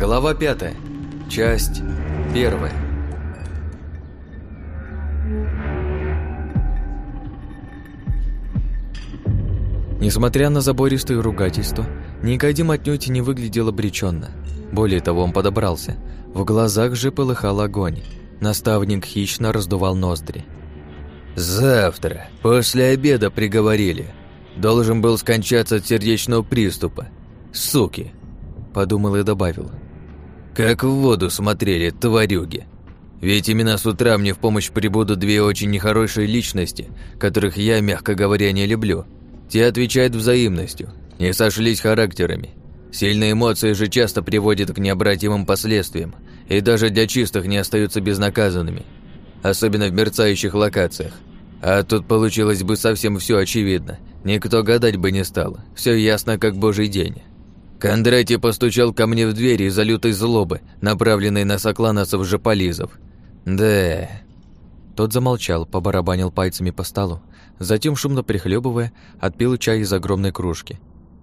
Глава 5. Часть 1. Несмотря на забористое ругательство, Никодим отнюдь не выглядел обреченно. Более того, он подобрался. В глазах же полыхал огонь. Наставник хищно раздувал ноздри. «Завтра, после обеда приговорили. Должен был скончаться от сердечного приступа. Суки!» Подумал и добавил. «Как в воду смотрели, тварюги. Ведь именно с утра мне в помощь прибудут две очень нехорошие личности, которых я, мягко говоря, не люблю. Те отвечают взаимностью, не сошлись характерами. Сильные эмоции же часто приводят к необратимым последствиям, и даже для чистых не остаются безнаказанными, особенно в мерцающих локациях. А тут получилось бы совсем все очевидно, никто гадать бы не стал, все ясно как божий день. Кондратий постучал ко мне в дверь из-за лютой злобы, направленной на сокланосов жополизов. Да... Тот замолчал, побарабанил пальцами по столу, затем, шумно прихлебывая, отпил чай из огромной кружки.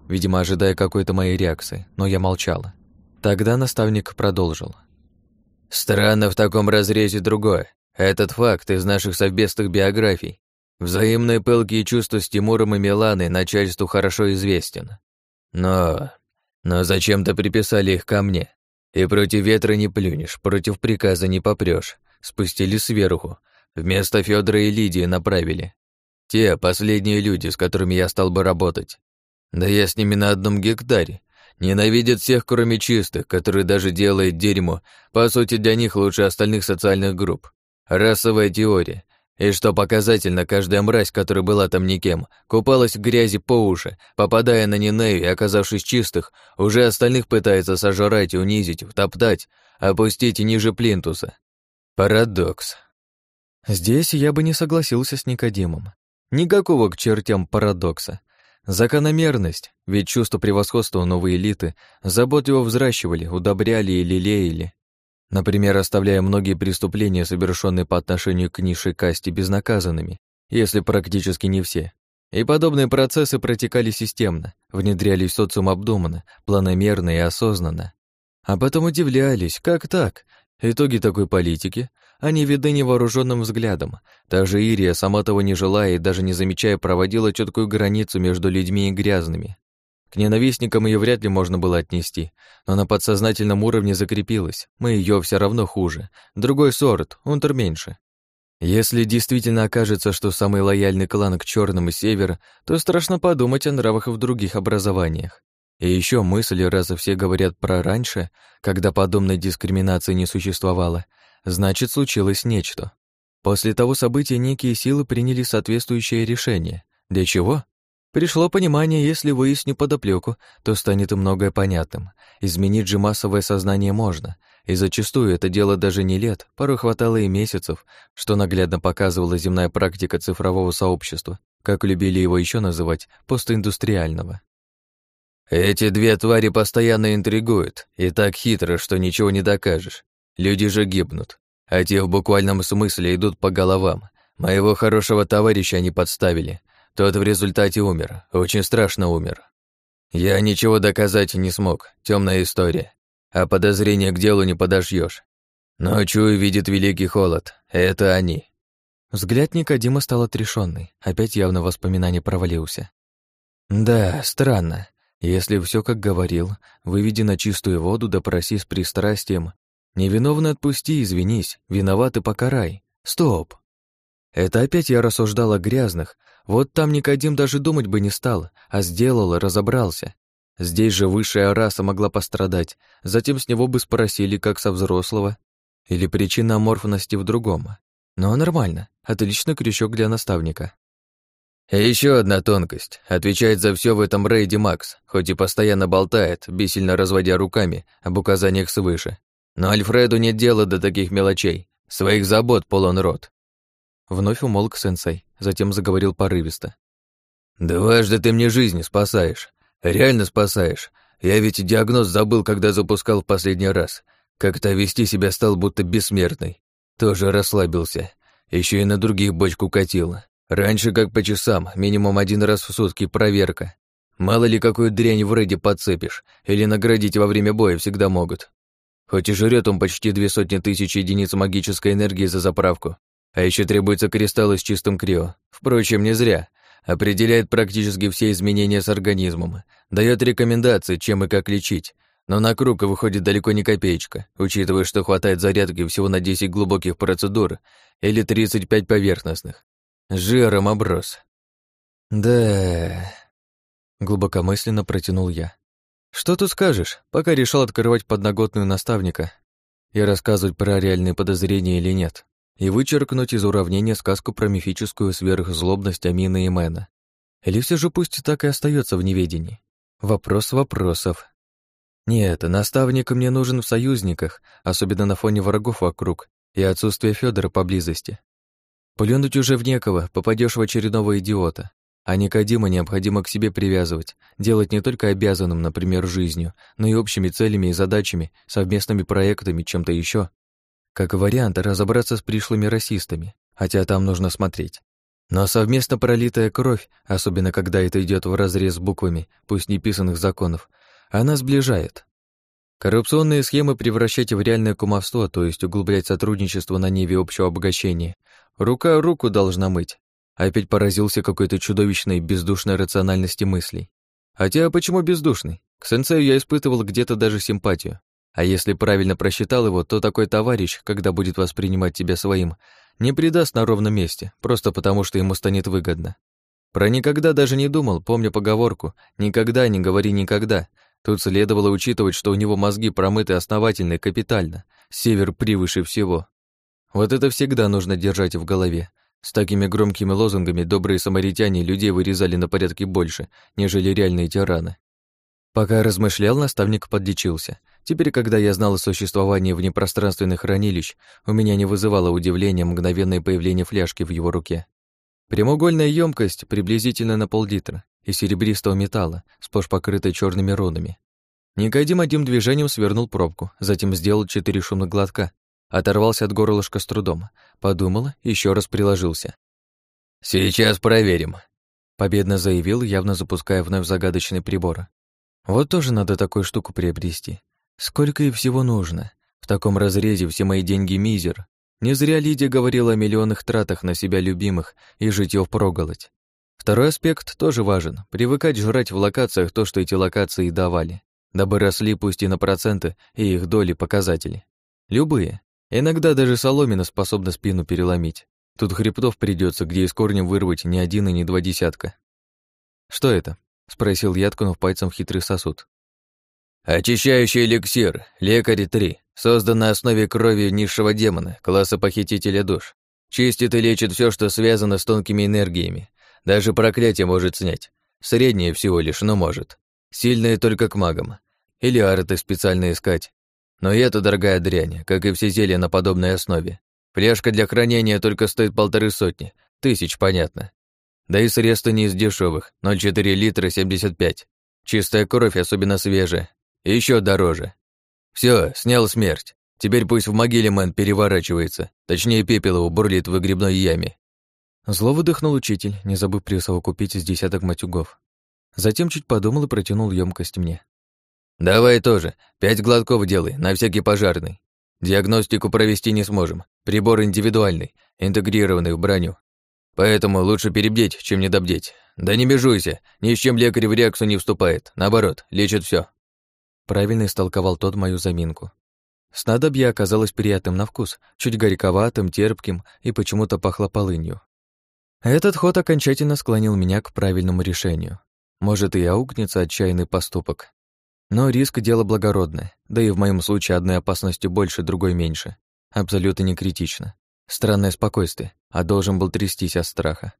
Видимо, ожидая какой-то моей реакции, но я молчала. Тогда наставник продолжил. «Странно в таком разрезе другое. Этот факт из наших совместных биографий. Взаимные пылкие чувства с Тимуром и Миланой начальству хорошо известен. Но но зачем-то приписали их ко мне. И против ветра не плюнешь, против приказа не попрёшь. Спустили сверху. Вместо Федора и Лидии направили. Те последние люди, с которыми я стал бы работать. Да я с ними на одном гектаре. Ненавидят всех, кроме чистых, которые даже делают дерьмо. По сути, для них лучше остальных социальных групп. Расовая теория. И что показательно, каждая мразь, которая была там никем, купалась в грязи по уши, попадая на Нинею и, оказавшись чистых, уже остальных пытается сожрать, унизить, втоптать, опустить ниже плинтуса. Парадокс. Здесь я бы не согласился с Никодимом. Никакого к чертям парадокса. Закономерность, ведь чувство превосходства новой элиты заботливо взращивали, удобряли и лелеяли, Например, оставляя многие преступления, совершенные по отношению к низшей касте, безнаказанными, если практически не все. И подобные процессы протекали системно, внедрялись в социум обдуманно, планомерно и осознанно. А потом удивлялись, как так? Итоги такой политики, они видны невооруженным взглядом. Та же Ирия, сама того не желая и даже не замечая, проводила четкую границу между людьми и грязными. К ненавистникам ее вряд ли можно было отнести, но на подсознательном уровне закрепилась. Мы ее все равно хуже. Другой сорт, унтер меньше. Если действительно окажется, что самый лояльный клан к черным и севера, то страшно подумать о нравах в других образованиях. И еще мысли, раз все говорят про раньше, когда подобной дискриминации не существовало, значит, случилось нечто. После того события некие силы приняли соответствующее решение. Для чего? Пришло понимание, если выясню подоплеку, то станет многое понятным. Изменить же массовое сознание можно, и зачастую это дело даже не лет, порой хватало и месяцев, что наглядно показывала земная практика цифрового сообщества, как любили его еще называть, постиндустриального. Эти две твари постоянно интригуют, и так хитро, что ничего не докажешь. Люди же гибнут, а те в буквальном смысле идут по головам. Моего хорошего товарища они подставили, тот в результате умер, очень страшно умер. Я ничего доказать не смог, темная история. А подозрения к делу не подожжешь. Но чую, видит великий холод. Это они. Взгляд Никодима стал отрешенный. Опять явно воспоминание провалился. Да, странно. Если все как говорил, выведи на чистую воду, допроси с пристрастием. Невиновно отпусти, извинись, виноват и покарай. Стоп. Это опять я рассуждал о грязных, вот там Никодим даже думать бы не стал, а сделал и разобрался. Здесь же высшая раса могла пострадать, затем с него бы спросили, как со взрослого, или причина аморфности в другом. Но нормально, отличный крючок для наставника. Еще одна тонкость. Отвечает за все в этом рейде Макс, хоть и постоянно болтает, бессильно разводя руками об указаниях свыше. Но Альфреду нет дела до таких мелочей. Своих забот полон рот. Вновь умолк сенсей, затем заговорил порывисто. «Дважды ты мне жизнь спасаешь. Реально спасаешь. Я ведь диагноз забыл, когда запускал в последний раз. Как-то вести себя стал будто бессмертный. Тоже расслабился. Еще и на других бочку катил. Раньше как по часам, минимум один раз в сутки проверка. Мало ли какую дрянь в рейде подцепишь, или наградить во время боя всегда могут. Хоть и жрет он почти две сотни тысяч единиц магической энергии за заправку, а еще требуется кристаллы с чистым крио. Впрочем, не зря. Определяет практически все изменения с организмом, дает рекомендации, чем и как лечить, но на круг выходит далеко не копеечка, учитывая, что хватает зарядки всего на 10 глубоких процедур или 35 поверхностных. Жиром оброс. Да, глубокомысленно протянул я. Что тут скажешь, пока решил открывать подноготную наставника и рассказывать про реальные подозрения или нет и вычеркнуть из уравнения сказку про мифическую сверхзлобность Амина и Мэна. Или все же пусть так и остается в неведении? Вопрос вопросов. Нет, наставник мне нужен в союзниках, особенно на фоне врагов вокруг и отсутствия Федора поблизости. Плюнуть уже в некого, попадешь в очередного идиота. А Никодима необходимо к себе привязывать, делать не только обязанным, например, жизнью, но и общими целями и задачами, совместными проектами, чем-то еще. Как вариант, разобраться с пришлыми расистами, хотя там нужно смотреть. Но совместно пролитая кровь, особенно когда это идет вразрез с буквами, пусть не писанных законов, она сближает. Коррупционные схемы превращать в реальное кумовство, то есть углублять сотрудничество на ниве общего обогащения. Рука руку должна мыть. Опять поразился какой-то чудовищной бездушной рациональности мыслей. Хотя почему бездушный? К сенсею я испытывал где-то даже симпатию. А если правильно просчитал его, то такой товарищ, когда будет воспринимать тебя своим, не предаст на ровном месте, просто потому что ему станет выгодно. Про никогда даже не думал, помню поговорку «никогда не говори никогда». Тут следовало учитывать, что у него мозги промыты основательно и капитально, север превыше всего. Вот это всегда нужно держать в голове. С такими громкими лозунгами добрые самаритяне людей вырезали на порядке больше, нежели реальные тираны. Пока размышлял, наставник подлечился. Теперь, когда я знал о существовании внепространственных хранилищ, у меня не вызывало удивления мгновенное появление фляжки в его руке. Прямоугольная емкость приблизительно на пол-литра из серебристого металла, сплошь покрытой черными рунами. Никодим одним движением свернул пробку, затем сделал четыре шумных глотка, оторвался от горлышка с трудом, подумал, еще раз приложился. «Сейчас проверим», — победно заявил, явно запуская вновь загадочный прибор. Вот тоже надо такую штуку приобрести. Сколько и всего нужно. В таком разрезе все мои деньги мизер. Не зря Лидия говорила о миллионных тратах на себя любимых и житьё впроголодь. Второй аспект тоже важен. Привыкать жрать в локациях то, что эти локации давали, дабы росли пусть и на проценты и их доли показатели. Любые. Иногда даже соломина способна спину переломить. Тут хребтов придется, где из корня вырвать ни один и ни два десятка. Что это? — спросил я, ткнув пальцем в хитрый сосуд. «Очищающий эликсир, лекарь-3, создан на основе крови низшего демона, класса похитителя душ. Чистит и лечит все, что связано с тонкими энергиями. Даже проклятие может снять. Среднее всего лишь, но может. Сильное только к магам. Или арты специально искать. Но и это дорогая дрянь, как и все зелья на подобной основе. Фляжка для хранения только стоит полторы сотни. Тысяч, понятно. Да и средства не из дешевых, 0,4 литра 75. Чистая кровь, особенно свежая. И еще дороже. Все, снял смерть. Теперь пусть в могиле мэн переворачивается. Точнее, пепел его бурлит в выгребной яме. Зло выдохнул учитель, не забыв присовокупить из десяток матюгов. Затем чуть подумал и протянул емкость мне. «Давай тоже. Пять глотков делай, на всякий пожарный. Диагностику провести не сможем. Прибор индивидуальный, интегрированный в броню. Поэтому лучше перебдеть, чем недобдеть. Да не бежуйся, ни с чем лекарь в реакцию не вступает. Наоборот, лечит все. Правильно истолковал тот мою заминку. Снадобье оказалось приятным на вкус, чуть горьковатым, терпким и почему-то пахло полынью. Этот ход окончательно склонил меня к правильному решению. Может, и аукнется отчаянный поступок. Но риск — дело благородное, да и в моем случае одной опасностью больше, другой меньше. Абсолютно не критично. Странное спокойствие, а должен был трястись от страха.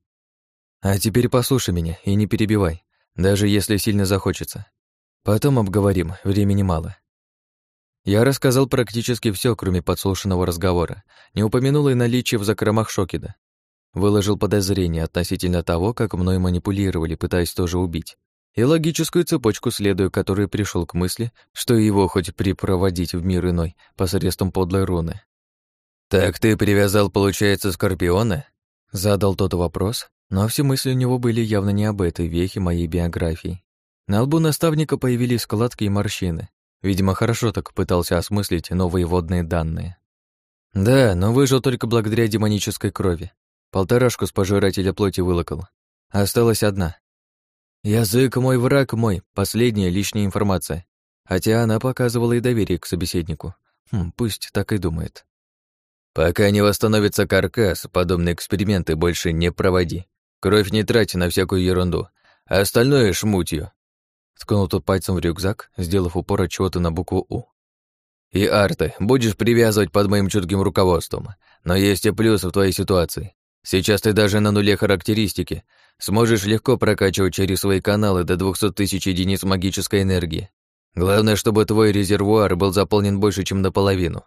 А теперь послушай меня и не перебивай, даже если сильно захочется. Потом обговорим, времени мало. Я рассказал практически все, кроме подслушанного разговора, не упомянул и наличие в закромах Шокида. Выложил подозрения относительно того, как мной манипулировали, пытаясь тоже убить. И логическую цепочку следую, который пришел к мысли, что его хоть припроводить в мир иной посредством подлой руны. «Так ты привязал, получается, Скорпиона?» Задал тот вопрос, но все мысли у него были явно не об этой вехе моей биографии. На лбу наставника появились складки и морщины. Видимо, хорошо так пытался осмыслить новые водные данные. Да, но выжил только благодаря демонической крови. Полторашку с пожирателя плоти вылокал. Осталась одна. Язык мой, враг мой, последняя лишняя информация. Хотя она показывала и доверие к собеседнику. Хм, пусть так и думает. Пока не восстановится каркас, подобные эксперименты больше не проводи. Кровь не трать на всякую ерунду, остальное шмутью. Ткнул тот пальцем в рюкзак, сделав упор от чего-то на букву «У». «И арты будешь привязывать под моим чутким руководством. Но есть и плюсы в твоей ситуации. Сейчас ты даже на нуле характеристики. Сможешь легко прокачивать через свои каналы до 200 тысяч единиц магической энергии. Главное, чтобы твой резервуар был заполнен больше, чем наполовину.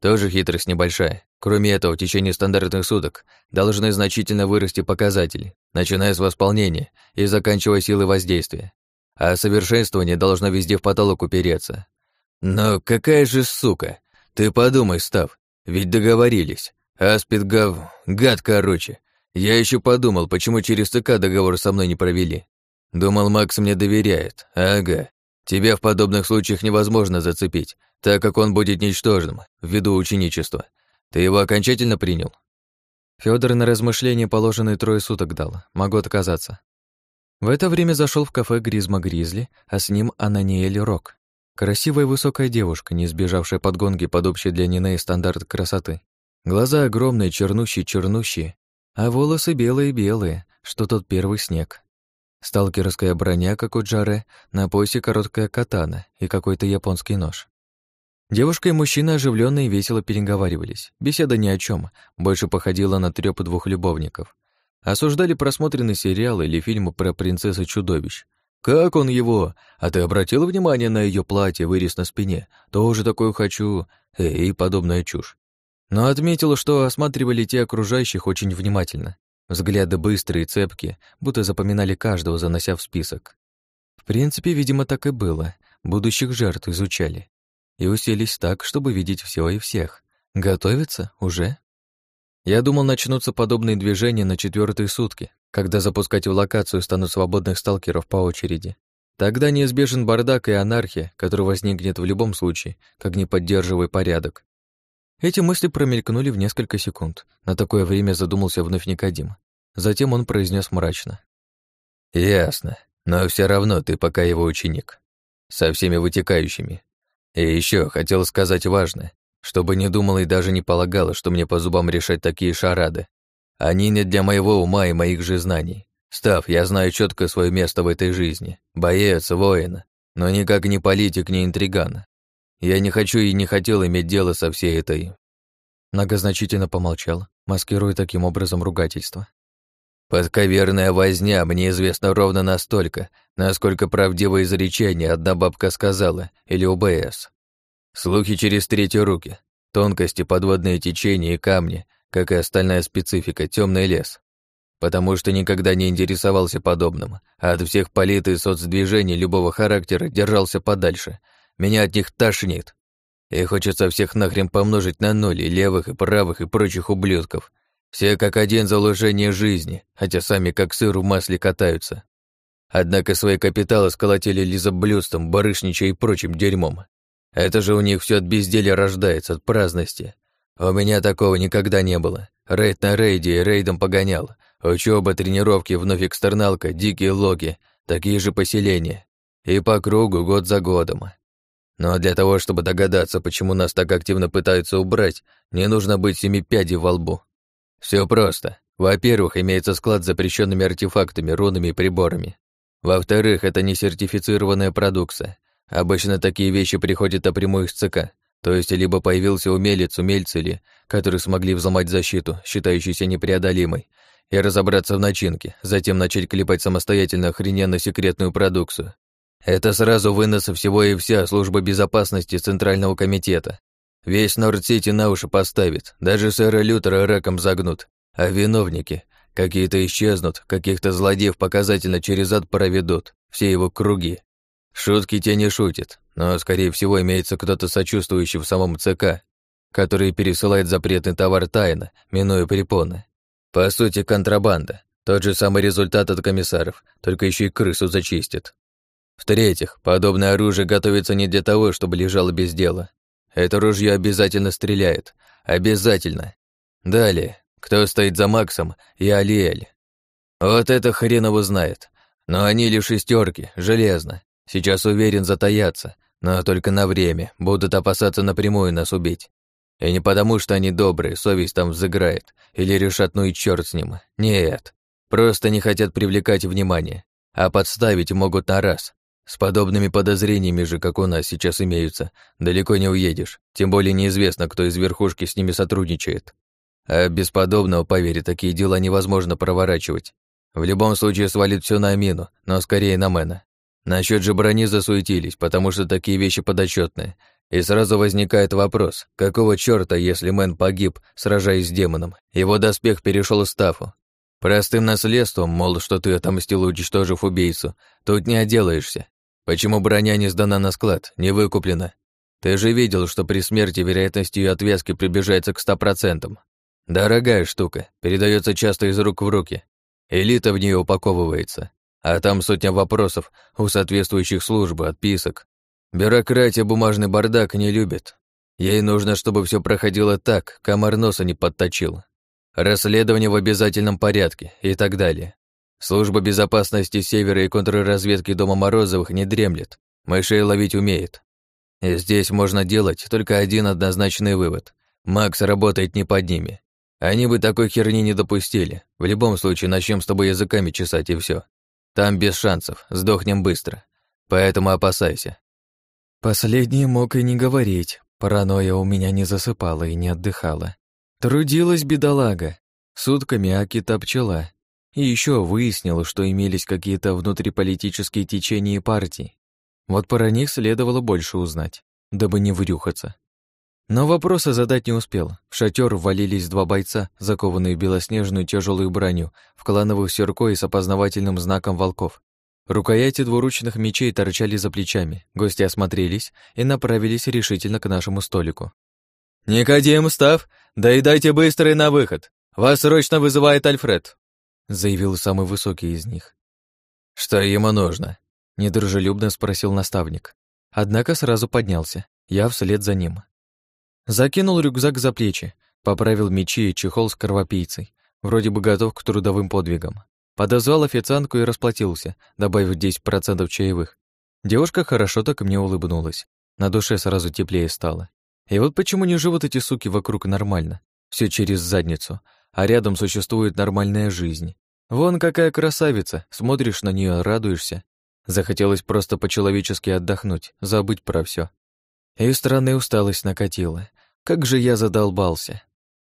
Тоже хитрость небольшая. Кроме этого, в течение стандартных суток должны значительно вырасти показатели, начиная с восполнения и заканчивая силой воздействия а совершенствование должно везде в потолок упереться. Но какая же сука! Ты подумай, Став, ведь договорились. Аспид гав... гад, короче. Я еще подумал, почему через ЦК договор со мной не провели. Думал, Макс мне доверяет. Ага. Тебя в подобных случаях невозможно зацепить, так как он будет ничтожным, ввиду ученичества. Ты его окончательно принял? Федор на размышление положенные трое суток дал. Могу отказаться. В это время зашел в кафе Гризма Гризли, а с ним Ананиэль Рок. Красивая высокая девушка, не сбежавшая под гонги под общий для Нинеи стандарт красоты. Глаза огромные, чернущие-чернущие, а волосы белые-белые, что тот первый снег. Сталкерская броня, как у Джаре, на поясе короткая катана и какой-то японский нож. Девушка и мужчина оживленно и весело переговаривались. Беседа ни о чем, больше походила на трёп двух любовников. Осуждали просмотренный сериал или фильмы про принцесс и чудовищ. Как он его? А ты обратил внимание на ее платье, вырез на спине? Тоже такое хочу. И подобная чушь. Но отметил, что осматривали те окружающих очень внимательно. Взгляды быстрые цепкие, будто запоминали каждого, занося в список. В принципе, видимо, так и было. Будущих жертв изучали. И уселись так, чтобы видеть все и всех. Готовятся? Уже? Я думал, начнутся подобные движения на четвертые сутки, когда запускать в локацию станут свободных сталкеров по очереди. Тогда неизбежен бардак и анархия, который возникнет в любом случае, как не поддерживая порядок. Эти мысли промелькнули в несколько секунд. На такое время задумался вновь Никодим. Затем он произнес мрачно. «Ясно. Но все равно ты пока его ученик. Со всеми вытекающими. И еще хотел сказать важное чтобы не думала и даже не полагала, что мне по зубам решать такие шарады. Они не для моего ума и моих же знаний. Став, я знаю четко свое место в этой жизни. Боец, воин, но никак не политик, не интриган. Я не хочу и не хотел иметь дело со всей этой... Многозначительно помолчал, маскируя таким образом ругательство. Подковерная возня мне известна ровно настолько, насколько правдивое изречение одна бабка сказала, или УБС. Слухи через третьи руки, тонкости, подводные течения и камни, как и остальная специфика, темный лес. Потому что никогда не интересовался подобным, а от всех полит и соцдвижений любого характера держался подальше. Меня от них тошнит. И хочется всех нахрен помножить на ноль и левых, и правых, и прочих ублюдков. Все как один за улучшение жизни, хотя сами как сыр в масле катаются. Однако свои капиталы сколотили лизоблюдством, барышничая и прочим дерьмом. Это же у них все от безделия рождается, от праздности. У меня такого никогда не было. Рейд на рейде и рейдом погонял. Учеба, тренировки, вновь экстерналка, дикие логи, такие же поселения. И по кругу, год за годом. Но для того, чтобы догадаться, почему нас так активно пытаются убрать, не нужно быть семи пядей во лбу. Все просто. Во-первых, имеется склад с запрещенными артефактами, рунами и приборами. Во-вторых, это не сертифицированная продукция. Обычно такие вещи приходят напрямую из ЦК, то есть либо появился умелец, умельцы ли, которые смогли взломать защиту, считающуюся непреодолимой, и разобраться в начинке, затем начать клепать самостоятельно охрененно секретную продукцию. Это сразу вынос всего и вся служба безопасности Центрального комитета. Весь Норд-Сити на уши поставит, даже сэра Лютера раком загнут, а виновники какие-то исчезнут, каких-то злодеев показательно через ад проведут, все его круги. Шутки те не шутят, но, скорее всего, имеется кто-то сочувствующий в самом ЦК, который пересылает запретный товар тайно, минуя препоны. По сути, контрабанда. Тот же самый результат от комиссаров, только еще и крысу зачистит. В-третьих, подобное оружие готовится не для того, чтобы лежало без дела. Это ружье обязательно стреляет. Обязательно. Далее, кто стоит за Максом и Алиэль. Вот это хрен его знает. Но они лишь шестерки, железно. Сейчас уверен затаятся, но только на время, будут опасаться напрямую нас убить. И не потому, что они добрые, совесть там взыграет, или решат, ну и черт с ним. Нет, просто не хотят привлекать внимание, а подставить могут на раз. С подобными подозрениями же, как у нас сейчас имеются, далеко не уедешь, тем более неизвестно, кто из верхушки с ними сотрудничает. А без подобного, поверь, такие дела невозможно проворачивать. В любом случае свалит все на Амину, но скорее на Мэна. Насчет же брони засуетились, потому что такие вещи подотчетные. И сразу возникает вопрос, какого чёрта, если Мэн погиб, сражаясь с демоном, его доспех перешел Стафу? Простым наследством, мол, что ты отомстил, уничтожив убийцу, тут не отделаешься. Почему броня не сдана на склад, не выкуплена? Ты же видел, что при смерти вероятность ее отвязки приближается к ста процентам. Дорогая штука, передается часто из рук в руки. Элита в нее упаковывается. А там сотня вопросов у соответствующих служб, отписок. Бюрократия бумажный бардак не любит. Ей нужно, чтобы все проходило так, комар носа не подточил. Расследование в обязательном порядке и так далее. Служба безопасности Севера и контрразведки Дома Морозовых не дремлет, мышей ловить умеет. И здесь можно делать только один однозначный вывод. Макс работает не под ними. Они бы такой херни не допустили. В любом случае, начнем с тобой языками чесать и все. Там без шансов, сдохнем быстро. Поэтому опасайся. Последний мог и не говорить. Паранойя у меня не засыпала и не отдыхала. Трудилась бедолага. Сутками Акита пчела, и еще выяснил, что имелись какие-то внутриполитические течения и партии. Вот про них следовало больше узнать, дабы не врюхаться. Но вопроса задать не успел. В шатер ввалились два бойца, закованные в белоснежную тяжелую броню, в клановых сюрко и с опознавательным знаком волков. Рукояти двуручных мечей торчали за плечами. Гости осмотрелись и направились решительно к нашему столику. «Никодим, Став, быстро и на выход. Вас срочно вызывает Альфред», заявил самый высокий из них. «Что ему нужно?» — недружелюбно спросил наставник. Однако сразу поднялся, я вслед за ним. Закинул рюкзак за плечи, поправил мечи и чехол с кровопийцей, вроде бы готов к трудовым подвигам. Подозвал официантку и расплатился, добавив 10% чаевых. Девушка хорошо так мне улыбнулась. На душе сразу теплее стало. И вот почему не живут эти суки вокруг нормально? Все через задницу, а рядом существует нормальная жизнь. Вон какая красавица, смотришь на нее, радуешься. Захотелось просто по-человечески отдохнуть, забыть про все. И странная усталость накатила. Как же я задолбался.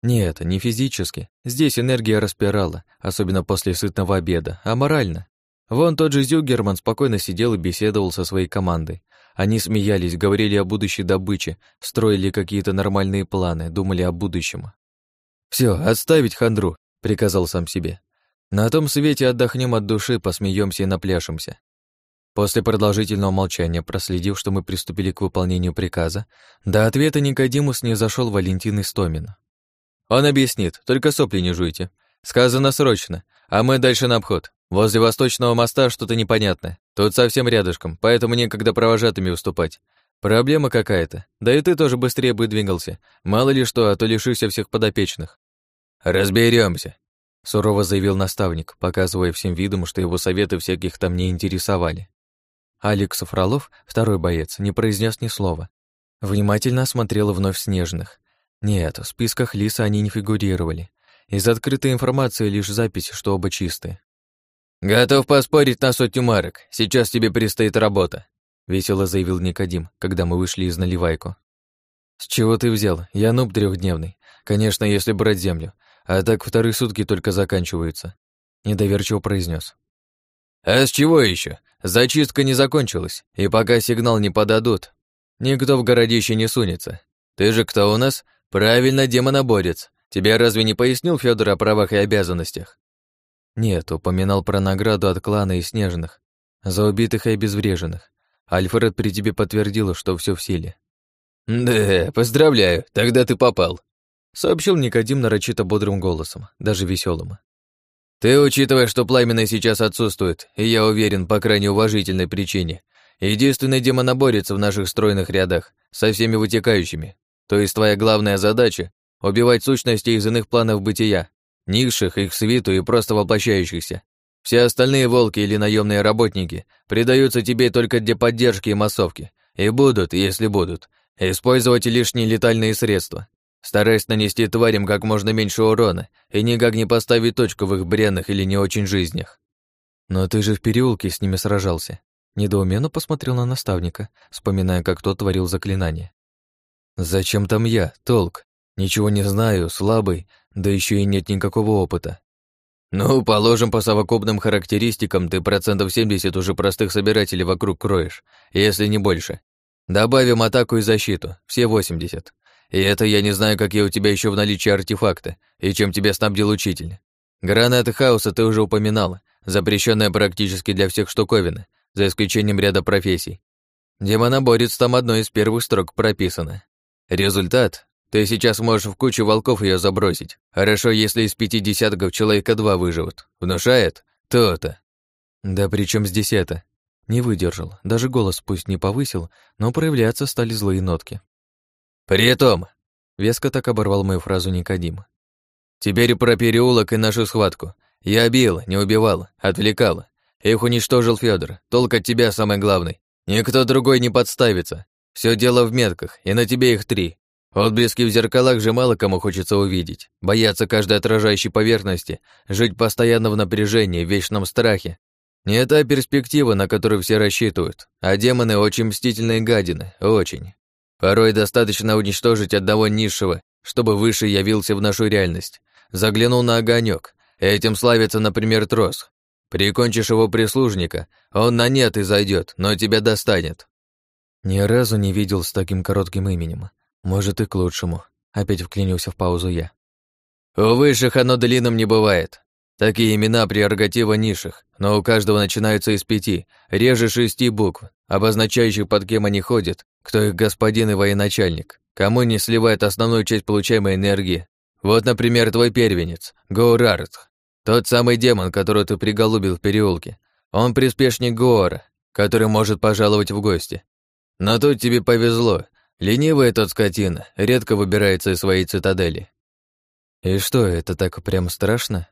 Нет, не физически. Здесь энергия распирала, особенно после сытного обеда, а морально. Вон тот же Зюгерман спокойно сидел и беседовал со своей командой. Они смеялись, говорили о будущей добыче, строили какие-то нормальные планы, думали о будущем. Все, отставить хандру», — приказал сам себе. «На том свете отдохнем от души, посмеемся и напляшемся». После продолжительного молчания, проследив, что мы приступили к выполнению приказа, до ответа Никодимус не зашел Валентин Истомин. «Он объяснит, только сопли не жуйте. Сказано срочно, а мы дальше на обход. Возле Восточного моста что-то непонятное. Тут совсем рядышком, поэтому некогда провожатыми выступать. Проблема какая-то. Да и ты тоже быстрее бы двигался. Мало ли что, а то лишишься всех подопечных. Разберемся, сурово заявил наставник, показывая всем видом, что его советы всяких там не интересовали. Алекс Фролов, второй боец, не произнес ни слова. Внимательно осмотрел вновь снежных. Нет, в списках Лиса они не фигурировали. Из открытой информации лишь запись, что оба чистые. «Готов поспорить на сотню марок. Сейчас тебе предстоит работа», весело заявил Никодим, когда мы вышли из наливайку. С чего ты взял? Я нуб трехдневный. Конечно, если брать землю. А так вторые сутки только заканчиваются. Недоверчиво произнес. А с чего еще? Зачистка не закончилась, и пока сигнал не подадут, никто в городище не сунется. Ты же кто у нас? Правильно, демоноборец. Тебе разве не пояснил Федор о правах и обязанностях? Нет, упоминал про награду от клана и снежных, за убитых и обезвреженных. Альфред при тебе подтвердила, что все в силе. «Да, поздравляю, тогда ты попал», — сообщил Никодим нарочито бодрым голосом, даже веселым. «Ты, учитывая, что пламенный сейчас отсутствует, и я уверен, по крайне уважительной причине, Единственный демоноборец в наших стройных рядах, со всеми вытекающими. То есть твоя главная задача — убивать сущности из иных планов бытия, низших, их свиту и просто воплощающихся. Все остальные волки или наемные работники придаются тебе только для поддержки и массовки, и будут, если будут, использовать лишние летальные средства, стараясь нанести тварям как можно меньше урона и никак не поставить точку в их бренных или не очень жизнях. Но ты же в переулке с ними сражался. Недоуменно посмотрел на наставника, вспоминая, как тот творил заклинание. «Зачем там я, толк? Ничего не знаю, слабый, да еще и нет никакого опыта. Ну, положим, по совокупным характеристикам ты процентов 70 уже простых собирателей вокруг кроешь, если не больше. Добавим атаку и защиту, все 80. И это я не знаю, какие у тебя еще в наличии артефакты, и чем тебя снабдил учитель. Гранаты хаоса ты уже упоминала, запрещенная практически для всех штуковины, за исключением ряда профессий. Демоноборец там одной из первых строк прописано. Результат ты сейчас можешь в кучу волков ее забросить. Хорошо, если из пяти десятков человека два выживут. Внушает? То-то. Да при чем здесь это? Не выдержал. Даже голос пусть не повысил, но проявляться стали злые нотки. При том, веско так оборвал мою фразу Никодим. Теперь про переулок и нашу схватку. Я бил, не убивал, отвлекал. Их уничтожил Федор. Толк от тебя самый главный. Никто другой не подставится. Все дело в метках, и на тебе их три. Отблески в зеркалах же мало кому хочется увидеть. Бояться каждой отражающей поверхности, жить постоянно в напряжении, в вечном страхе. Не та перспектива, на которую все рассчитывают. А демоны очень мстительные гадины, очень. Порой достаточно уничтожить одного низшего, чтобы выше явился в нашу реальность. Заглянул на огонек. Этим славится, например, трос. Прикончишь его прислужника, он на нет и зайдет, но тебя достанет. Ни разу не видел с таким коротким именем. Может, и к лучшему. Опять вклинился в паузу я. У высших оно длинным не бывает. Такие имена прерогатива низших, но у каждого начинаются из пяти, реже шести букв, обозначающих, под кем они ходят, кто их господин и военачальник, кому не сливает основную часть получаемой энергии. Вот, например, твой первенец, Гоурарт, тот самый демон, которого ты приголубил в переулке. Он приспешник Гоора, который может пожаловать в гости. Но тут тебе повезло, Ленивый тот скотина, редко выбирается из своей цитадели. И что, это так прям страшно?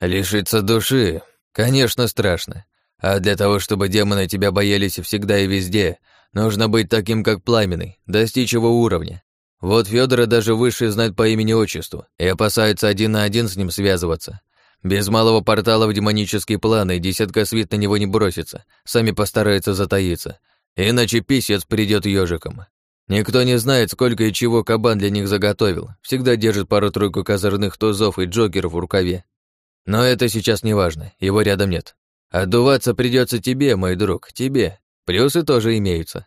Лишиться души? Конечно, страшно. А для того, чтобы демоны тебя боялись всегда и везде, нужно быть таким, как Пламенный, достичь его уровня. Вот Федора даже выше знает по имени-отчеству и опасается один на один с ним связываться. Без малого портала в демонические планы десятка свит на него не бросится, сами постараются затаиться, иначе писец придет ежиком. Никто не знает, сколько и чего кабан для них заготовил. Всегда держит пару-тройку козырных тузов и джокеров в рукаве. Но это сейчас не важно, его рядом нет. Отдуваться придется тебе, мой друг, тебе. Плюсы тоже имеются.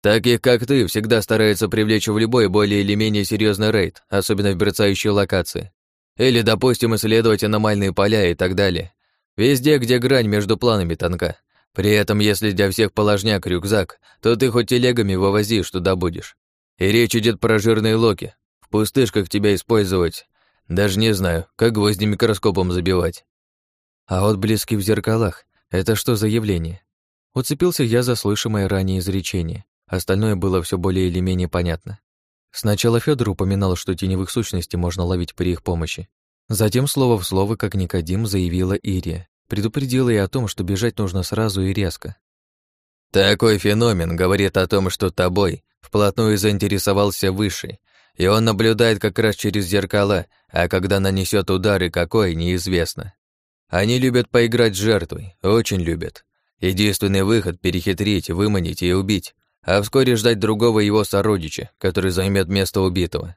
Таких, как ты, всегда стараются привлечь в любой более или менее серьезный рейд, особенно в мерцающей локации. Или, допустим, исследовать аномальные поля и так далее. Везде, где грань между планами тонка. При этом, если для всех положняк рюкзак, то ты хоть телегами вывози, что добудешь. И речь идет про жирные локи. В пустышках тебя использовать. Даже не знаю, как гвозди микроскопом забивать. А вот блески в зеркалах — это что за явление? Уцепился я за слышимое ранее изречение. Остальное было все более или менее понятно. Сначала Федор упоминал, что теневых сущностей можно ловить при их помощи. Затем слово в слово, как Никодим, заявила Ирия. Предупредила и о том, что бежать нужно сразу и резко. Такой феномен говорит о том, что тобой вплотную заинтересовался Высший, и он наблюдает как раз через зеркала, а когда нанесет удары какой, неизвестно. Они любят поиграть с жертвой, очень любят. Единственный выход — перехитрить, выманить и убить, а вскоре ждать другого его сородича, который займет место убитого.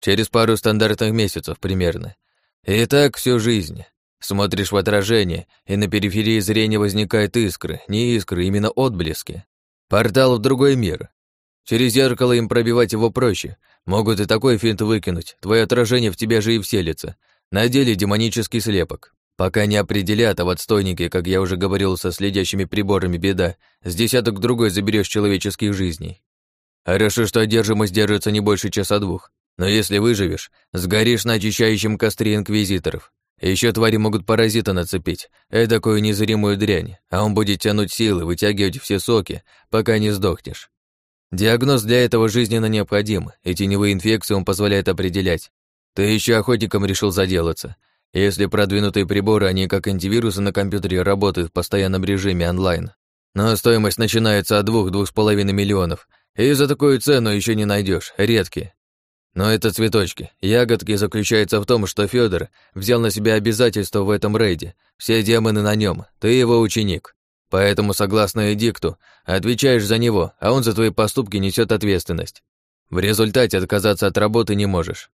Через пару стандартных месяцев примерно. И так всю жизнь. Смотришь в отражение, и на периферии зрения возникают искры, не искры, именно отблески. Портал в другой мир. Через зеркало им пробивать его проще. Могут и такой финт выкинуть, твое отражение в тебя же и вселится. На деле демонический слепок. Пока не определят, а в отстойнике, как я уже говорил, со следящими приборами беда, с десяток другой заберешь человеческих жизней. Хорошо, что одержимость держится не больше часа двух. Но если выживешь, сгоришь на очищающем костре инквизиторов. Еще твари могут паразита нацепить, эдакую незримую дрянь, а он будет тянуть силы, вытягивать все соки, пока не сдохнешь. Диагноз для этого жизненно необходим, и теневые инфекции он позволяет определять. Ты еще охотником решил заделаться. Если продвинутые приборы, они как антивирусы на компьютере, работают в постоянном режиме онлайн. Но стоимость начинается от двух-двух с половиной миллионов, и за такую цену еще не найдешь, редкие. Но это цветочки. Ягодки заключаются в том, что Федор взял на себя обязательства в этом рейде. Все демоны на нем. Ты его ученик. Поэтому, согласно эдикту, отвечаешь за него, а он за твои поступки несет ответственность. В результате отказаться от работы не можешь.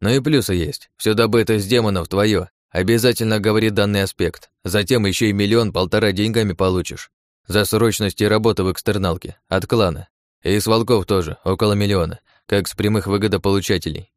Но и плюсы есть. Все добытое с демонов твое. Обязательно говори данный аспект. Затем еще и миллион-полтора деньгами получишь. За срочность и работу в экстерналке. От клана. И с волков тоже, около миллиона как с прямых выгодополучателей.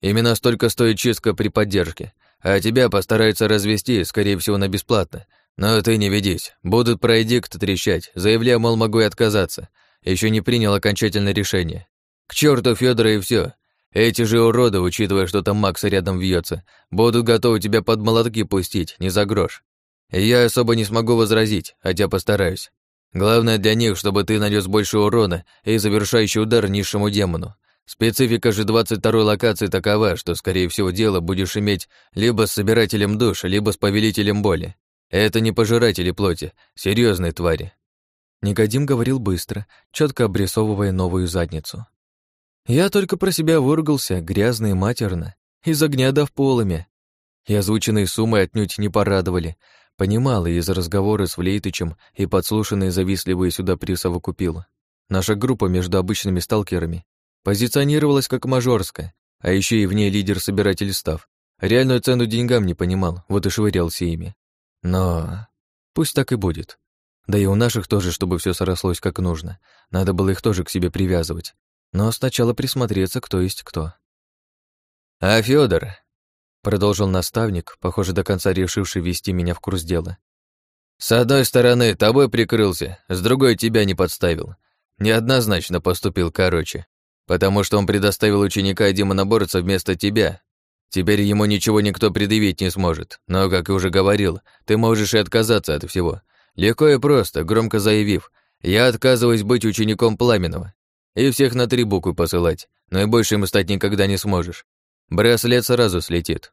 Именно столько стоит чистка при поддержке, а тебя постараются развести, скорее всего, на бесплатно. Но ты не ведись, будут про эдикт трещать, заявляя, мол, могу и отказаться. Еще не принял окончательное решение. К черту Федора и все. Эти же уроды, учитывая, что там Макс рядом вьется, будут готовы тебя под молотки пустить, не за грош. Я особо не смогу возразить, хотя постараюсь. Главное для них, чтобы ты нанес больше урона и завершающий удар низшему демону. Специфика же 22-й локации такова, что, скорее всего, дело будешь иметь либо с собирателем душ, либо с повелителем боли. Это не пожиратели плоти, серьезные твари. Никодим говорил быстро, четко обрисовывая новую задницу. Я только про себя выругался, грязно и матерно, из огня в полыми. И озвученные суммы отнюдь не порадовали. Понимал и из разговора с Влейтычем и подслушанные завистливые сюда присовокупил. Наша группа между обычными сталкерами Позиционировалась как мажорская, а еще и в ней лидер-собиратель став. Реальную цену деньгам не понимал, вот и швырялся ими. Но пусть так и будет. Да и у наших тоже, чтобы все срослось как нужно. Надо было их тоже к себе привязывать. Но сначала присмотреться, кто есть кто. «А Федор, продолжил наставник, похоже, до конца решивший вести меня в курс дела. «С одной стороны, тобой прикрылся, с другой тебя не подставил. Неоднозначно поступил короче потому что он предоставил ученика демоноборца вместо тебя. Теперь ему ничего никто предъявить не сможет, но, как и уже говорил, ты можешь и отказаться от всего. Легко и просто, громко заявив, я отказываюсь быть учеником Пламенного и всех на три буквы посылать, но и больше ему стать никогда не сможешь. Браслет сразу слетит.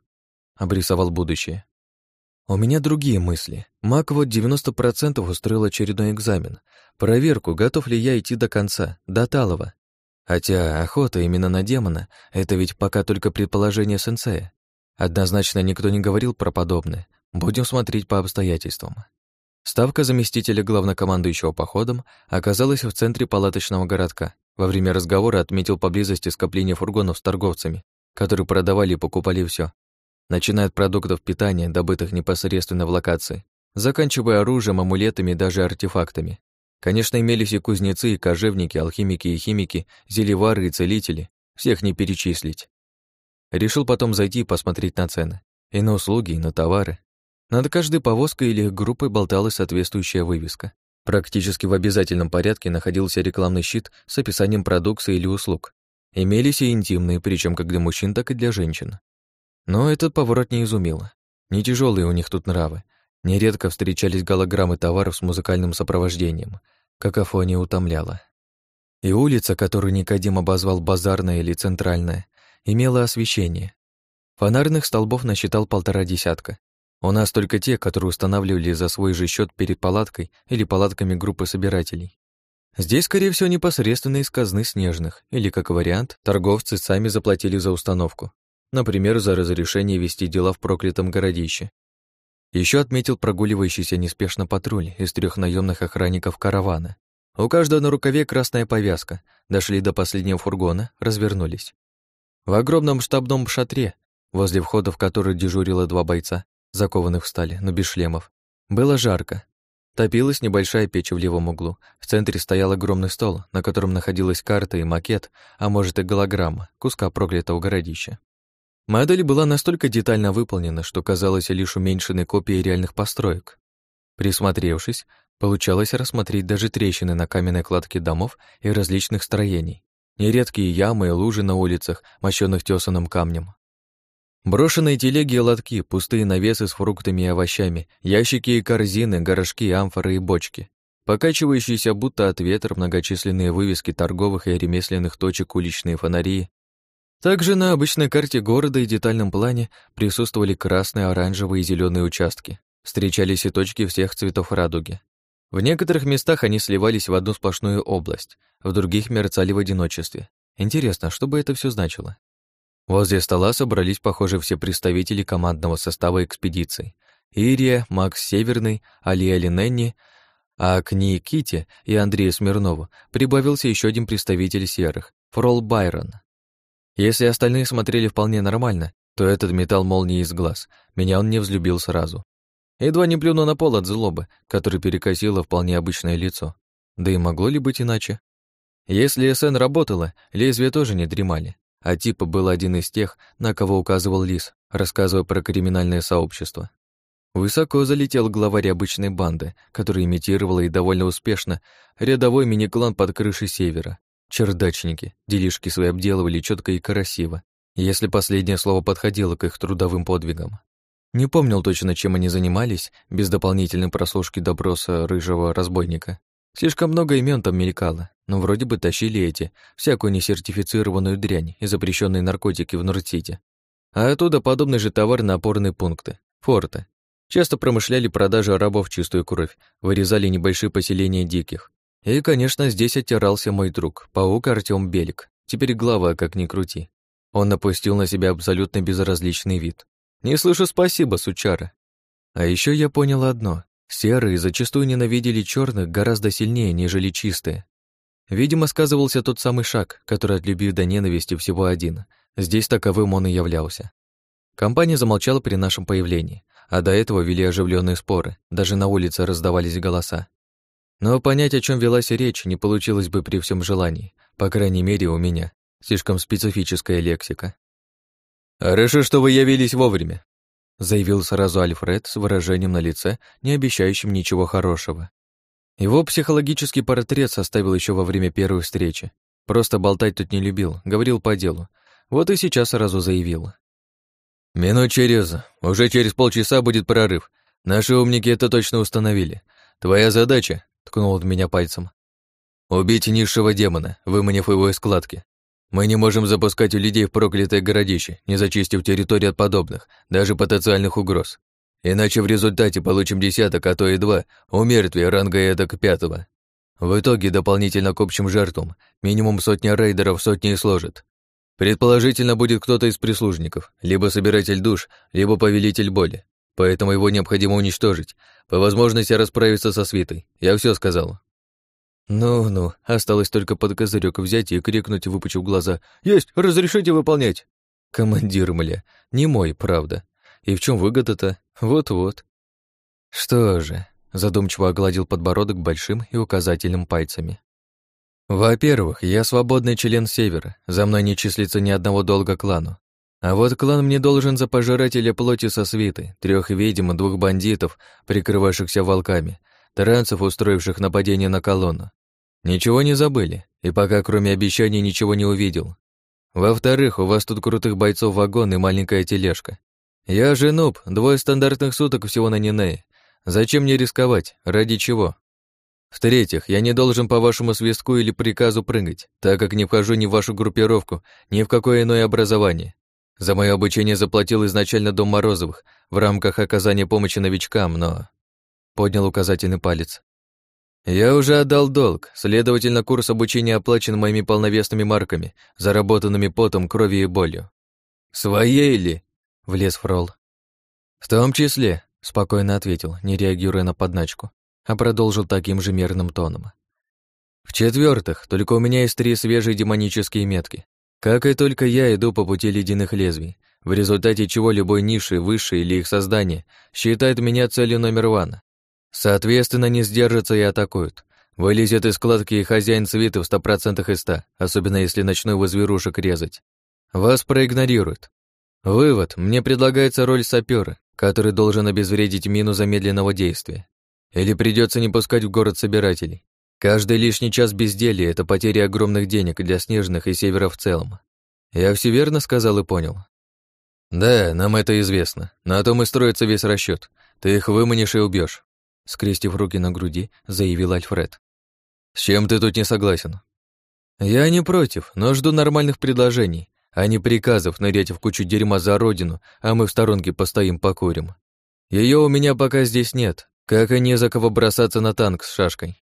Обрисовал будущее. У меня другие мысли. Мак вот 90% устроил очередной экзамен. Проверку, готов ли я идти до конца, до Талова. Хотя охота именно на демона — это ведь пока только предположение сенсея. Однозначно никто не говорил про подобное. Будем смотреть по обстоятельствам. Ставка заместителя главнокомандующего походом оказалась в центре палаточного городка. Во время разговора отметил поблизости скопление фургонов с торговцами, которые продавали и покупали все, начиная от продуктов питания, добытых непосредственно в локации, заканчивая оружием, амулетами и даже артефактами. Конечно, имелись и кузнецы, и кожевники, алхимики и химики, зелевары и целители. Всех не перечислить. Решил потом зайти и посмотреть на цены. И на услуги, и на товары. Над каждой повозкой или группой болталась соответствующая вывеска. Практически в обязательном порядке находился рекламный щит с описанием продукции или услуг. Имелись и интимные, причем как для мужчин, так и для женщин. Но этот поворот не изумил. Не тяжелые у них тут нравы, Нередко встречались голограммы товаров с музыкальным сопровождением. Какофония утомляла. И улица, которую Никодим обозвал базарная или центральная, имела освещение. Фонарных столбов насчитал полтора десятка. У нас только те, которые устанавливали за свой же счет перед палаткой или палатками группы собирателей. Здесь, скорее всего, непосредственно из казны снежных, или, как вариант, торговцы сами заплатили за установку. Например, за разрешение вести дела в проклятом городище. Еще отметил прогуливающийся неспешно патруль из трех наемных охранников каравана. У каждого на рукаве красная повязка. Дошли до последнего фургона, развернулись. В огромном штабном шатре, возле входа в который дежурило два бойца, закованных в стали, но без шлемов, было жарко. Топилась небольшая печь в левом углу. В центре стоял огромный стол, на котором находилась карта и макет, а может и голограмма, куска проклятого городища. Модель была настолько детально выполнена, что казалась лишь уменьшенной копией реальных построек. Присмотревшись, получалось рассмотреть даже трещины на каменной кладке домов и различных строений, нередкие ямы и лужи на улицах, мощенных тесаным камнем. Брошенные телеги и лотки, пустые навесы с фруктами и овощами, ящики и корзины, горшки, амфоры и бочки. Покачивающиеся будто от ветра многочисленные вывески торговых и ремесленных точек уличные фонари. Также на обычной карте города и детальном плане присутствовали красные, оранжевые и зеленые участки. Встречались и точки всех цветов радуги. В некоторых местах они сливались в одну сплошную область, в других мерцали в одиночестве. Интересно, что бы это все значило? Возле стола собрались, похоже, все представители командного состава экспедиции. Ирия, Макс Северный, Алия Линенни, а к Никите и Андрею Смирнову прибавился еще один представитель серых, Фрол Байрон. Если остальные смотрели вполне нормально, то этот металл молнии из глаз. Меня он не взлюбил сразу. Едва не плюнул на пол от злобы, который перекосило вполне обычное лицо. Да и могло ли быть иначе? Если СН работала, лезвия тоже не дремали. А типа был один из тех, на кого указывал Лис, рассказывая про криминальное сообщество. Высоко залетел главарь обычной банды, который имитировала и довольно успешно рядовой мини-клан под крышей севера. Чердачники, делишки свои обделывали четко и красиво, если последнее слово подходило к их трудовым подвигам. Не помнил точно, чем они занимались, без дополнительной прослушки допроса рыжего разбойника. Слишком много имен там мелькало, но вроде бы тащили эти, всякую несертифицированную дрянь и запрещенные наркотики в Нордсити. А оттуда подобный же товар на опорные пункты, форты. Часто промышляли продажи рабов чистую кровь, вырезали небольшие поселения диких. И, конечно, здесь оттирался мой друг, паук Артём Белик, теперь глава, как ни крути. Он напустил на себя абсолютно безразличный вид. Не слышу спасибо, сучара. А еще я понял одно. Серые зачастую ненавидели черных гораздо сильнее, нежели чистые. Видимо, сказывался тот самый шаг, который от любви до ненависти всего один. Здесь таковым он и являлся. Компания замолчала при нашем появлении, а до этого вели оживленные споры, даже на улице раздавались голоса. Но понять, о чем велась речь, не получилось бы при всем желании, по крайней мере, у меня. Слишком специфическая лексика. «Хорошо, что вы явились вовремя», заявил сразу Альфред с выражением на лице, не обещающим ничего хорошего. Его психологический портрет составил еще во время первой встречи. Просто болтать тут не любил, говорил по делу. Вот и сейчас сразу заявил. «Минут через, уже через полчаса будет прорыв. Наши умники это точно установили. Твоя задача», — ткнул он меня пальцем, «убить низшего демона, выманив его из складки. Мы не можем запускать у людей в проклятое городище, не зачистив территорию от подобных, даже потенциальных угроз. Иначе в результате получим десяток, а то и два, умертвия ранга эдак пятого. В итоге дополнительно к общим жертвам минимум сотня рейдеров сотни и сложит. Предположительно, будет кто-то из прислужников, либо собиратель душ, либо повелитель боли. Поэтому его необходимо уничтожить, по возможности расправиться со свитой. Я все сказал. Ну-ну, осталось только под козырек взять и крикнуть, выпучив глаза. «Есть! Разрешите выполнять!» Командир, мля, не мой, правда. И в чем выгода-то? Вот-вот. Что же, задумчиво огладил подбородок большим и указательным пальцами. Во-первых, я свободный член Севера, за мной не числится ни одного долга клану. А вот клан мне должен за пожирателя плоти со свиты, трех ведьм и двух бандитов, прикрывавшихся волками, таранцев, устроивших нападение на колонну. Ничего не забыли, и пока кроме обещаний ничего не увидел. Во-вторых, у вас тут крутых бойцов вагон и маленькая тележка. Я же нуб, двое стандартных суток всего на Нинее. Зачем мне рисковать? Ради чего? В-третьих, я не должен по вашему свистку или приказу прыгать, так как не вхожу ни в вашу группировку, ни в какое иное образование. За мое обучение заплатил изначально Дом Морозовых в рамках оказания помощи новичкам, но... Поднял указательный палец. Я уже отдал долг, следовательно, курс обучения оплачен моими полновесными марками, заработанными потом, кровью и болью. Своей ли? Влез Фрол. В том числе, спокойно ответил, не реагируя на подначку, а продолжил таким же мерным тоном. В-четвертых, только у меня есть три свежие демонические метки. Как и только я иду по пути ледяных лезвий, в результате чего любой ниши, выше или их создание считает меня целью номер ван. Соответственно, не сдержатся и атакуют. Вылезет из складки и хозяин свиты в ста процентах из ста, особенно если начну его зверушек резать. Вас проигнорируют. Вывод. Мне предлагается роль сапера, который должен обезвредить мину замедленного действия. Или придется не пускать в город собирателей. Каждый лишний час безделья — это потеря огромных денег для снежных и севера в целом. Я все верно сказал и понял. Да, нам это известно. На том и строится весь расчет. Ты их выманишь и убьешь. Скрестив руки на груди, заявил Альфред. С чем ты тут не согласен? Я не против, но жду нормальных предложений, а не приказов нырять в кучу дерьма за родину, а мы в сторонке постоим покурим. Ее у меня пока здесь нет, как и не за кого бросаться на танк с шашкой.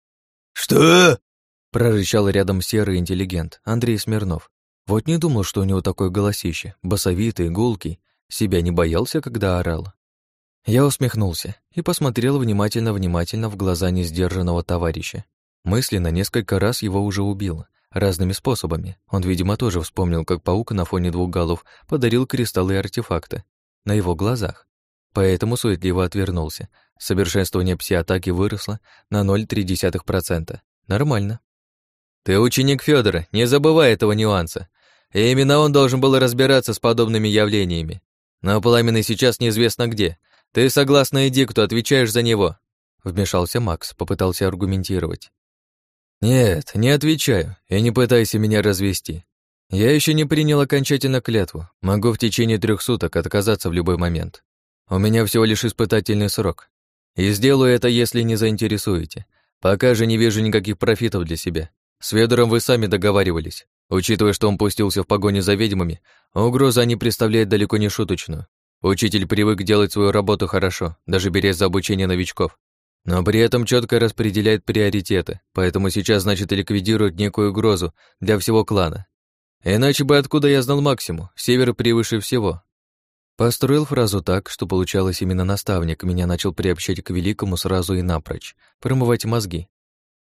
«Что?» — прорычал рядом серый интеллигент Андрей Смирнов. Вот не думал, что у него такое голосище, басовитый, гулкий. Себя не боялся, когда орал. Я усмехнулся и посмотрел внимательно-внимательно в глаза несдержанного товарища. Мысленно несколько раз его уже убил, разными способами. Он, видимо, тоже вспомнил, как паук на фоне двух голов подарил кристаллы и артефакты. На его глазах. Поэтому суетливо отвернулся. Совершенствование пси-атаки выросло на 0,3%. Нормально. «Ты ученик Федора, не забывай этого нюанса. И именно он должен был разбираться с подобными явлениями. Но Пламенный сейчас неизвестно где. Ты, согласно Эдикту, отвечаешь за него. Вмешался Макс, попытался аргументировать. Нет, не отвечаю, и не пытайся меня развести. Я еще не принял окончательно клятву. Могу в течение трех суток отказаться в любой момент. У меня всего лишь испытательный срок. И сделаю это, если не заинтересуете. Пока же не вижу никаких профитов для себя. С Федором вы сами договаривались. Учитывая, что он пустился в погоне за ведьмами, угроза они представляют далеко не шуточную. Учитель привык делать свою работу хорошо, даже берясь за обучение новичков. Но при этом четко распределяет приоритеты, поэтому сейчас, значит, ликвидирует некую угрозу для всего клана. Иначе бы откуда я знал максимум, север превыше всего. Построил фразу так, что получалось именно наставник меня начал приобщать к великому сразу и напрочь, промывать мозги.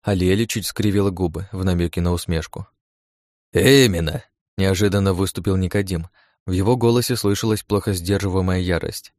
А Лели чуть скривила губы в намеке на усмешку. «Именно!» — неожиданно выступил Никодим. В его голосе слышалась плохо сдерживаемая ярость.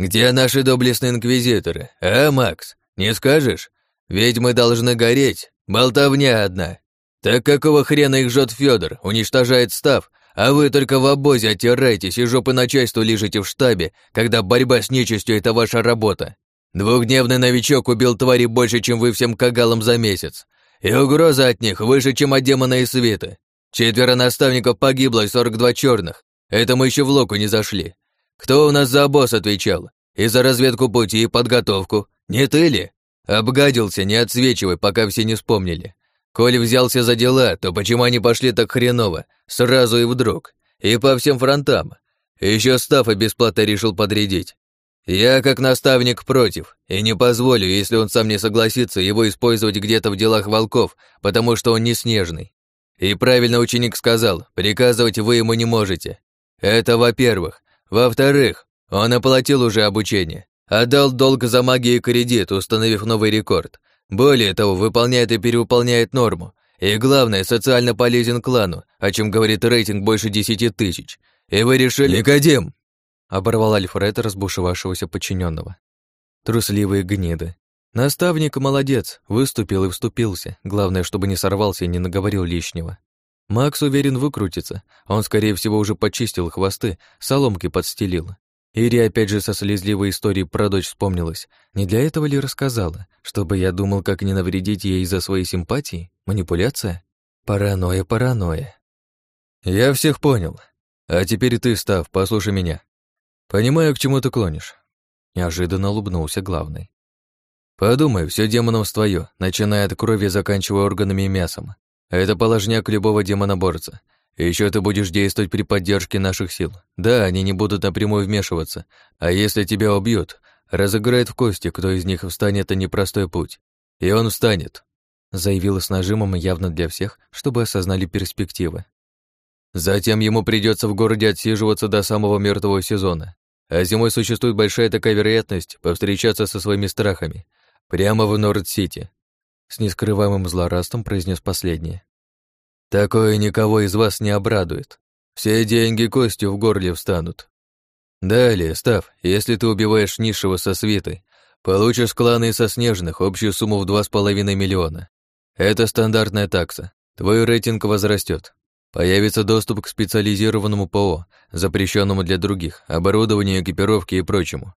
«Где наши доблестные инквизиторы, а, Макс? Не скажешь? Ведь мы должны гореть, болтовня одна. Так какого хрена их жжет Федор, уничтожает став, а вы только в обозе оттираетесь и жопы начальству лежите в штабе, когда борьба с нечистью — это ваша работа. Двухдневный новичок убил твари больше, чем вы всем кагалам за месяц. И угроза от них выше, чем от демона и света. Четверо наставников погибло и сорок два черных. Это мы еще в локу не зашли. Кто у нас за босс отвечал? И за разведку пути и подготовку? Не ты ли? Обгадился, не отсвечивай, пока все не вспомнили. Коль взялся за дела, то почему они пошли так хреново, сразу и вдруг? И по всем фронтам. Еще Стафа бесплатно решил подрядить. Я, как наставник, против, и не позволю, если он сам не согласится, его использовать где-то в делах волков, потому что он не снежный. И правильно ученик сказал, приказывать вы ему не можете. Это во-первых. Во-вторых, он оплатил уже обучение, отдал долг за магию и кредит, установив новый рекорд. Более того, выполняет и перевыполняет норму. И главное, социально полезен клану, о чем говорит рейтинг больше десяти тысяч. И вы решили... Никодим! Оборвал Альфред разбушевавшегося подчиненного. Трусливые гниды. Наставник молодец, выступил и вступился. Главное, чтобы не сорвался и не наговорил лишнего. Макс уверен выкрутится. Он, скорее всего, уже почистил хвосты, соломки подстелил. Ири опять же со слезливой историей про дочь вспомнилась. Не для этого ли рассказала? Чтобы я думал, как не навредить ей из-за своей симпатии? Манипуляция? Паранойя, паранойя. Я всех понял. А теперь ты, Став, послушай меня. «Понимаю, к чему ты клонишь». Неожиданно улыбнулся главный. «Подумай, все демонов твое, начиная от крови, заканчивая органами и мясом. Это положняк любого демоноборца. Еще ты будешь действовать при поддержке наших сил. Да, они не будут напрямую вмешиваться, а если тебя убьют, разыграет в кости, кто из них встанет на непростой путь. И он встанет», заявила с нажимом явно для всех, чтобы осознали перспективы. Затем ему придется в городе отсиживаться до самого мертвого сезона. А зимой существует большая такая вероятность повстречаться со своими страхами. Прямо в Норд-Сити. С нескрываемым злорадством произнес последнее. Такое никого из вас не обрадует. Все деньги костью в горле встанут. Далее, Став, если ты убиваешь низшего со свитой, получишь кланы со снежных общую сумму в два с половиной миллиона. Это стандартная такса. Твой рейтинг возрастет. Появится доступ к специализированному ПО, запрещенному для других, оборудованию, экипировке и прочему.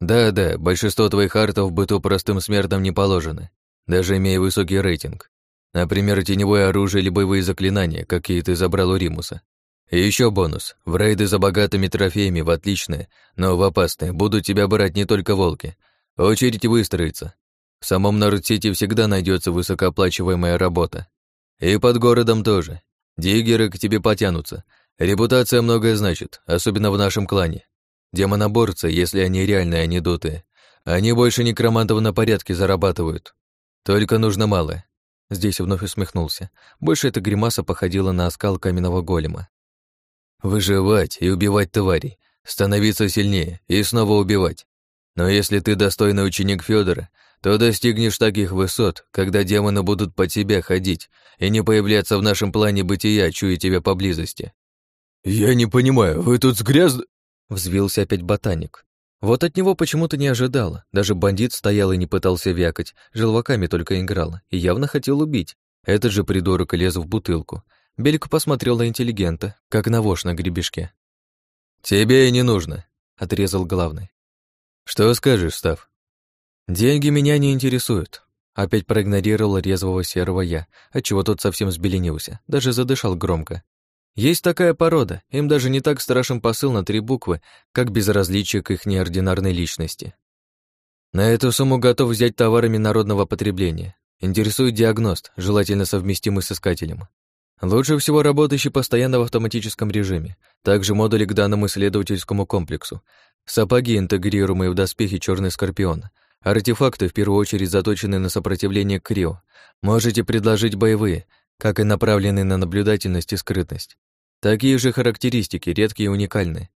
Да-да, большинство твоих артов быту простым смертным не положены, даже имея высокий рейтинг. Например, теневое оружие или боевые заклинания, какие ты забрал у Римуса. И еще бонус. В рейды за богатыми трофеями в отличные, но в опасные будут тебя брать не только волки. Очередь выстроится. В самом Норд-Сити всегда найдется высокооплачиваемая работа. И под городом тоже. Диггеры к тебе потянутся. Репутация многое значит, особенно в нашем клане. Демоноборцы, если они реальные, а не дутые. Они больше некромантов на порядке зарабатывают. Только нужно малое. Здесь вновь усмехнулся. Больше эта гримаса походила на оскал каменного голема. Выживать и убивать тварей, становиться сильнее и снова убивать. Но если ты достойный ученик Федора, то достигнешь таких высот, когда демоны будут под тебя ходить и не появляться в нашем плане бытия, чуя тебя поблизости. «Я не понимаю, вы тут с гряз...» Взвился опять ботаник. Вот от него почему-то не ожидала. Даже бандит стоял и не пытался вякать, желваками только играл, и явно хотел убить. Этот же придурок лез в бутылку. Белька посмотрел на интеллигента, как на вошь на гребешке. «Тебе и не нужно», — отрезал главный. «Что скажешь, Став?» «Деньги меня не интересуют». Опять проигнорировал резвого серого я, отчего тот совсем взбеленился, даже задышал громко. Есть такая порода, им даже не так страшен посыл на три буквы, как безразличие к их неординарной личности. На эту сумму готов взять товарами народного потребления. Интересует диагност, желательно совместимый с искателем. Лучше всего работающий постоянно в автоматическом режиме, также модули к данному исследовательскому комплексу, сапоги, интегрируемые в доспехи Черный Скорпион, артефакты, в первую очередь заточенные на сопротивление к Крио. Можете предложить боевые, как и направленные на наблюдательность и скрытность. Такие же характеристики, редкие и уникальные.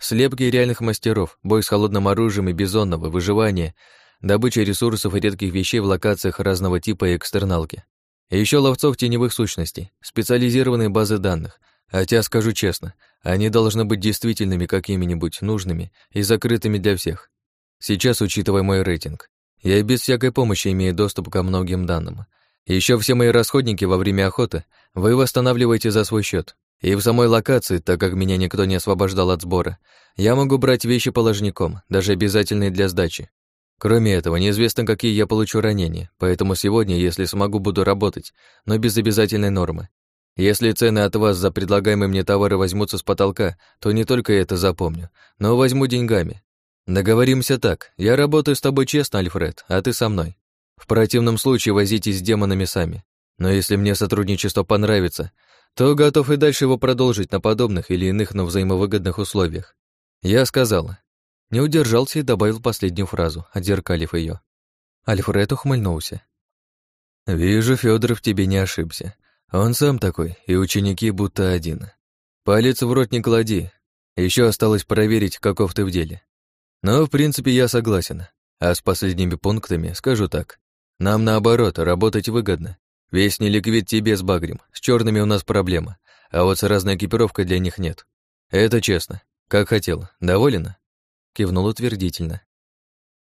Слепки реальных мастеров, бой с холодным оружием и бизонного, выживание, добыча ресурсов и редких вещей в локациях разного типа и экстерналки. И еще ловцов теневых сущностей, специализированные базы данных. Хотя, скажу честно, они должны быть действительными какими-нибудь нужными и закрытыми для всех. Сейчас, учитывая мой рейтинг, я без всякой помощи имею доступ ко многим данным. Еще все мои расходники во время охоты вы восстанавливаете за свой счет. И в самой локации, так как меня никто не освобождал от сбора, я могу брать вещи положником, даже обязательные для сдачи. Кроме этого, неизвестно, какие я получу ранения, поэтому сегодня, если смогу, буду работать, но без обязательной нормы. Если цены от вас за предлагаемые мне товары возьмутся с потолка, то не только это запомню, но возьму деньгами. Договоримся так, я работаю с тобой честно, Альфред, а ты со мной. В противном случае возитесь с демонами сами. Но если мне сотрудничество понравится, то готов и дальше его продолжить на подобных или иных, но взаимовыгодных условиях. Я сказала, не удержался и добавил последнюю фразу, отзеркалив ее. Альфред ухмыльнулся. «Вижу, Федор в тебе не ошибся. Он сам такой, и ученики будто один. Палец в рот не клади. Еще осталось проверить, каков ты в деле. Но, в принципе, я согласен. А с последними пунктами скажу так. Нам, наоборот, работать выгодно. Весь неликвид тебе с багрем. С черными у нас проблема. А вот с разной экипировкой для них нет. Это честно. Как хотел. Доволен? Кивнул утвердительно.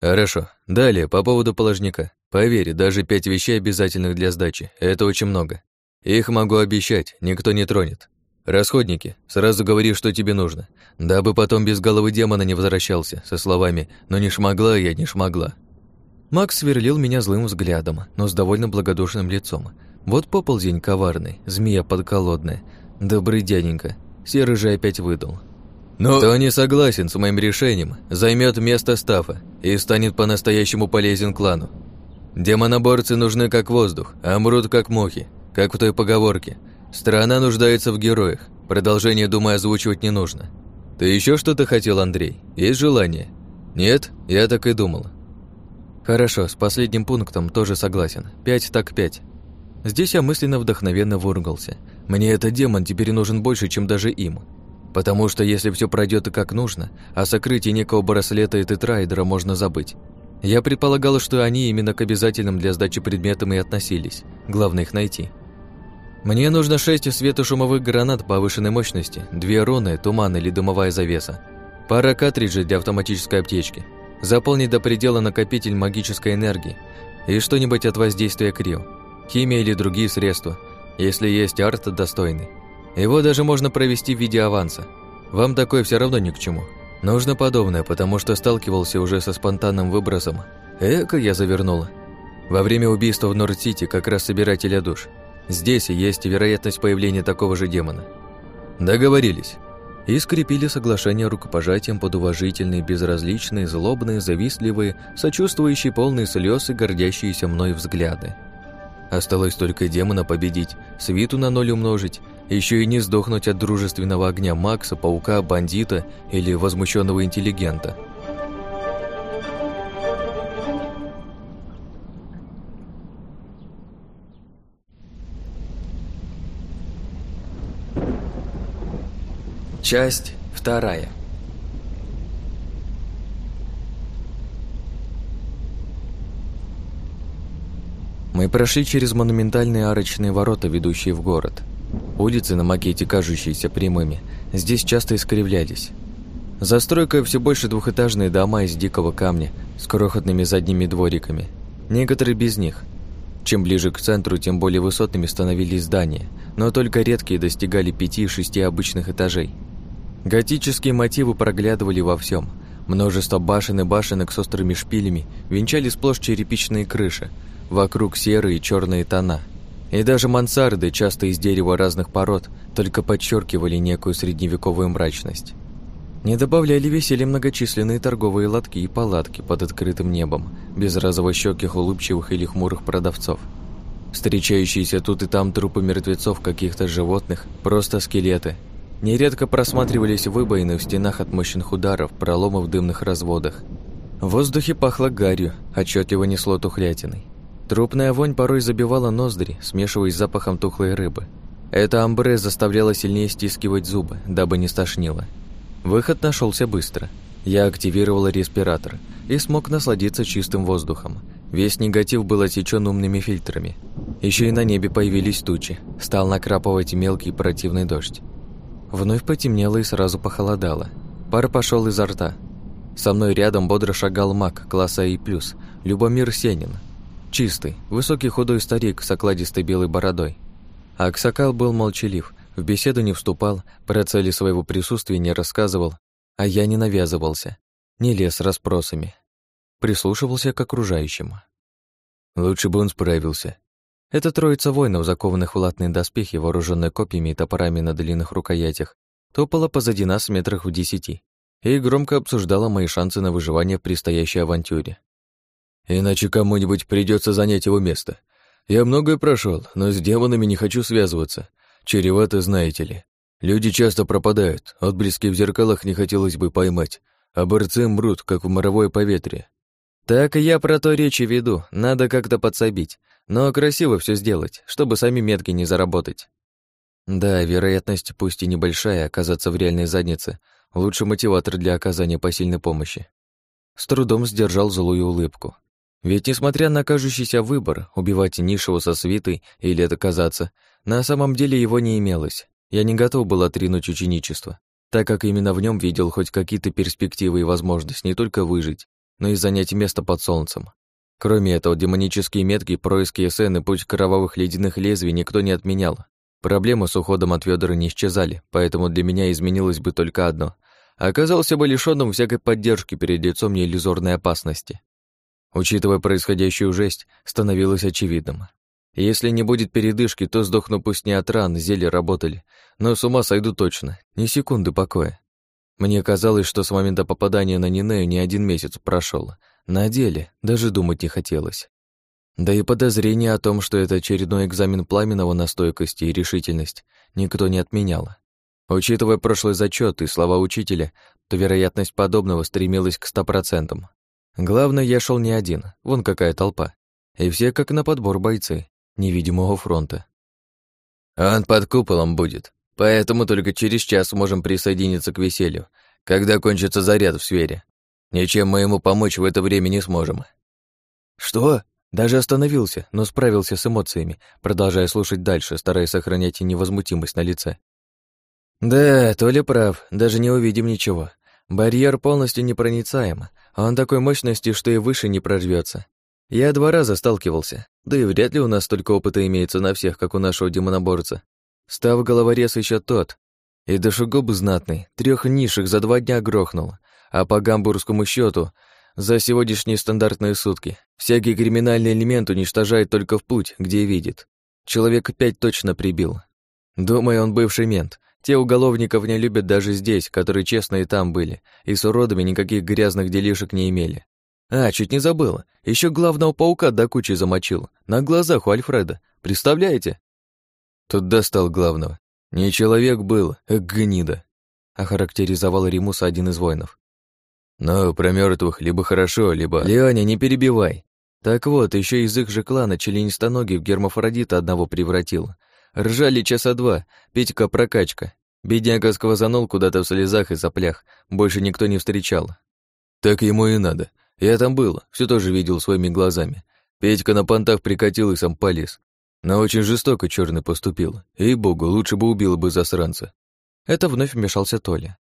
Хорошо. Далее, по поводу положника. Поверь, даже пять вещей обязательных для сдачи. Это очень много. Их могу обещать, никто не тронет. Расходники, сразу говори, что тебе нужно, дабы потом без головы демона не возвращался со словами «ну не шмогла я, не шмогла». Макс сверлил меня злым взглядом, но с довольно благодушным лицом. Вот поползень коварный, змея подколодная. Добрый дяденька. Серый же опять выдал. Но... Кто не согласен с моим решением, займет место Стафа и станет по-настоящему полезен клану. Демоноборцы нужны как воздух, а мрут как мухи, как в той поговорке. Страна нуждается в героях. Продолжение, думаю, озвучивать не нужно. Ты еще что-то хотел, Андрей? Есть желание? Нет? Я так и думал. Хорошо, с последним пунктом тоже согласен. Пять так пять. Здесь я мысленно вдохновенно выругался. Мне этот демон теперь нужен больше, чем даже им. Потому что если все пройдет как нужно, о сокрытии некого браслета и тетрайдера можно забыть. Я предполагал, что они именно к обязательным для сдачи предметам и относились. Главное их найти. Мне нужно шесть светошумовых гранат повышенной мощности, две руны, туман или дымовая завеса, пара картриджей для автоматической аптечки, заполнить до предела накопитель магической энергии и что-нибудь от воздействия Крио, химия или другие средства, если есть арт достойный. Его даже можно провести в виде аванса. Вам такое все равно ни к чему. Нужно подобное, потому что сталкивался уже со спонтанным выбросом. Эка я завернула. Во время убийства в Норд-Сити как раз собирателя душ. Здесь есть вероятность появления такого же демона. Договорились. И скрепили соглашение рукопожатием под уважительные, безразличные, злобные, завистливые, сочувствующие полные слез и гордящиеся мной взгляды. Осталось только демона победить, свиту на ноль умножить, еще и не сдохнуть от дружественного огня Макса, паука, бандита или возмущенного интеллигента. Часть вторая. Мы прошли через монументальные арочные ворота, ведущие в город. Улицы на макете, кажущиеся прямыми, здесь часто искривлялись. Застройка все больше двухэтажные дома из дикого камня с крохотными задними двориками. Некоторые без них. Чем ближе к центру, тем более высотными становились здания, но только редкие достигали пяти-шести обычных этажей. Готические мотивы проглядывали во всем. Множество башен и башенок с острыми шпилями венчали сплошь черепичные крыши, Вокруг серые и черные тона. И даже мансарды, часто из дерева разных пород, только подчеркивали некую средневековую мрачность. Не добавляли веселья многочисленные торговые лотки и палатки под открытым небом, без розовощеких, улыбчивых или хмурых продавцов. Встречающиеся тут и там трупы мертвецов каких-то животных, просто скелеты. Нередко просматривались выбоины в стенах от мощных ударов, проломов в дымных разводах. В воздухе пахло гарью, отчетливо несло тухлятиной. Трупная вонь порой забивала ноздри, смешиваясь с запахом тухлой рыбы. Это амбре заставляло сильнее стискивать зубы, дабы не стошнило. Выход нашелся быстро. Я активировал респиратор и смог насладиться чистым воздухом. Весь негатив был отсечен умными фильтрами. Еще и на небе появились тучи. Стал накрапывать мелкий противный дождь. Вновь потемнело и сразу похолодало. Пар пошел изо рта. Со мной рядом бодро шагал маг класса И+, Любомир Сенин, Чистый, высокий худой старик с окладистой белой бородой. Аксакал был молчалив, в беседу не вступал, про цели своего присутствия не рассказывал, а я не навязывался, не лез расспросами. Прислушивался к окружающим. Лучше бы он справился. Эта троица воинов, закованных в латные доспехи, вооруженные копьями и топорами на длинных рукоятях, топала позади нас метрах в десяти и громко обсуждала мои шансы на выживание в предстоящей авантюре. Иначе кому-нибудь придется занять его место. Я многое прошел, но с демонами не хочу связываться. Чревато, знаете ли. Люди часто пропадают, отблески в зеркалах не хотелось бы поймать, а борцы мрут, как в моровое поветрие. Так я про то речи веду, надо как-то подсобить, но красиво все сделать, чтобы сами метки не заработать. Да, вероятность, пусть и небольшая, оказаться в реальной заднице — лучший мотиватор для оказания посильной помощи. С трудом сдержал злую улыбку. Ведь, несмотря на кажущийся выбор, убивать низшего со свитой или доказаться, на самом деле его не имелось. Я не готов был отринуть ученичество, так как именно в нем видел хоть какие-то перспективы и возможность не только выжить, но и занять место под солнцем. Кроме этого, демонические метки, происки эсен и путь кровавых ледяных лезвий никто не отменял. Проблемы с уходом от Фёдора не исчезали, поэтому для меня изменилось бы только одно. Оказался бы лишённым всякой поддержки перед лицом неиллюзорной опасности. Учитывая происходящую жесть, становилось очевидным. Если не будет передышки, то сдохну пусть не от ран, зелья работали, но с ума сойду точно, ни секунды покоя. Мне казалось, что с момента попадания на Нинею не один месяц прошел. На деле даже думать не хотелось. Да и подозрение о том, что это очередной экзамен пламенного на стойкость и решительность, никто не отменял. Учитывая прошлый зачет и слова учителя, то вероятность подобного стремилась к ста процентам. Главное, я шел не один, вон какая толпа. И все как на подбор бойцы невидимого фронта. Он под куполом будет, поэтому только через час можем присоединиться к веселью, когда кончится заряд в сфере. Ничем мы ему помочь в это время не сможем. Что? Даже остановился, но справился с эмоциями, продолжая слушать дальше, стараясь сохранять невозмутимость на лице. Да, Толя прав, даже не увидим ничего. Барьер полностью непроницаем, он такой мощности, что и выше не прорвется. Я два раза сталкивался, да и вряд ли у нас столько опыта имеется на всех, как у нашего демоноборца. Став головорез еще тот. И душегуб знатный, трех нишек за два дня грохнул, а по гамбургскому счету за сегодняшние стандартные сутки всякий криминальный элемент уничтожает только в путь, где видит. Человек пять точно прибил. Думаю, он бывший мент, Те уголовников не любят даже здесь, которые честно и там были, и с уродами никаких грязных делишек не имели. А, чуть не забыла. Еще главного паука до кучи замочил. На глазах у Альфреда. Представляете? Тут достал главного. Не человек был, а гнида. Охарактеризовал Римуса один из воинов. Но про мертвых либо хорошо, либо... Леоня, не перебивай. Так вот, еще из их же клана членистоногий в гермафродита одного превратил. Ржали часа два, Петька прокачка. Бедняга сквозанул куда-то в слезах и соплях, больше никто не встречал. Так ему и надо. Я там был, все тоже видел своими глазами. Петька на понтах прикатил и сам полез. Но очень жестоко черный поступил. И богу, лучше бы убил бы засранца. Это вновь вмешался Толя.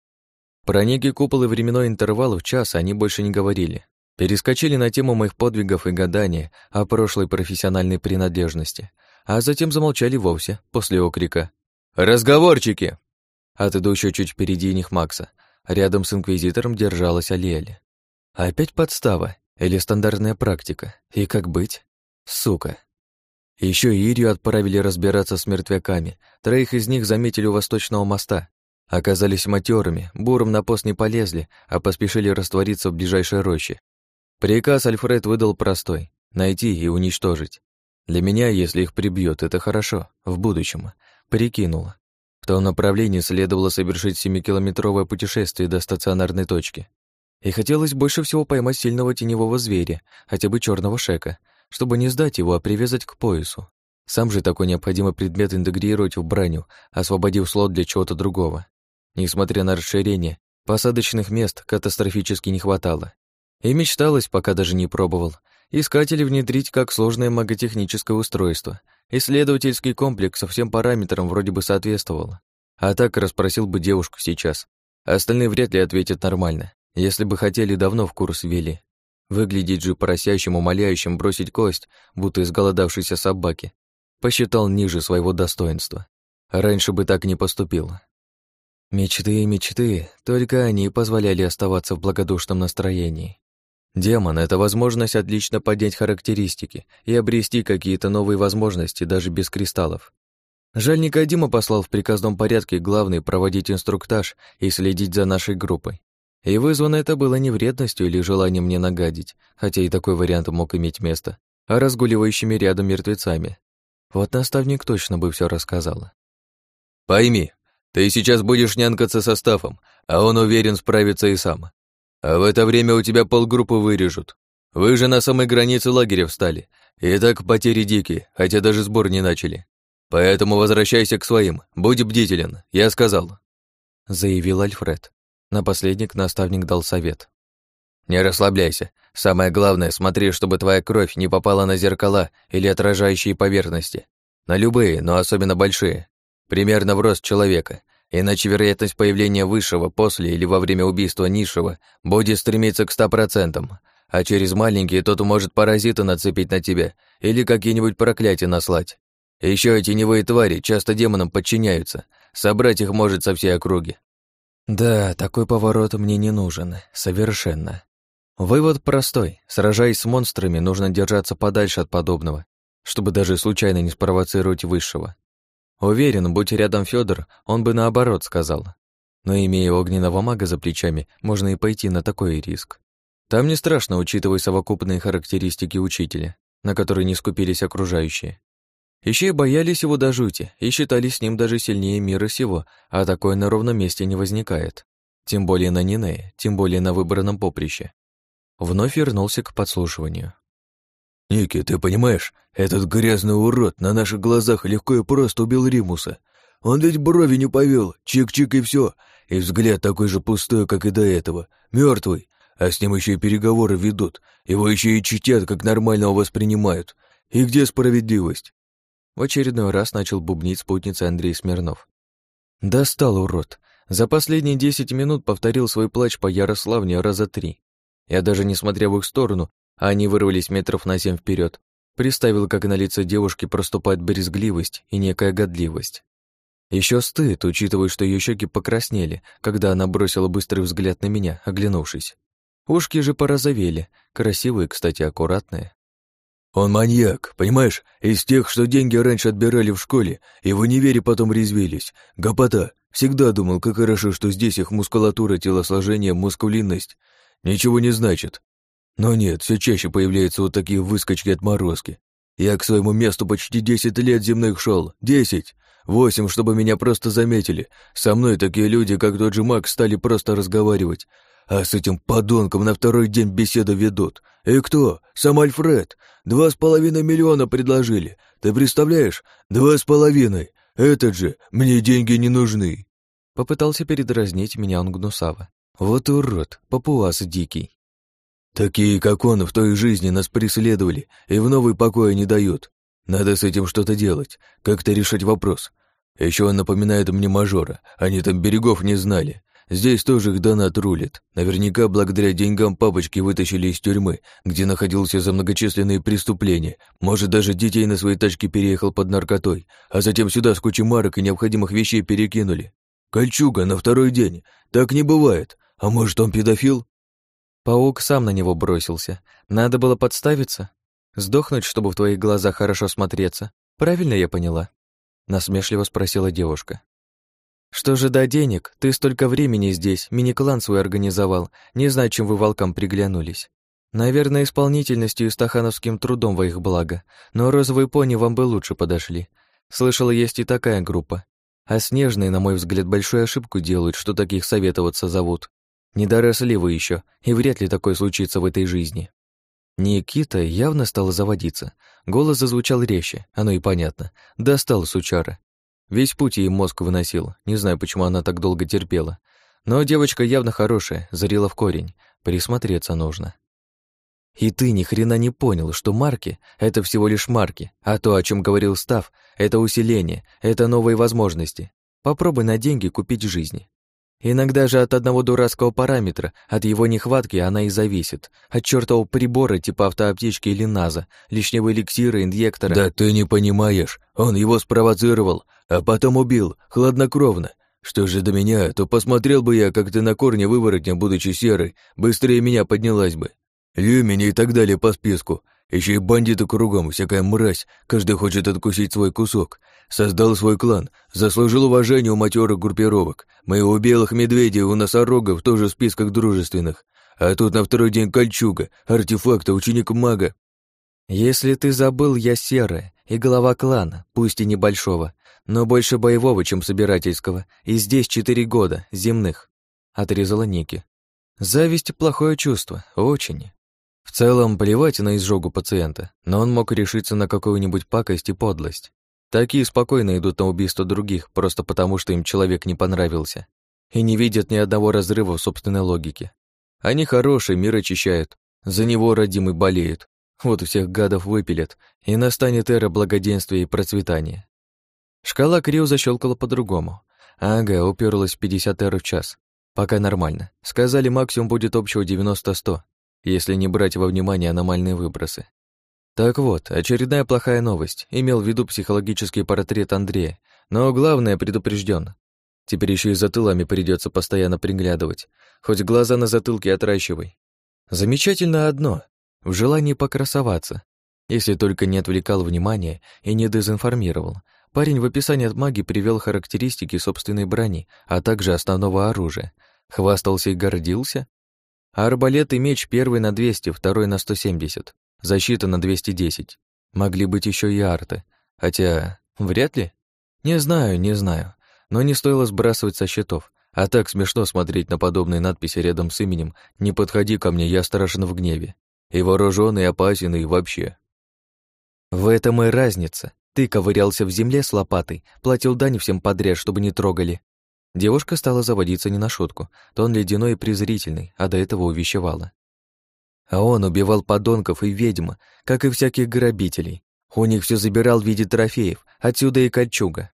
Про некий купол и временной интервал в час они больше не говорили. Перескочили на тему моих подвигов и гадания о прошлой профессиональной принадлежности, а затем замолчали вовсе после окрика «Разговорчики!» от идущего чуть впереди них Макса. Рядом с инквизитором держалась Алиэль. Опять подстава или стандартная практика? И как быть? Сука. Еще Ирию отправили разбираться с мертвяками. Троих из них заметили у восточного моста. Оказались матерыми, буром на пост не полезли, а поспешили раствориться в ближайшей роще. Приказ Альфред выдал простой — найти и уничтожить. Для меня, если их прибьет, это хорошо, в будущем. Прикинула. В том направлении следовало совершить семикилометровое путешествие до стационарной точки. И хотелось больше всего поймать сильного теневого зверя, хотя бы черного шека, чтобы не сдать его, а привязать к поясу. Сам же такой необходимый предмет интегрировать в броню, освободив слот для чего-то другого. Несмотря на расширение, посадочных мест катастрофически не хватало. И мечталось, пока даже не пробовал, искатели внедрить как сложное маготехническое устройство. Исследовательский комплекс со всем параметрам вроде бы соответствовал. А так расспросил бы девушку сейчас. Остальные вряд ли ответят нормально. Если бы хотели, давно в курс ввели. Выглядеть же просящим, умоляющим бросить кость, будто изголодавшейся собаки, посчитал ниже своего достоинства. Раньше бы так не поступил. Мечты и мечты, только они позволяли оставаться в благодушном настроении. Демон — это возможность отлично поднять характеристики и обрести какие-то новые возможности даже без кристаллов. Жаль, Никодима послал в приказном порядке главный проводить инструктаж и следить за нашей группой. И вызвано это было не вредностью или желанием мне нагадить, хотя и такой вариант мог иметь место, а разгуливающими рядом мертвецами. Вот наставник точно бы все рассказала. «Пойми, ты сейчас будешь нянкаться со Стафом, а он уверен справится и сам. А в это время у тебя полгруппы вырежут. Вы же на самой границе лагеря встали. И так потери дикие, хотя даже сбор не начали. Поэтому возвращайся к своим, будь бдителен, я сказал», — заявил Альфред. На последник наставник дал совет. «Не расслабляйся. Самое главное, смотри, чтобы твоя кровь не попала на зеркала или отражающие поверхности. На любые, но особенно большие примерно в рост человека, иначе вероятность появления высшего после или во время убийства низшего будет стремиться к ста процентам, а через маленькие тот может паразита нацепить на тебя или какие-нибудь проклятия наслать. Еще эти теневые твари часто демонам подчиняются, собрать их может со всей округи. Да, такой поворот мне не нужен, совершенно. Вывод простой. Сражаясь с монстрами, нужно держаться подальше от подобного, чтобы даже случайно не спровоцировать высшего. Уверен, будь рядом Федор, он бы наоборот сказал. Но имея огненного мага за плечами, можно и пойти на такой риск. Там не страшно, учитывая совокупные характеристики учителя, на которые не скупились окружающие. Еще и боялись его до жути, и считали с ним даже сильнее мира сего, а такое на ровном месте не возникает. Тем более на Нинее, тем более на выбранном поприще. Вновь вернулся к подслушиванию. «Ники, ты понимаешь, этот грязный урод на наших глазах легко и просто убил Римуса. Он ведь брови не повел, чик-чик и все, и взгляд такой же пустой, как и до этого, мертвый, а с ним еще и переговоры ведут, его еще и чутят, как нормального воспринимают. И где справедливость?» В очередной раз начал бубнить спутница Андрей Смирнов. «Достал, урод. За последние десять минут повторил свой плач по Ярославне раза три. Я даже, несмотря в их сторону, а они вырвались метров на семь вперед. Приставил, как на лице девушки проступает брезгливость и некая годливость. Еще стыд, учитывая, что ее щеки покраснели, когда она бросила быстрый взгляд на меня, оглянувшись. Ушки же порозовели, красивые, кстати, аккуратные. «Он маньяк, понимаешь? Из тех, что деньги раньше отбирали в школе и в универе потом резвились. Гопота. Всегда думал, как хорошо, что здесь их мускулатура, телосложение, мускулинность ничего не значит. Но нет, все чаще появляются вот такие выскочки-отморозки. Я к своему месту почти десять лет земных шел. Десять! Восемь, чтобы меня просто заметили. Со мной такие люди, как тот же Макс, стали просто разговаривать. А с этим подонком на второй день беседу ведут. И кто? Сам Альфред. Два с половиной миллиона предложили. Ты представляешь? Два с половиной. Этот же, мне деньги не нужны. Попытался передразнить меня он гнусаво. Вот урод, папуас дикий. Такие, как он, в той жизни нас преследовали и в новый покой не дают. Надо с этим что-то делать, как-то решать вопрос. Еще он напоминает мне мажора, они там берегов не знали. Здесь тоже их донат рулит. Наверняка благодаря деньгам папочки вытащили из тюрьмы, где находился за многочисленные преступления. Может, даже детей на своей тачке переехал под наркотой, а затем сюда с кучей марок и необходимых вещей перекинули. Кольчуга на второй день. Так не бывает. А может, он педофил? Паук сам на него бросился. Надо было подставиться? Сдохнуть, чтобы в твоих глазах хорошо смотреться? Правильно я поняла? Насмешливо спросила девушка. Что же до денег? Ты столько времени здесь, мини-клан свой организовал. Не знаю, чем вы волкам приглянулись. Наверное, исполнительностью и стахановским трудом во их благо. Но розовые пони вам бы лучше подошли. Слышала, есть и такая группа. А снежные, на мой взгляд, большую ошибку делают, что таких советоваться зовут. Не вы еще, и вряд ли такое случится в этой жизни. Никита явно стала заводиться. Голос зазвучал резче, оно и понятно. Достал сучара. Весь путь ей мозг выносил, не знаю, почему она так долго терпела. Но девочка явно хорошая, зарила в корень. Присмотреться нужно. И ты ни хрена не понял, что марки — это всего лишь марки, а то, о чем говорил Став, это усиление, это новые возможности. Попробуй на деньги купить жизни. Иногда же от одного дурацкого параметра, от его нехватки она и зависит. От чертового прибора типа автоаптечки или НАЗа, лишнего эликсира, инъектора. Да ты не понимаешь, он его спровоцировал, а потом убил, хладнокровно. Что же до меня, то посмотрел бы я, как ты на корне выворотня, будучи серой, быстрее меня поднялась бы. Люмини и так далее по списку. Еще и бандиты кругом, всякая мразь, каждый хочет откусить свой кусок. Создал свой клан, заслужил уважение у матерых группировок. Мы у белых медведей, у носорогов тоже в списках дружественных. А тут на второй день кольчуга, артефакта, ученик мага. Если ты забыл, я серая и глава клана, пусть и небольшого, но больше боевого, чем собирательского, и здесь четыре года, земных. Отрезала Ники. Зависть — плохое чувство, очень. В целом, плевать на изжогу пациента, но он мог решиться на какую-нибудь пакость и подлость. Такие спокойно идут на убийство других, просто потому что им человек не понравился. И не видят ни одного разрыва в собственной логике. Они хорошие, мир очищают. За него родимый болеют. Вот всех гадов выпилят, и настанет эра благоденствия и процветания. Шкала Крио защелкала по-другому. Ага, уперлась в 50 эр в час. Пока нормально. Сказали, максимум будет общего 90-100 если не брать во внимание аномальные выбросы. Так вот, очередная плохая новость. Имел в виду психологический портрет Андрея, но главное предупрежден. Теперь еще и за тылами придется постоянно приглядывать. Хоть глаза на затылке отращивай. Замечательно одно — в желании покрасоваться. Если только не отвлекал внимание и не дезинформировал. Парень в описании от маги привел характеристики собственной брони, а также основного оружия. Хвастался и гордился? Арбалет и меч первый на 200, второй на 170, защита на 210. Могли быть еще и арты, хотя вряд ли. Не знаю, не знаю, но не стоило сбрасывать со счетов. А так смешно смотреть на подобные надписи рядом с именем «Не подходи ко мне, я страшен в гневе». И вооружен, и опасен, и вообще. В этом и разница. Ты ковырялся в земле с лопатой, платил дань всем подряд, чтобы не трогали, Девушка стала заводиться не на шутку, тон ледяной и презрительный, а до этого увещевала. А он убивал подонков и ведьм, как и всяких грабителей. У них все забирал в виде трофеев, отсюда и кольчуга.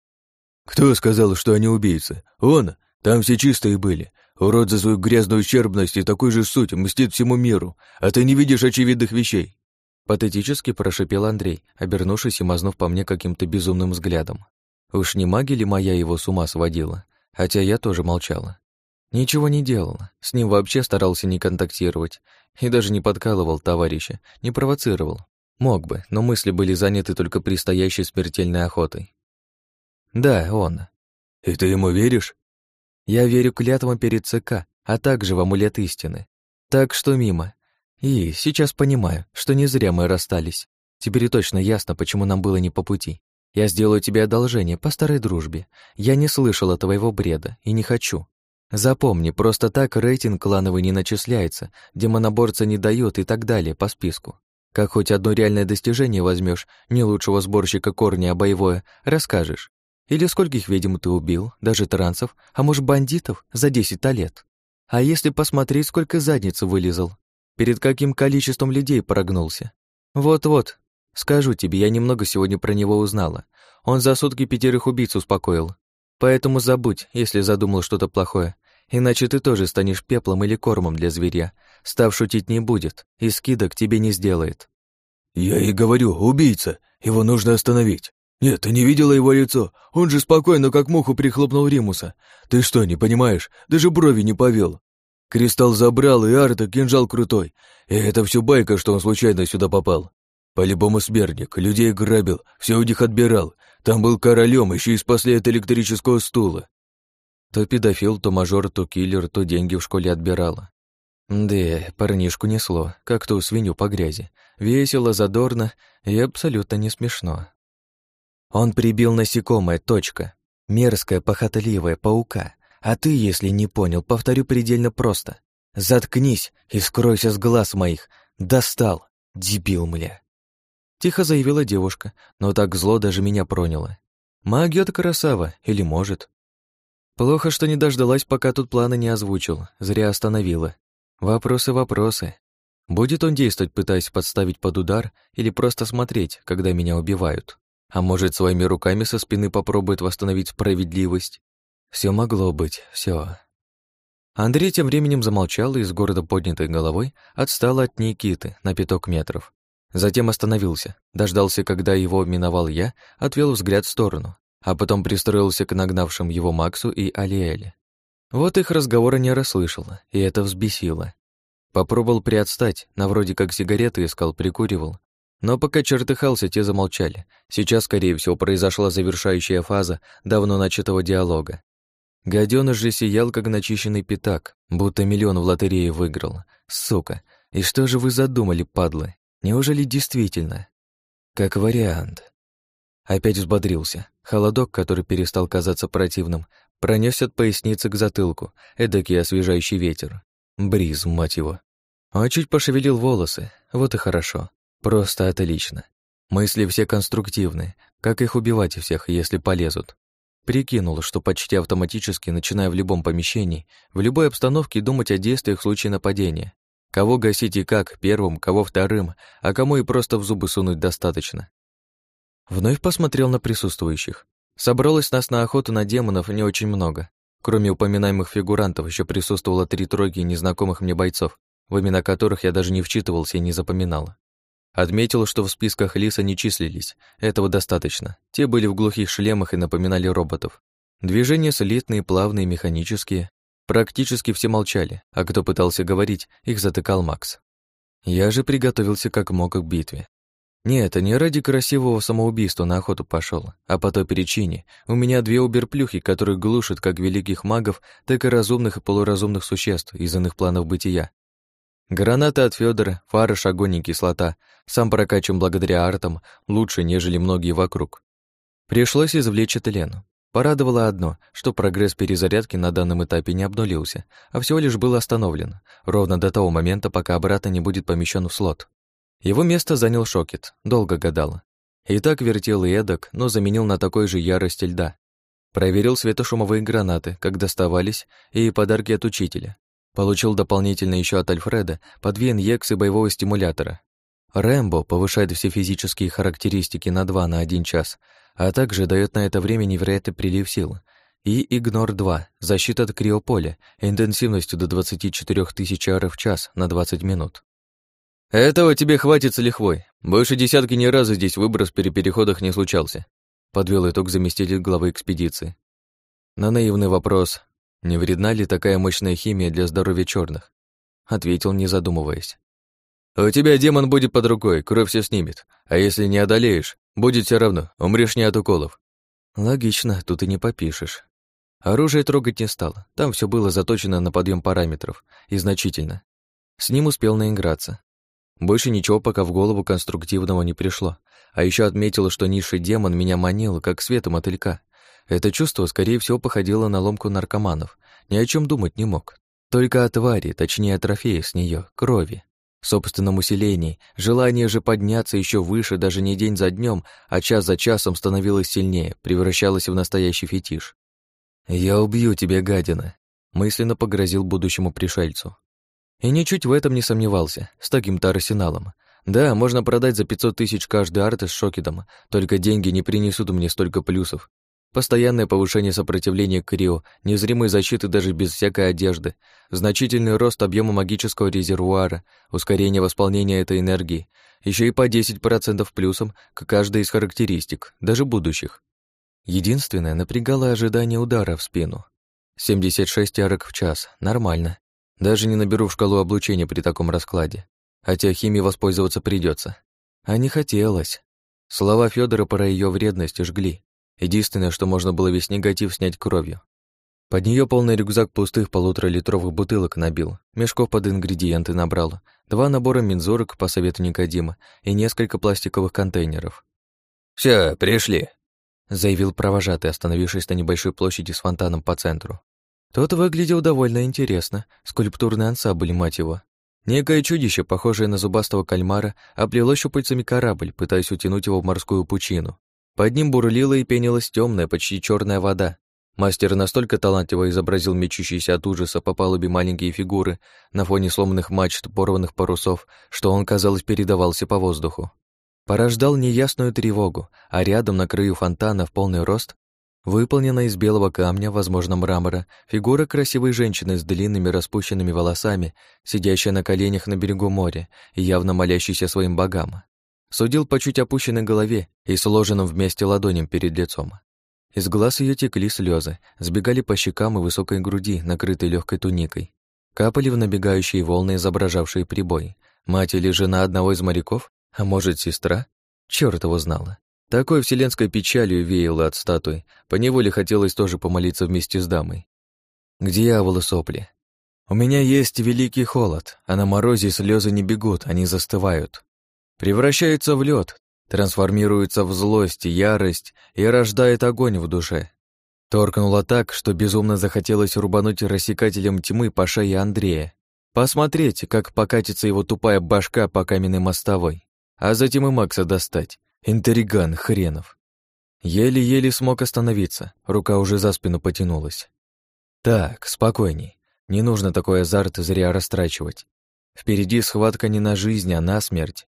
«Кто сказал, что они убийцы? Он? Там все чистые были. Урод за свою грязную ущербность и такой же суть мстит всему миру, а ты не видишь очевидных вещей». Патетически прошипел Андрей, обернувшись и мазнув по мне каким-то безумным взглядом. Уж не маги ли моя его с ума сводила? Хотя я тоже молчала. Ничего не делала, с ним вообще старался не контактировать и даже не подкалывал товарища, не провоцировал. Мог бы, но мысли были заняты только предстоящей смертельной охотой. Да, он. «И ты ему веришь?» Я верю клятвам перед ЦК, а также в амулет истины. Так что мимо. И сейчас понимаю, что не зря мы расстались. Теперь точно ясно, почему нам было не по пути. Я сделаю тебе одолжение по старой дружбе. Я не слышала твоего бреда и не хочу. Запомни, просто так рейтинг клановый не начисляется, демоноборца не дает и так далее по списку. Как хоть одно реальное достижение возьмешь, не лучшего сборщика корня, а боевое, расскажешь. Или скольких ведьм ты убил, даже трансов, а может бандитов за 10 лет. А если посмотреть, сколько задниц вылезал, перед каким количеством людей прогнулся. Вот-вот, скажу тебе, я немного сегодня про него узнала. Он за сутки пятерых убийц успокоил. Поэтому забудь, если задумал что-то плохое, иначе ты тоже станешь пеплом или кормом для зверя. Став шутить не будет, и скидок тебе не сделает. Я и говорю, убийца, его нужно остановить. «Нет, ты не видела его лицо? Он же спокойно, как муху, прихлопнул Римуса. Ты что, не понимаешь? Даже брови не повел. Кристалл забрал, и Арта кинжал крутой. И это все байка, что он случайно сюда попал. По-любому смертник, людей грабил, все у них отбирал. Там был королем, еще и спасли от электрического стула. То педофил, то мажор, то киллер, то деньги в школе отбирала. Да, парнишку несло, как ту свинью по грязи. Весело, задорно и абсолютно не смешно. Он прибил насекомое, точка. Мерзкое, похотливое, паука. А ты, если не понял, повторю предельно просто. Заткнись и скройся с глаз моих. Достал, дебил, мля. Тихо заявила девушка, но так зло даже меня проняло. Магия-то красава, или может. Плохо, что не дождалась, пока тут планы не озвучил, зря остановила. Вопросы-вопросы. Будет он действовать, пытаясь подставить под удар, или просто смотреть, когда меня убивают? А может, своими руками со спины попробует восстановить справедливость? Все могло быть, все. Андрей тем временем замолчал и с города поднятой головой отстал от Никиты на пяток метров. Затем остановился, дождался, когда его миновал я, отвел взгляд в сторону, а потом пристроился к нагнавшим его Максу и Алиэле. Вот их разговора не расслышала, и это взбесило. Попробовал приотстать, на вроде как сигареты искал, прикуривал, но пока чертыхался, те замолчали. Сейчас, скорее всего, произошла завершающая фаза давно начатого диалога. Гадёныш же сиял, как начищенный пятак, будто миллион в лотерее выиграл. Сука, и что же вы задумали, падлы? Неужели действительно? Как вариант. Опять взбодрился. Холодок, который перестал казаться противным, пронёс от поясницы к затылку, эдакий освежающий ветер. Бриз, мать его. Он чуть пошевелил волосы, вот и хорошо. Просто отлично. Мысли все конструктивные, как их убивать всех, если полезут. Прикинул, что почти автоматически, начиная в любом помещении, в любой обстановке думать о действиях в случае нападения. Кого гасить и как, первым, кого вторым, а кому и просто в зубы сунуть достаточно. Вновь посмотрел на присутствующих. Собралось нас на охоту на демонов не очень много. Кроме упоминаемых фигурантов еще присутствовало три тройки незнакомых мне бойцов, в имена которых я даже не вчитывался и не запоминал. Отметил, что в списках Лиса не числились. Этого достаточно. Те были в глухих шлемах и напоминали роботов. Движения слитные, плавные, механические. Практически все молчали, а кто пытался говорить, их затыкал Макс. Я же приготовился как мог к битве. Нет, не ради красивого самоубийства на охоту пошел, а по той причине. У меня две уберплюхи, которые глушат как великих магов, так и разумных и полуразумных существ из иных планов бытия. Граната от Федора, фарш, огонь и кислота. Сам прокачан благодаря артам лучше, нежели многие вокруг. Пришлось извлечь Этелену. Порадовало одно, что прогресс перезарядки на данном этапе не обнулился, а всего лишь был остановлен, ровно до того момента, пока обратно не будет помещен в слот. Его место занял Шокет, долго гадал. И так вертел и эдак, но заменил на такой же ярости льда. Проверил светошумовые гранаты, как доставались, и подарки от учителя. Получил дополнительно еще от Альфреда по две инъекции боевого стимулятора. Рэмбо повышает все физические характеристики на 2 на 1 час, а также дает на это время невероятный прилив сил. И Игнор-2, защита от криополя, интенсивностью до 24 тысяч ар в час на 20 минут. «Этого тебе хватит с лихвой. Больше десятки ни разу здесь выброс при переходах не случался», подвел итог заместитель главы экспедиции. На наивный вопрос не вредна ли такая мощная химия для здоровья черных? Ответил, не задумываясь. У тебя демон будет под рукой, кровь все снимет. А если не одолеешь, будет все равно, умрешь не от уколов. Логично, тут и не попишешь. Оружие трогать не стал, там все было заточено на подъем параметров, и значительно. С ним успел наиграться. Больше ничего пока в голову конструктивного не пришло, а еще отметил, что низший демон меня манил, как светом мотылька. Это чувство, скорее всего, походило на ломку наркоманов, ни о чем думать не мог. Только о твари, точнее о трофее с нее, крови. Собственном усилении, желание же подняться еще выше даже не день за днем, а час за часом становилось сильнее, превращалось в настоящий фетиш. «Я убью тебя, гадина», — мысленно погрозил будущему пришельцу. И ничуть в этом не сомневался, с таким-то арсеналом. Да, можно продать за 500 тысяч каждый арт с шокидом, только деньги не принесут мне столько плюсов. Постоянное повышение сопротивления к Рио, незримой защиты даже без всякой одежды, значительный рост объема магического резервуара, ускорение восполнения этой энергии, еще и по 10% плюсом к каждой из характеристик, даже будущих. Единственное, напрягало ожидание удара в спину. 76 арок в час, нормально. Даже не наберу в шкалу облучения при таком раскладе. Хотя химией воспользоваться придется. А не хотелось. Слова Федора про ее вредность жгли. Единственное, что можно было весь негатив снять кровью. Под нее полный рюкзак пустых полуторалитровых бутылок набил, мешков под ингредиенты набрал, два набора мензурок по совету Никодима и несколько пластиковых контейнеров. Все, пришли», заявил провожатый, остановившись на небольшой площади с фонтаном по центру. Тот выглядел довольно интересно, скульптурный ансамбль, мать его. Некое чудище, похожее на зубастого кальмара, оплело щупальцами корабль, пытаясь утянуть его в морскую пучину. Под ним бурлила и пенилась темная, почти черная вода. Мастер настолько талантливо изобразил мечущиеся от ужаса по палубе маленькие фигуры на фоне сломанных мачт, порванных парусов, что он, казалось, передавался по воздуху порождал неясную тревогу, а рядом на краю фонтана в полный рост, выполнена из белого камня, возможно, мрамора, фигура красивой женщины с длинными распущенными волосами, сидящая на коленях на берегу моря и явно молящейся своим богам. Судил по чуть опущенной голове и сложенным вместе ладоням перед лицом. Из глаз ее текли слезы, сбегали по щекам и высокой груди, накрытой легкой туникой. Капали в набегающие волны, изображавшие прибой. Мать или жена одного из моряков? А может, сестра? Чёрт его знала. Такой вселенской печалью веяло от статуи. Поневоле хотелось тоже помолиться вместе с дамой. К дьяволу сопли. У меня есть великий холод, а на морозе слезы не бегут, они застывают. Превращаются в лед, трансформируются в злость, ярость и рождает огонь в душе. Торкнуло так, что безумно захотелось рубануть рассекателем тьмы по шее Андрея. Посмотреть, как покатится его тупая башка по каменной мостовой а затем и Макса достать. Интриган хренов. Еле-еле смог остановиться, рука уже за спину потянулась. Так, спокойней. Не нужно такой азарт зря растрачивать. Впереди схватка не на жизнь, а на смерть.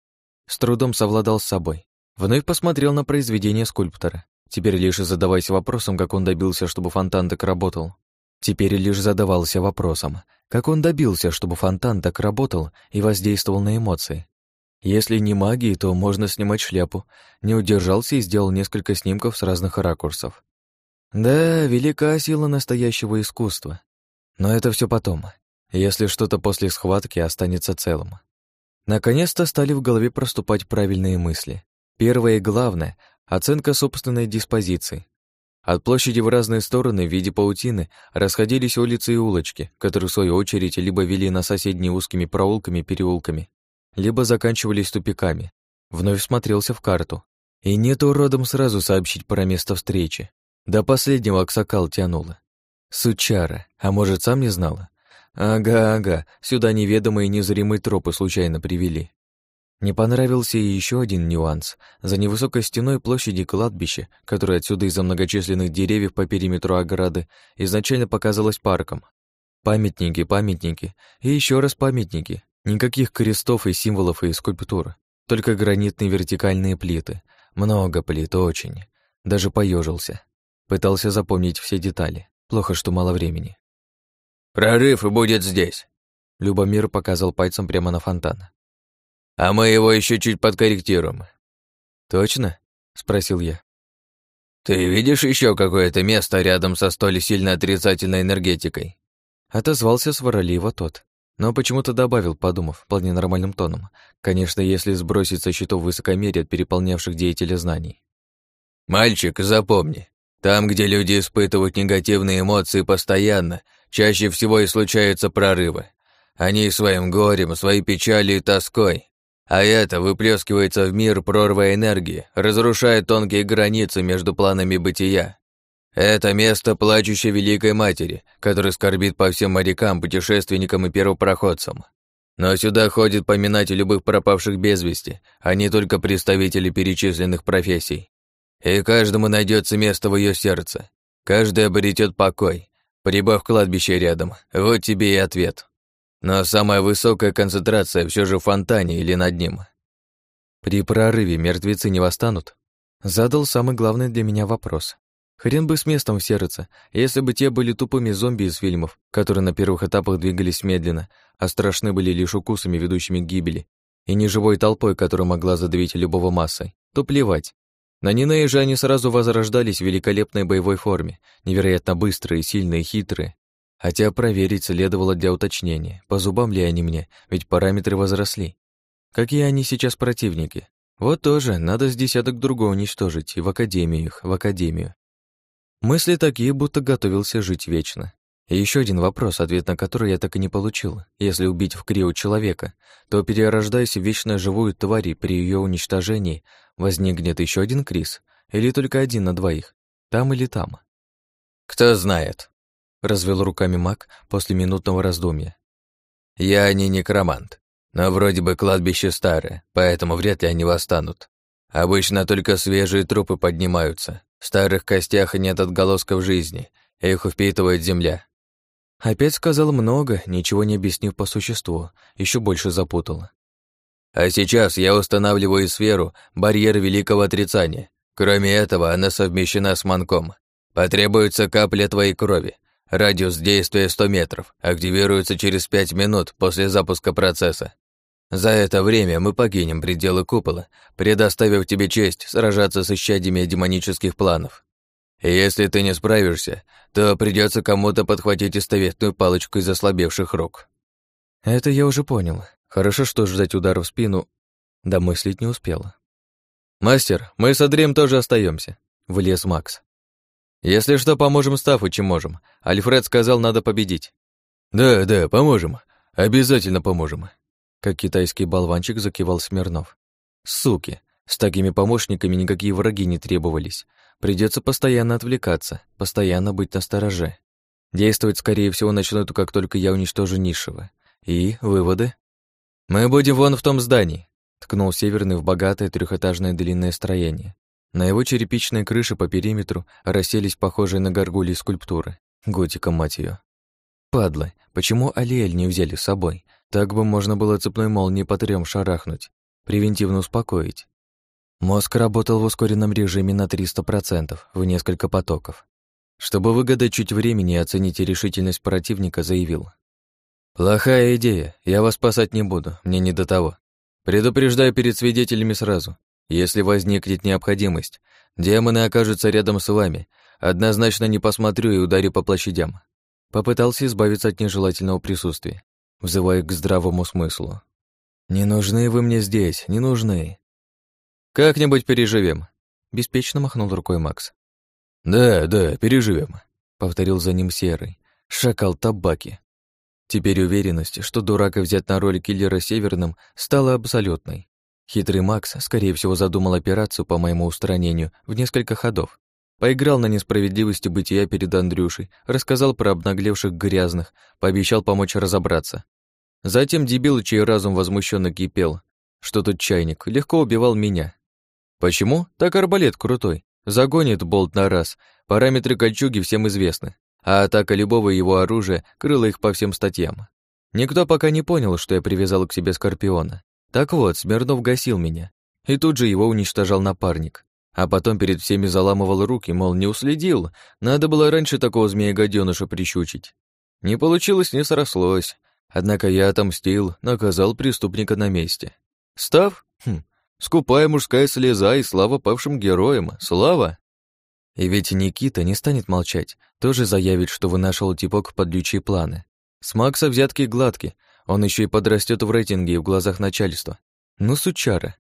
С трудом совладал с собой. Вновь посмотрел на произведение скульптора. Теперь лишь задавайся вопросом, как он добился, чтобы фонтан так работал. Теперь лишь задавался вопросом, как он добился, чтобы фонтан так работал и воздействовал на эмоции. Если не магии, то можно снимать шляпу. Не удержался и сделал несколько снимков с разных ракурсов. Да, велика сила настоящего искусства. Но это все потом, если что-то после схватки останется целым. Наконец-то стали в голове проступать правильные мысли. Первое и главное — оценка собственной диспозиции. От площади в разные стороны в виде паутины расходились улицы и улочки, которые, в свою очередь, либо вели на соседние узкими проулками и переулками, либо заканчивались тупиками. Вновь смотрелся в карту. И нет уродом сразу сообщить про место встречи. До последнего Аксакал тянула. Сучара, а может, сам не знала? Ага, ага, сюда неведомые незримые тропы случайно привели. Не понравился и еще один нюанс. За невысокой стеной площади кладбища, которое отсюда из-за многочисленных деревьев по периметру ограды изначально показалось парком. Памятники, памятники и еще раз памятники. Никаких крестов и символов и скульптур, только гранитные вертикальные плиты. Много плит, очень. Даже поежился. Пытался запомнить все детали. Плохо, что мало времени. «Прорыв будет здесь», — Любомир показал пальцем прямо на фонтан. «А мы его еще чуть подкорректируем». «Точно?» — спросил я. «Ты видишь еще какое-то место рядом со столь сильно отрицательной энергетикой?» Отозвался сварливо тот но почему-то добавил, подумав, вполне нормальным тоном. Конечно, если сбросить со счетов высокомерие от переполнявших деятеля знаний. «Мальчик, запомни, Там, где люди испытывают негативные эмоции постоянно, чаще всего и случаются прорывы. Они своим горем, своей печалью и тоской. А это выплескивается в мир прорвой энергии, разрушая тонкие границы между планами бытия. Это место плачущей Великой Матери, которая скорбит по всем морякам, путешественникам и первопроходцам. Но сюда ходят поминать любых пропавших без вести, а не только представители перечисленных профессий. И каждому найдется место в ее сердце. Каждый обретет покой. Прибавь кладбище рядом. Вот тебе и ответ. Но самая высокая концентрация все же в фонтане или над ним. При прорыве мертвецы не восстанут? Задал самый главный для меня вопрос. Хрен бы с местом в сердце, если бы те были тупыми зомби из фильмов, которые на первых этапах двигались медленно, а страшны были лишь укусами, ведущими к гибели, и неживой толпой, которая могла задавить любого массой, то плевать. На Нинее же они сразу возрождались в великолепной боевой форме, невероятно быстрые, сильные, хитрые. Хотя проверить следовало для уточнения, по зубам ли они мне, ведь параметры возросли. Какие они сейчас противники? Вот тоже, надо с десяток другого уничтожить, и в академию их, в академию. Мысли такие, будто готовился жить вечно. И еще один вопрос, ответ на который я так и не получил. Если убить в Крио человека, то, перерождаясь в вечно живую тварь, при ее уничтожении возникнет еще один Крис, или только один на двоих, там или там. «Кто знает», — развел руками маг после минутного раздумья. «Я не некромант, но вроде бы кладбище старое, поэтому вряд ли они восстанут. Обычно только свежие трупы поднимаются, в старых костях нет отголосков жизни, их впитывает земля. Опять сказал много, ничего не объяснив по существу, еще больше запутал. А сейчас я устанавливаю сферу, барьер великого отрицания. Кроме этого, она совмещена с манком. Потребуется капля твоей крови. Радиус действия 100 метров, активируется через 5 минут после запуска процесса. За это время мы покинем пределы купола, предоставив тебе честь сражаться с исчадьями демонических планов. Если ты не справишься, то придется кому-то подхватить эстафетную палочку из ослабевших рук». «Это я уже понял. Хорошо, что ждать удара в спину домыслить не успела». «Мастер, мы с Андреем тоже остаемся, влез Макс. «Если что, поможем Стафу, чем можем. Альфред сказал, надо победить». «Да, да, поможем. Обязательно поможем», как китайский болванчик закивал Смирнов. Суки, с такими помощниками никакие враги не требовались. Придется постоянно отвлекаться, постоянно быть настороже. Действовать, скорее всего, начнут, как только я уничтожу низшего. И выводы? Мы будем вон в том здании, ткнул Северный в богатое трехэтажное длинное строение. На его черепичной крыше по периметру расселись похожие на горгульи скульптуры. Готика, мать ее. Падлы, почему Алиэль не взяли с собой? Так бы можно было цепной молнией по трем шарахнуть, превентивно успокоить. Мозг работал в ускоренном режиме на 300%, в несколько потоков. Чтобы выгадать чуть времени и оценить решительность противника, заявил. «Плохая идея, я вас спасать не буду, мне не до того. Предупреждаю перед свидетелями сразу. Если возникнет необходимость, демоны окажутся рядом с вами. Однозначно не посмотрю и ударю по площадям». Попытался избавиться от нежелательного присутствия взывая к здравому смыслу. «Не нужны вы мне здесь, не нужны». «Как-нибудь переживем», — беспечно махнул рукой Макс. «Да, да, переживем», — повторил за ним Серый. «Шакал табаки». Теперь уверенность, что дурака взять на роль киллера Северным, стала абсолютной. Хитрый Макс, скорее всего, задумал операцию по моему устранению в несколько ходов. Поиграл на несправедливости бытия перед Андрюшей, рассказал про обнаглевших грязных, пообещал помочь разобраться. Затем дебил, чей разум возмущенно кипел, что тут чайник, легко убивал меня. Почему? Так арбалет крутой. Загонит болт на раз. Параметры кольчуги всем известны. А атака любого его оружия крыла их по всем статьям. Никто пока не понял, что я привязал к себе Скорпиона. Так вот, Смирнов гасил меня. И тут же его уничтожал напарник. А потом перед всеми заламывал руки, мол, не уследил. Надо было раньше такого змея-гадёныша прищучить. Не получилось, не срослось. Однако я отомстил, наказал преступника на месте. Став? Хм, скупая мужская слеза и слава павшим героям. Слава! И ведь Никита не станет молчать, тоже заявит, что вынашивал типок под лючие планы. С Макса взятки гладки, он еще и подрастет в рейтинге и в глазах начальства. Ну, сучара.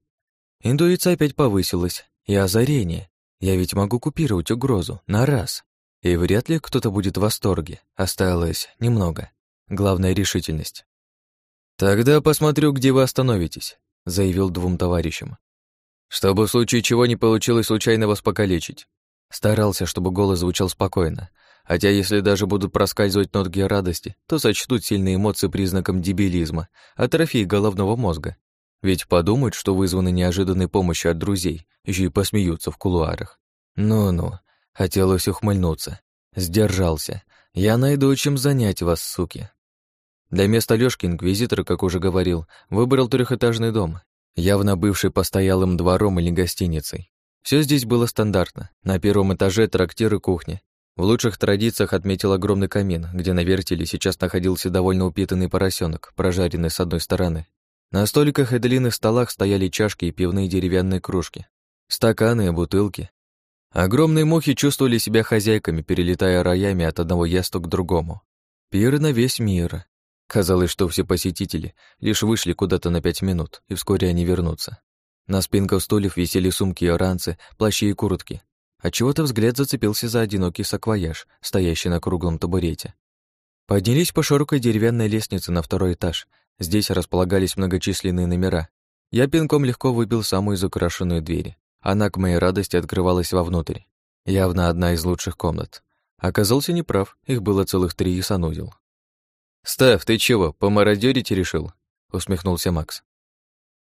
Интуиция опять повысилась, и озарение. Я ведь могу купировать угрозу на раз. И вряд ли кто-то будет в восторге. Осталось немного. Главная решительность. «Тогда посмотрю, где вы остановитесь», — заявил двум товарищам. «Чтобы в случае чего не получилось случайно вас покалечить». Старался, чтобы голос звучал спокойно, хотя если даже будут проскальзывать нотки радости, то сочтут сильные эмоции признаком дебилизма, атрофии головного мозга. Ведь подумают, что вызваны неожиданной помощью от друзей, еще и посмеются в кулуарах. Ну-ну, хотелось ухмыльнуться. Сдержался. Я найду чем занять вас, суки. Для места Лёшки инквизитор, как уже говорил, выбрал трехэтажный дом, явно бывший постоялым двором или гостиницей. Все здесь было стандартно. На первом этаже трактир и кухня. В лучших традициях отметил огромный камин, где на вертеле сейчас находился довольно упитанный поросенок, прожаренный с одной стороны. На столиках и длинных столах стояли чашки и пивные деревянные кружки, стаканы и бутылки. Огромные мухи чувствовали себя хозяйками, перелетая роями от одного яства к другому. Пир на весь мир. Казалось, что все посетители лишь вышли куда-то на пять минут, и вскоре они вернутся. На спинках стульев висели сумки и ранцы, плащи и куртки. Отчего-то взгляд зацепился за одинокий саквояж, стоящий на круглом табурете. Поднялись по широкой деревянной лестнице на второй этаж. Здесь располагались многочисленные номера. Я пинком легко выбил самую изукрашенную дверь. Она, к моей радости, открывалась вовнутрь. Явно одна из лучших комнат. Оказался неправ, их было целых три и санузел. «Став, ты чего, помародёрить решил?» — усмехнулся Макс.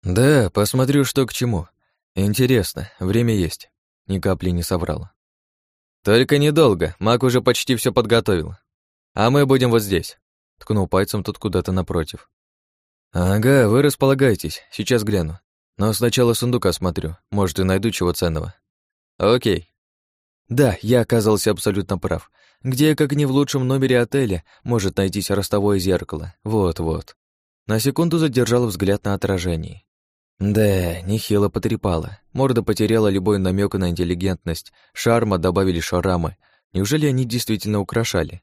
«Да, посмотрю, что к чему. Интересно, время есть». Ни капли не соврал. «Только недолго, маг уже почти все подготовил. А мы будем вот здесь», — ткнул пальцем тут куда-то напротив. «Ага, вы располагайтесь, сейчас гляну. Но сначала сундук осмотрю, может, и найду чего ценного». «Окей». Да, я оказался абсолютно прав. Где, как не в лучшем номере отеля, может найтись ростовое зеркало? Вот-вот. На секунду задержал взгляд на отражение. Да, нехило потрепало. Морда потеряла любой намек на интеллигентность, шарма добавили шарамы. Неужели они действительно украшали?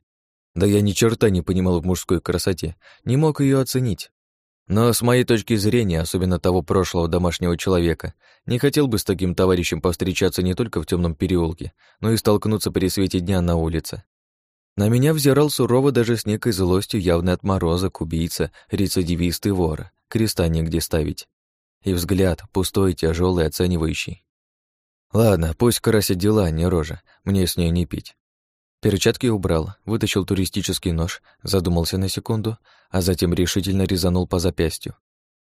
Да я ни черта не понимал в мужской красоте, не мог ее оценить. Но с моей точки зрения, особенно того прошлого домашнего человека, не хотел бы с таким товарищем повстречаться не только в темном переулке, но и столкнуться при свете дня на улице. На меня взирал сурово даже с некой злостью явный отморозок, убийца, рецидивист и вора, креста негде ставить. И взгляд пустой, тяжелый, оценивающий. Ладно, пусть красит дела, не рожа, мне с ней не пить. Перчатки убрал, вытащил туристический нож, задумался на секунду, а затем решительно резанул по запястью.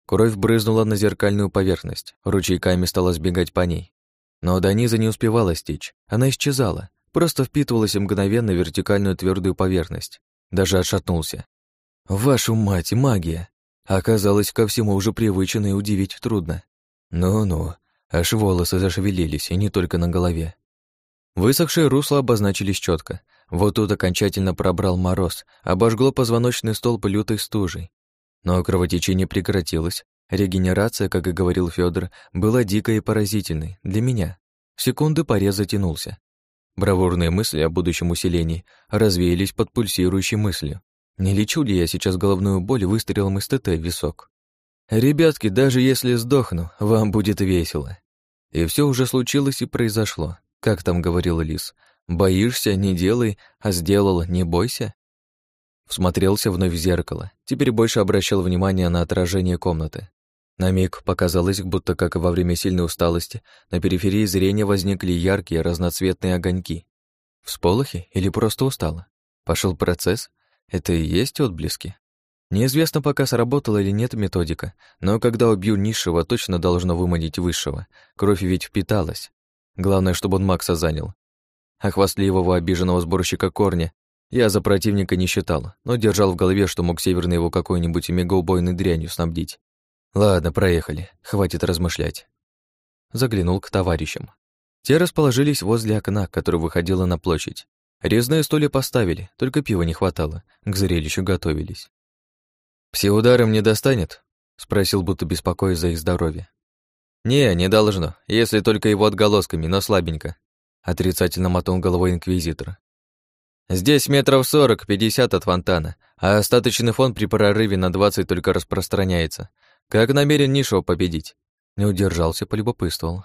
Кровь брызнула на зеркальную поверхность, ручейками стала сбегать по ней. Но до низа не успевала стечь, она исчезала, просто впитывалась мгновенно в вертикальную твердую поверхность. Даже отшатнулся. Вашу мать, магия! Оказалось, ко всему уже привычно и удивить трудно. Ну-ну, аж волосы зашевелились, и не только на голове. Высохшие русла обозначились четко. Вот тут окончательно пробрал мороз, обожгло позвоночный столб лютой стужей. Но кровотечение прекратилось. Регенерация, как и говорил Федор, была дикой и поразительной для меня. Секунды порез затянулся. Бравурные мысли о будущем усилении развеялись под пульсирующей мыслью. Не лечу ли я сейчас головную боль выстрелом из ТТ в висок? Ребятки, даже если сдохну, вам будет весело. И все уже случилось и произошло. Как там говорил Лис? «Боишься, не делай, а сделал, не бойся». Всмотрелся вновь в зеркало. Теперь больше обращал внимание на отражение комнаты. На миг показалось, будто, как и во время сильной усталости, на периферии зрения возникли яркие разноцветные огоньки. Всполохи или просто устало? Пошел процесс? Это и есть отблески? Неизвестно пока сработала или нет методика, но когда убью низшего, точно должно выманить высшего. Кровь ведь впиталась. Главное, чтобы он Макса занял. А хвастливого обиженного сборщика корня я за противника не считал, но держал в голове, что мог Северный его какой-нибудь мегаубойной дрянью снабдить. Ладно, проехали, хватит размышлять. Заглянул к товарищам. Те расположились возле окна, которое выходило на площадь. Резные стулья поставили, только пива не хватало, к зрелищу готовились. «Все удары мне достанет?» — спросил, будто беспокоясь за их здоровье. «Не, не должно, если только его отголосками, но слабенько», — отрицательно мотнул головой инквизитор. «Здесь метров сорок-пятьдесят от фонтана, а остаточный фон при прорыве на двадцать только распространяется. Как намерен низшего победить?» Не удержался, полюбопытствовал.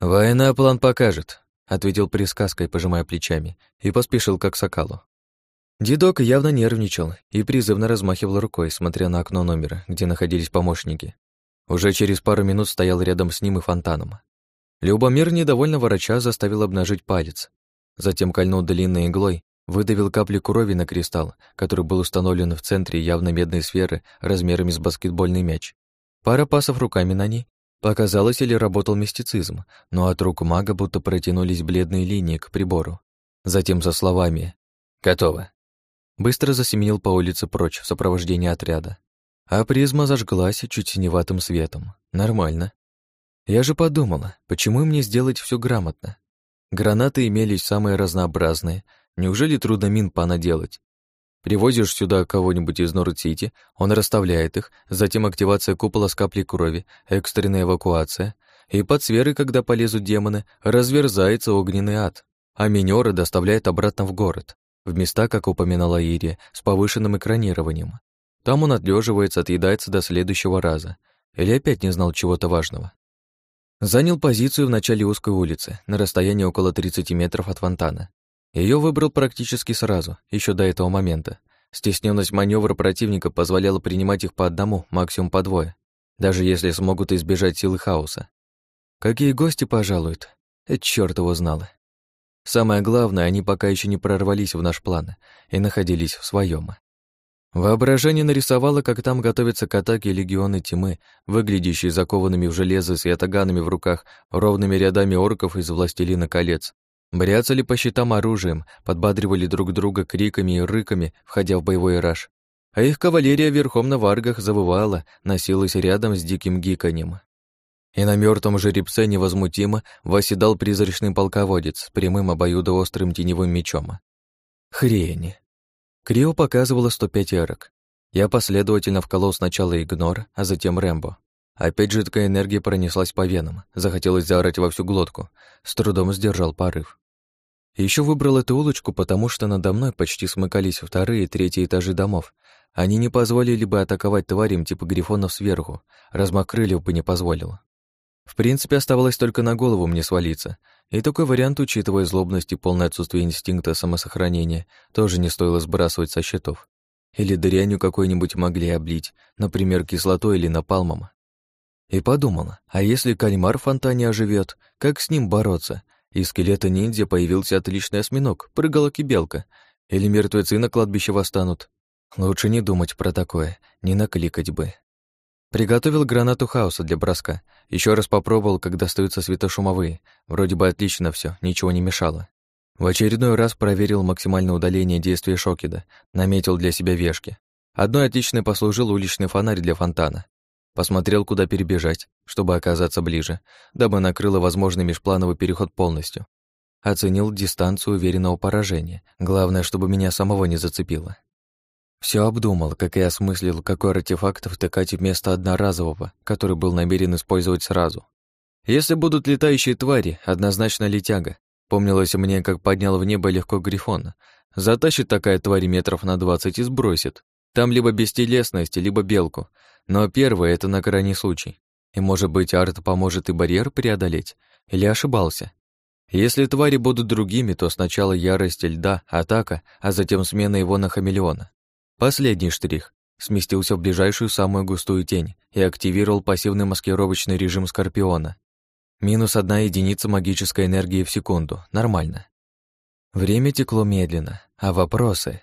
«Война план покажет», ответил присказкой, пожимая плечами, и поспешил как сокалу. Дедок явно нервничал и призывно размахивал рукой, смотря на окно номера, где находились помощники. Уже через пару минут стоял рядом с ним и фонтаном. Любомир, недовольно вороча, заставил обнажить палец. Затем кольнул длинной иглой, выдавил капли крови на кристалл, который был установлен в центре явно медной сферы размерами с баскетбольный мяч. Пара пасов руками на ней. Показалось, или работал мистицизм, но от рук мага будто протянулись бледные линии к прибору. Затем со словами «Готово». Быстро засеменил по улице прочь в сопровождении отряда. А призма зажглась чуть синеватым светом. Нормально. Я же подумала, почему не сделать все грамотно? Гранаты имелись самые разнообразные. Неужели трудно мин понаделать? Привозишь сюда кого-нибудь из Норд-Сити, он расставляет их, затем активация купола с каплей крови, экстренная эвакуация, и под сферы, когда полезут демоны, разверзается огненный ад, а минёры доставляет обратно в город, в места, как упоминала Ирия, с повышенным экранированием. Там он отлеживается, отъедается до следующего раза. Или опять не знал чего-то важного. Занял позицию в начале узкой улицы, на расстоянии около 30 метров от фонтана. Ее выбрал практически сразу, еще до этого момента. Стесненность маневра противника позволяла принимать их по одному, максимум по двое, даже если смогут избежать силы хаоса. Какие гости пожалуют, это чёрт его знало. Самое главное, они пока еще не прорвались в наш план и находились в своем. Воображение нарисовало, как там готовятся к атаке легионы тьмы, выглядящие закованными в железо с ятаганами в руках, ровными рядами орков из «Властелина колец», Бряцали по щитам оружием, подбадривали друг друга криками и рыками, входя в боевой раж. А их кавалерия верхом на варгах завывала, носилась рядом с диким гиканьем. И на мертвом жеребце невозмутимо восседал призрачный полководец с прямым обоюдоострым теневым мечом. Хрень. Крио показывала 105 эрок. Я последовательно вколол сначала игнор, а затем Рэмбо. Опять жидкая энергия пронеслась по венам, захотелось заорать во всю глотку, с трудом сдержал порыв. Еще выбрал эту улочку, потому что надо мной почти смыкались вторые и третьи этажи домов. Они не позволили бы атаковать тварям типа грифонов сверху, размах крыльев бы не позволил. В принципе, оставалось только на голову мне свалиться, и такой вариант, учитывая злобность и полное отсутствие инстинкта самосохранения, тоже не стоило сбрасывать со счетов. Или дрянью какой-нибудь могли облить, например, кислотой или напалмом. И подумала, а если кальмар в фонтане оживет, как с ним бороться? Из скелета ниндзя появился отличный осьминог, прыгалок и белка. Или мертвецы на кладбище восстанут. Лучше не думать про такое, не накликать бы. Приготовил гранату хаоса для броска. Еще раз попробовал, как достаются светошумовые. Вроде бы отлично все, ничего не мешало. В очередной раз проверил максимальное удаление действия шокида, наметил для себя вешки. Одной отличной послужил уличный фонарь для фонтана. Посмотрел, куда перебежать, чтобы оказаться ближе, дабы накрыло возможный межплановый переход полностью. Оценил дистанцию уверенного поражения. Главное, чтобы меня самого не зацепило. Все обдумал, как и осмыслил, какой артефакт втыкать вместо одноразового, который был намерен использовать сразу. Если будут летающие твари, однозначно летяга. Помнилось мне, как поднял в небо легко грифона. Затащит такая тварь метров на двадцать и сбросит. Там либо бестелесность, либо белку, но первое — это на крайний случай. И, может быть, арт поможет и барьер преодолеть? Или ошибался? Если твари будут другими, то сначала ярость льда, атака, а затем смена его на хамелеона. Последний штрих. Сместился в ближайшую самую густую тень и активировал пассивный маскировочный режим Скорпиона. Минус одна единица магической энергии в секунду. Нормально. Время текло медленно, а вопросы...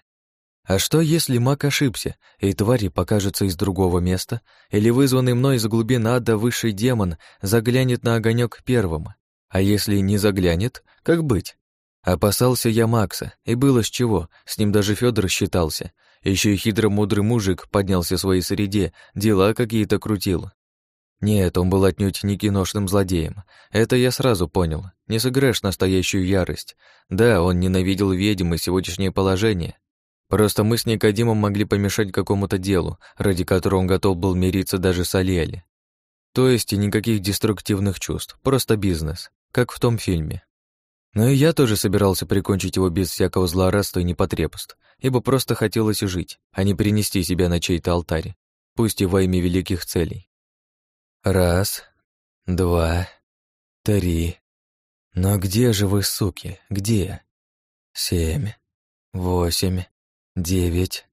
А что, если маг ошибся, и твари покажется из другого места, или вызванный мной из глубин ада высший демон заглянет на огонек первым? А если не заглянет, как быть? Опасался я Макса, и было с чего, с ним даже Федор считался. Еще и хитро-мудрый мужик поднялся в своей среде, дела какие-то крутил. Нет, он был отнюдь не киношным злодеем. Это я сразу понял. Не сыграешь настоящую ярость. Да, он ненавидел ведьм сегодняшнее положение, Просто мы с Никодимом могли помешать какому-то делу, ради которого он готов был мириться даже с Алиэли. То есть и никаких деструктивных чувств, просто бизнес, как в том фильме. Но и я тоже собирался прикончить его без всякого злорадства и непотребств, ибо просто хотелось жить, а не принести себя на чей-то алтарь, пусть и во имя великих целей. Раз, два, три. Но где же вы, суки, где? Семь, восемь, девять.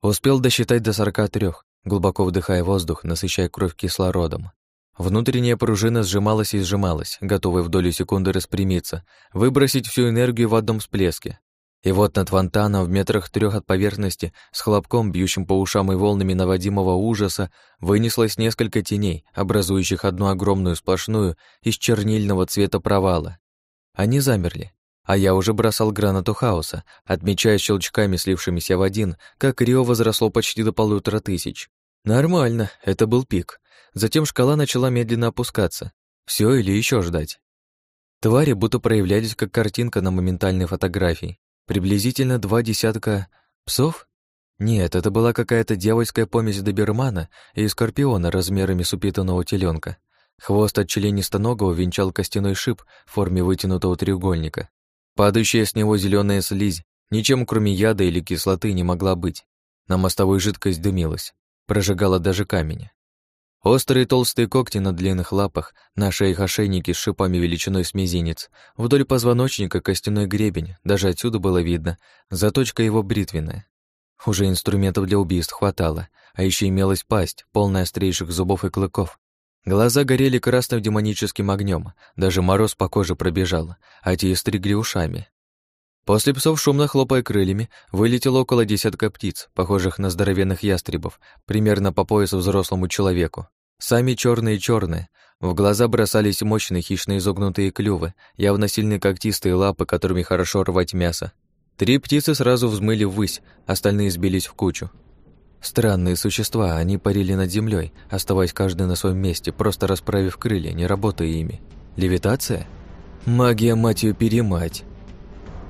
Успел досчитать до сорока трех, глубоко вдыхая воздух, насыщая кровь кислородом. Внутренняя пружина сжималась и сжималась, готовая в долю секунды распрямиться, выбросить всю энергию в одном всплеске. И вот над фонтаном в метрах трех от поверхности, с хлопком, бьющим по ушам и волнами наводимого ужаса, вынеслось несколько теней, образующих одну огромную сплошную из чернильного цвета провала. Они замерли, а я уже бросал гранату хаоса, отмечая щелчками, слившимися в один, как Рио возросло почти до полутора тысяч. Нормально, это был пик. Затем шкала начала медленно опускаться. Все или еще ждать. Твари будто проявлялись как картинка на моментальной фотографии. Приблизительно два десятка псов? Нет, это была какая-то дьявольская помесь добермана и скорпиона размерами с упитанного теленка. Хвост от членистоногого венчал костяной шип в форме вытянутого треугольника. Падающая с него зеленая слизь ничем кроме яда или кислоты не могла быть. На мостовой жидкость дымилась, прожигала даже камень. Острые толстые когти на длинных лапах, на шеях ошейники с шипами величиной с мизинец, вдоль позвоночника костяной гребень, даже отсюда было видно, заточка его бритвенная. Уже инструментов для убийств хватало, а еще имелась пасть, полная острейших зубов и клыков. Глаза горели красным демоническим огнем, даже мороз по коже пробежал, а те стригли ушами. После псов, шумно хлопая крыльями, вылетело около десятка птиц, похожих на здоровенных ястребов, примерно по поясу взрослому человеку. Сами черные-черные, в глаза бросались мощные хищные изогнутые клювы, явно сильные когтистые лапы, которыми хорошо рвать мясо. Три птицы сразу взмыли ввысь, остальные сбились в кучу. Странные существа, они парили над землей, оставаясь каждый на своем месте, просто расправив крылья, не работая ими. Левитация? Магия, мать перемать.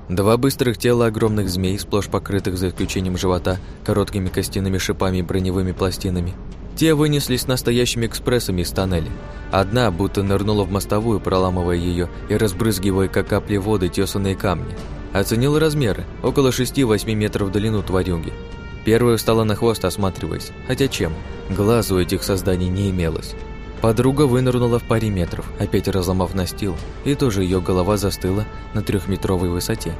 Два быстрых тела огромных змей, сплошь покрытых за исключением живота, короткими костяными шипами и броневыми пластинами, те вынеслись настоящими экспрессами из тоннеля. Одна будто нырнула в мостовую, проламывая ее и разбрызгивая, как капли воды, тесанные камни. Оценил размеры, около 6-8 метров в длину тварюги. Первая встала на хвост, осматриваясь. Хотя чем? Глаз у этих созданий не имелось. Подруга вынырнула в паре метров, опять разломав настил, и тоже ее голова застыла на трехметровой высоте.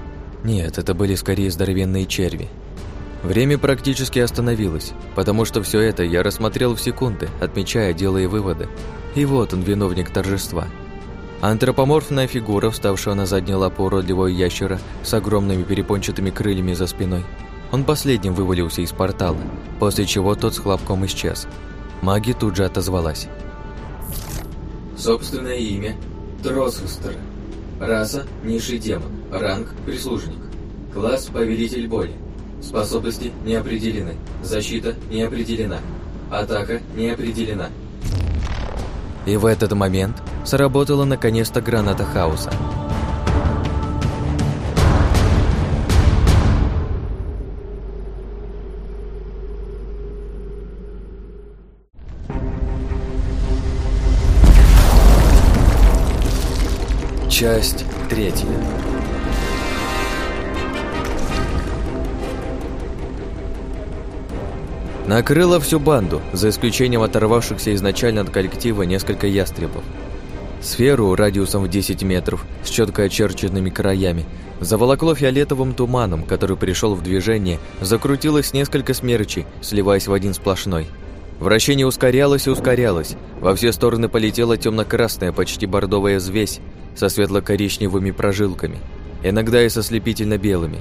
Нет, это были скорее здоровенные черви. Время практически остановилось, потому что все это я рассмотрел в секунды, отмечая, делая выводы. И вот он, виновник торжества. Антропоморфная фигура, вставшая на задние лапы уродливого ящера с огромными перепончатыми крыльями за спиной. Он последним вывалился из портала, после чего тот с хлопком исчез. Маги тут же отозвалась. Собственное имя – Дросхустер. Раса – низший демон. Ранг – прислужник. Класс – повелитель боли. Способности не определены. Защита не определена. Атака не определена. И в этот момент сработала наконец-то граната хаоса. Часть третья. Накрыла всю банду, за исключением оторвавшихся изначально от коллектива несколько ястребов. Сферу радиусом в 10 метров с четко очерченными краями заволокло фиолетовым туманом, который пришел в движение, закрутилось несколько смерчей, сливаясь в один сплошной. Вращение ускорялось и ускорялось. Во все стороны полетела темно-красная, почти бордовая взвесь со светло-коричневыми прожилками, иногда и со слепительно-белыми.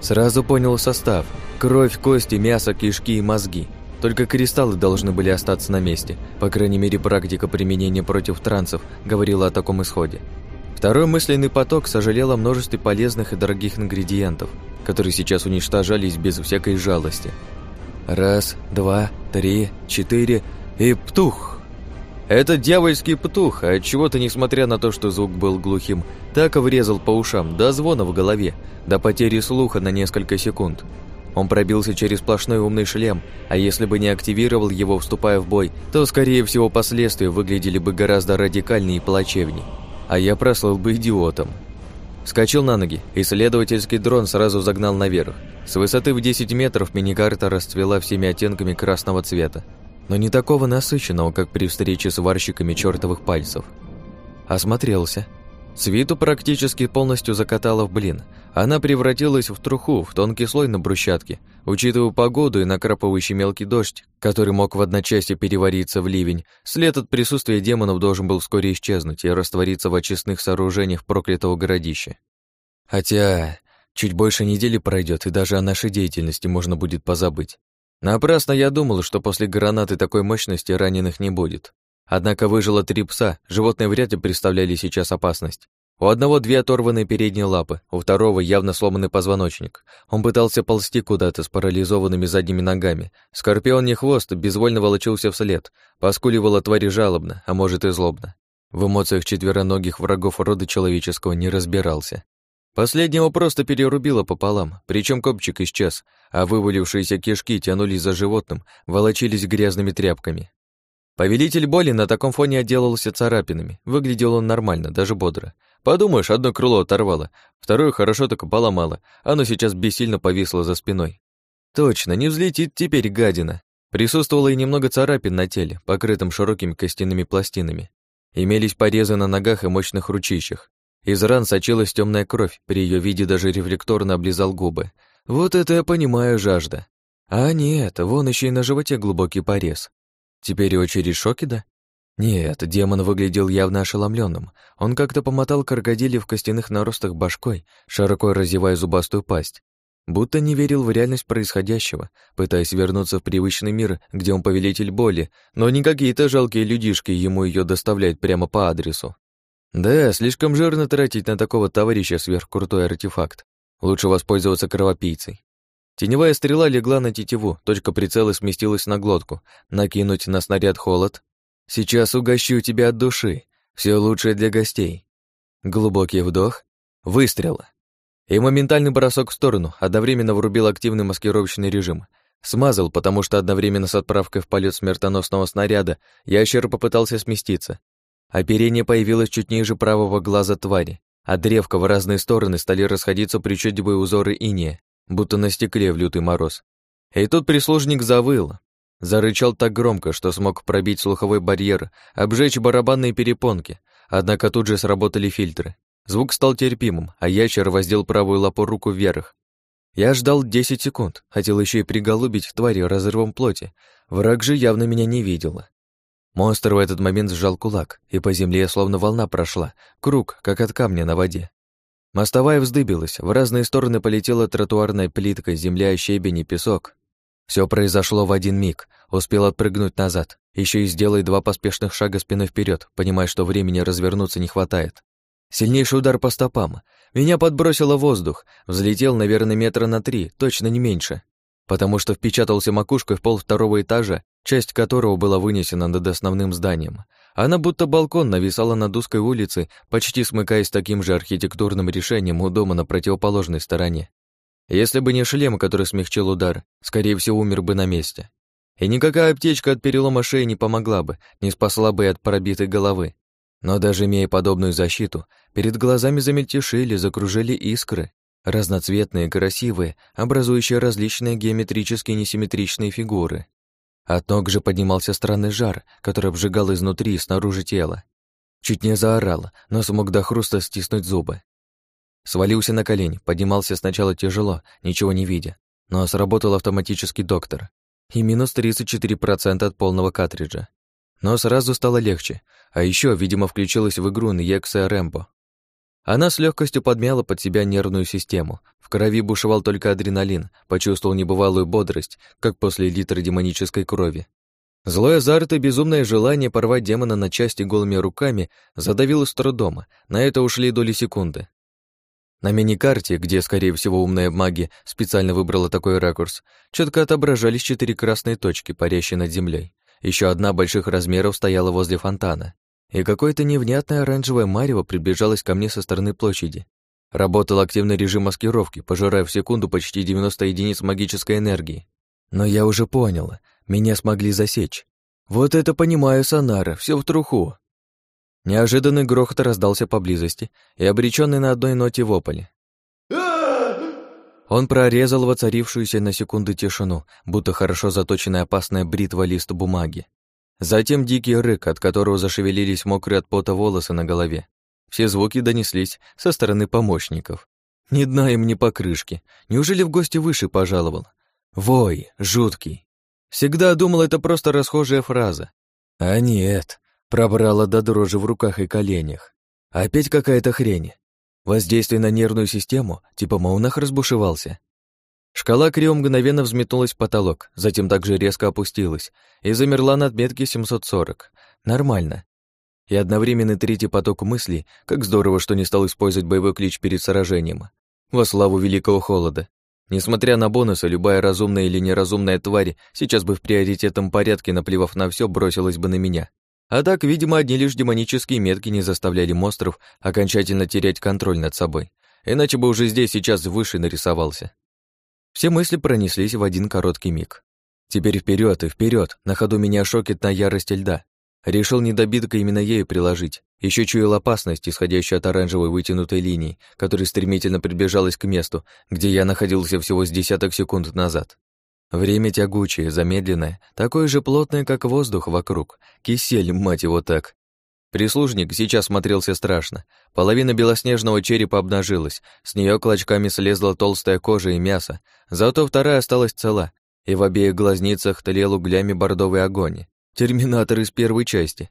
Сразу понял состав. Кровь, кости, мясо, кишки и мозги. Только кристаллы должны были остаться на месте. По крайней мере, практика применения против трансов говорила о таком исходе. Второй мысленный поток сожалел о множестве полезных и дорогих ингредиентов, которые сейчас уничтожались без всякой жалости. Раз, два, три, четыре и птух! Этот дьявольский петух, от чего то несмотря на то, что звук был глухим, так врезал по ушам, до звона в голове, до потери слуха на несколько секунд. Он пробился через сплошной умный шлем, а если бы не активировал его, вступая в бой, то, скорее всего, последствия выглядели бы гораздо радикальнее и плачевней. А я прослыл бы идиотом. Скочил на ноги, исследовательский дрон сразу загнал наверх. С высоты в 10 метров миникарта расцвела всеми оттенками красного цвета но не такого насыщенного, как при встрече с варщиками чертовых пальцев. Осмотрелся. Свиту практически полностью закатала в блин. Она превратилась в труху, в тонкий слой на брусчатке. Учитывая погоду и накрапывающий мелкий дождь, который мог в одночасье перевариться в ливень, след от присутствия демонов должен был вскоре исчезнуть и раствориться в очистных сооружениях проклятого городища. Хотя чуть больше недели пройдет, и даже о нашей деятельности можно будет позабыть. Напрасно я думал, что после гранаты такой мощности раненых не будет. Однако выжило три пса, животные вряд ли представляли сейчас опасность. У одного две оторванные передние лапы, у второго явно сломанный позвоночник. Он пытался ползти куда-то с парализованными задними ногами. Скорпион не хвост, безвольно волочился вслед. Поскуливала твари жалобно, а может и злобно. В эмоциях четвероногих врагов рода человеческого не разбирался. Последнего просто перерубило пополам, причем копчик исчез, а вывалившиеся кишки тянулись за животным, волочились грязными тряпками. Повелитель боли на таком фоне отделался царапинами. Выглядел он нормально, даже бодро. Подумаешь, одно крыло оторвало, второе хорошо так поломало, оно сейчас бессильно повисло за спиной. Точно, не взлетит теперь гадина. Присутствовало и немного царапин на теле, покрытым широкими костяными пластинами. Имелись порезы на ногах и мощных ручищах. Из ран сочилась темная кровь, при ее виде даже рефлекторно облизал губы. Вот это я понимаю жажда. А нет, вон еще и на животе глубокий порез. Теперь очередь Шокида? Нет, демон выглядел явно ошеломленным. Он как-то помотал крокодиле в костяных наростах башкой, широко разевая зубастую пасть. Будто не верил в реальность происходящего, пытаясь вернуться в привычный мир, где он повелитель боли, но не какие-то жалкие людишки ему ее доставляют прямо по адресу. Да, слишком жирно тратить на такого товарища сверхкрутой артефакт. Лучше воспользоваться кровопийцей. Теневая стрела легла на тетиву, точка прицела сместилась на глотку. Накинуть на снаряд холод. Сейчас угощу тебя от души. Все лучшее для гостей. Глубокий вдох. Выстрел. И моментальный бросок в сторону, одновременно врубил активный маскировочный режим. Смазал, потому что одновременно с отправкой в полет смертоносного снаряда ящер попытался сместиться. Оперение появилось чуть ниже правого глаза твари, а древко в разные стороны стали расходиться причудливые узоры инея будто на стекле в лютый мороз. И тут прислужник завыл. Зарычал так громко, что смог пробить слуховой барьер, обжечь барабанные перепонки, однако тут же сработали фильтры. Звук стал терпимым, а ящер воздел правую лапу руку вверх. Я ждал 10 секунд, хотел еще и приголубить твари разрывом плоти. Враг же явно меня не видел. Монстр в этот момент сжал кулак, и по земле словно волна прошла, круг, как от камня на воде. Мостовая вздыбилась, в разные стороны полетела тротуарная плитка, земля, щебень и песок. Все произошло в один миг, успел отпрыгнуть назад, еще и сделай два поспешных шага спиной вперед, понимая, что времени развернуться не хватает. Сильнейший удар по стопам. Меня подбросило воздух, взлетел, наверное, метра на три, точно не меньше, потому что впечатался макушкой в пол второго этажа, часть которого была вынесена над основным зданием. Она будто балкон нависала над узкой улицы, почти смыкаясь таким же архитектурным решением у дома на противоположной стороне. Если бы не шлем, который смягчил удар, скорее всего, умер бы на месте. И никакая аптечка от перелома шеи не помогла бы, не спасла бы от пробитой головы. Но даже имея подобную защиту, перед глазами замельтешили, закружили искры, разноцветные, красивые, образующие различные геометрически несимметричные фигуры. От ног же поднимался странный жар, который обжигал изнутри и снаружи тела. Чуть не заорал, но смог до хруста стиснуть зубы. Свалился на колени, поднимался сначала тяжело, ничего не видя, но сработал автоматический доктор. И минус 34% от полного картриджа. Но сразу стало легче, а еще, видимо, включилась в игру Ньекса Рэмбо. Она с легкостью подмяла под себя нервную систему. В крови бушевал только адреналин, почувствовал небывалую бодрость, как после литра демонической крови. Злой азарт и безумное желание порвать демона на части голыми руками задавило с трудом, на это ушли доли секунды. На мини-карте, где, скорее всего, умная маги специально выбрала такой ракурс, четко отображались четыре красные точки, парящие над землей. Еще одна больших размеров стояла возле фонтана и какое-то невнятное оранжевое марево приближалось ко мне со стороны площади. Работал активный режим маскировки, пожирая в секунду почти 90 единиц магической энергии. Но я уже понял, меня смогли засечь. Вот это понимаю, Сонара, все в труху. Неожиданный грохот раздался поблизости и обреченный на одной ноте вопль. Он прорезал воцарившуюся на секунду тишину, будто хорошо заточенная опасная бритва лист бумаги. Затем дикий рык, от которого зашевелились мокрые от пота волосы на голове. Все звуки донеслись со стороны помощников. Ни дна им, ни покрышки. Неужели в гости выше пожаловал? Вой, жуткий. Всегда думал, это просто расхожая фраза. А нет, пробрала до дрожи в руках и коленях. Опять какая-то хрень. Воздействие на нервную систему, типа Маунах разбушевался. Шкала Крио мгновенно взметнулась в потолок, затем также резко опустилась и замерла на отметке 740. Нормально. И одновременный третий поток мыслей, как здорово, что не стал использовать боевой клич перед сражением. Во славу великого холода. Несмотря на бонусы, любая разумная или неразумная тварь сейчас бы в приоритетном порядке, наплевав на все, бросилась бы на меня. А так, видимо, одни лишь демонические метки не заставляли монстров окончательно терять контроль над собой. Иначе бы уже здесь сейчас выше нарисовался. Все мысли пронеслись в один короткий миг. Теперь вперед и вперед, на ходу меня шокит на ярости льда. Решил недобитка именно ею приложить. Еще чуял опасность, исходящую от оранжевой вытянутой линии, которая стремительно приближалась к месту, где я находился всего с десяток секунд назад. Время тягучее, замедленное, такое же плотное, как воздух вокруг. Кисель, мать его так. Прислужник сейчас смотрелся страшно. Половина белоснежного черепа обнажилась, с нее клочками слезла толстая кожа и мясо, зато вторая осталась цела, и в обеих глазницах тлел углями бордовый огонь. Терминатор из первой части.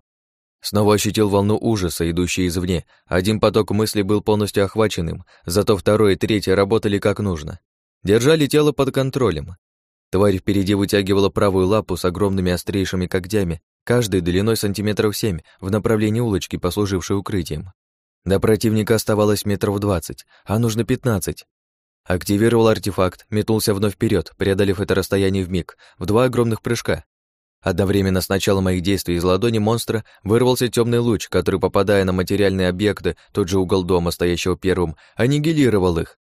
Снова ощутил волну ужаса, идущей извне. Один поток мыслей был полностью охваченным, зато второй и третий работали как нужно. Держали тело под контролем. Тварь впереди вытягивала правую лапу с огромными острейшими когтями, каждый длиной сантиметров семь в направлении улочки, послужившей укрытием. До противника оставалось метров двадцать, а нужно пятнадцать. Активировал артефакт, метнулся вновь вперед, преодолев это расстояние в миг, в два огромных прыжка. Одновременно с началом моих действий из ладони монстра вырвался темный луч, который, попадая на материальные объекты, тот же угол дома, стоящего первым, аннигилировал их.